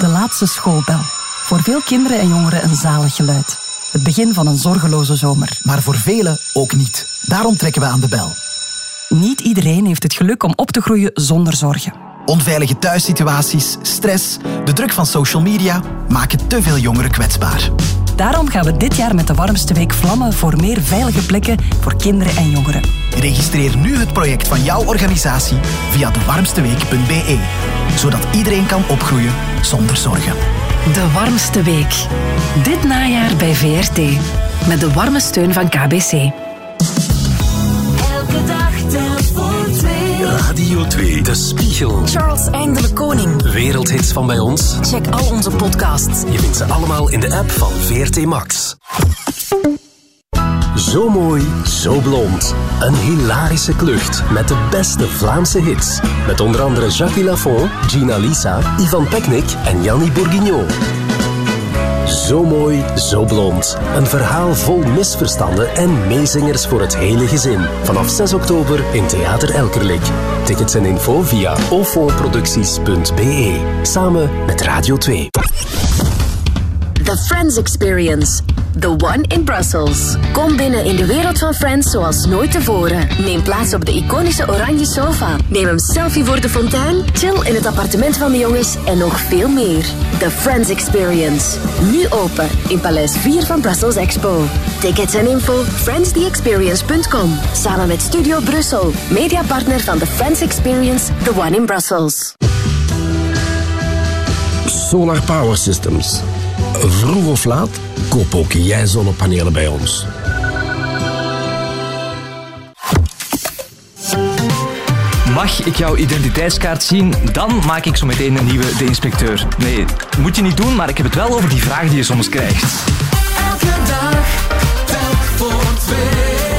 De laatste schoolbel. Voor veel kinderen en jongeren een zalig geluid. Het begin van een zorgeloze zomer. Maar voor velen ook niet. Daarom trekken we aan de bel. Niet iedereen heeft het geluk om op te groeien zonder zorgen. Onveilige thuissituaties, stress, de druk van social media maken te veel jongeren kwetsbaar. Daarom gaan we dit jaar met de warmste week vlammen voor meer veilige plekken voor kinderen en jongeren. Registreer nu het project van jouw organisatie via dewarmsteweek.be, zodat iedereen kan opgroeien zonder zorgen. De warmste week. Dit najaar bij VRT. Met de warme steun van KBC. Elke dag. Radio 2, De Spiegel. Charles eindelijk koning. Wereldhits van bij ons. Check al onze podcasts. Je vindt ze allemaal in de app van VRT Max. Zo mooi, zo blond. Een hilarische klucht met de beste Vlaamse hits. Met onder andere Jacques Lafont, Gina Lisa, Ivan Peknik en Jannie Bourguignon. Zo mooi, zo blond. Een verhaal vol misverstanden en meezingers voor het hele gezin. Vanaf 6 oktober in Theater Elkerlijk. Tickets en info via ofonproducties.be. Samen met Radio 2. The Friends Experience. The one in Brussels. Kom binnen in de wereld van Friends zoals nooit tevoren. Neem plaats op de iconische oranje sofa. Neem een selfie voor de fontein. Chill in het appartement van de jongens en nog veel meer. The Friends Experience. Nu open in Paleis 4 van Brussels Expo. Tickets en info friendstheexperience.com. Samen met Studio Brussel. Mediapartner van The Friends Experience. The one in Brussels. Solar Power Systems. Vroeg of laat, koop ook jij zonnepanelen bij ons. Mag ik jouw identiteitskaart zien? Dan maak ik zo meteen een nieuwe de inspecteur. Nee, moet je niet doen, maar ik heb het wel over die vraag die je soms krijgt. Elke dag voor twee.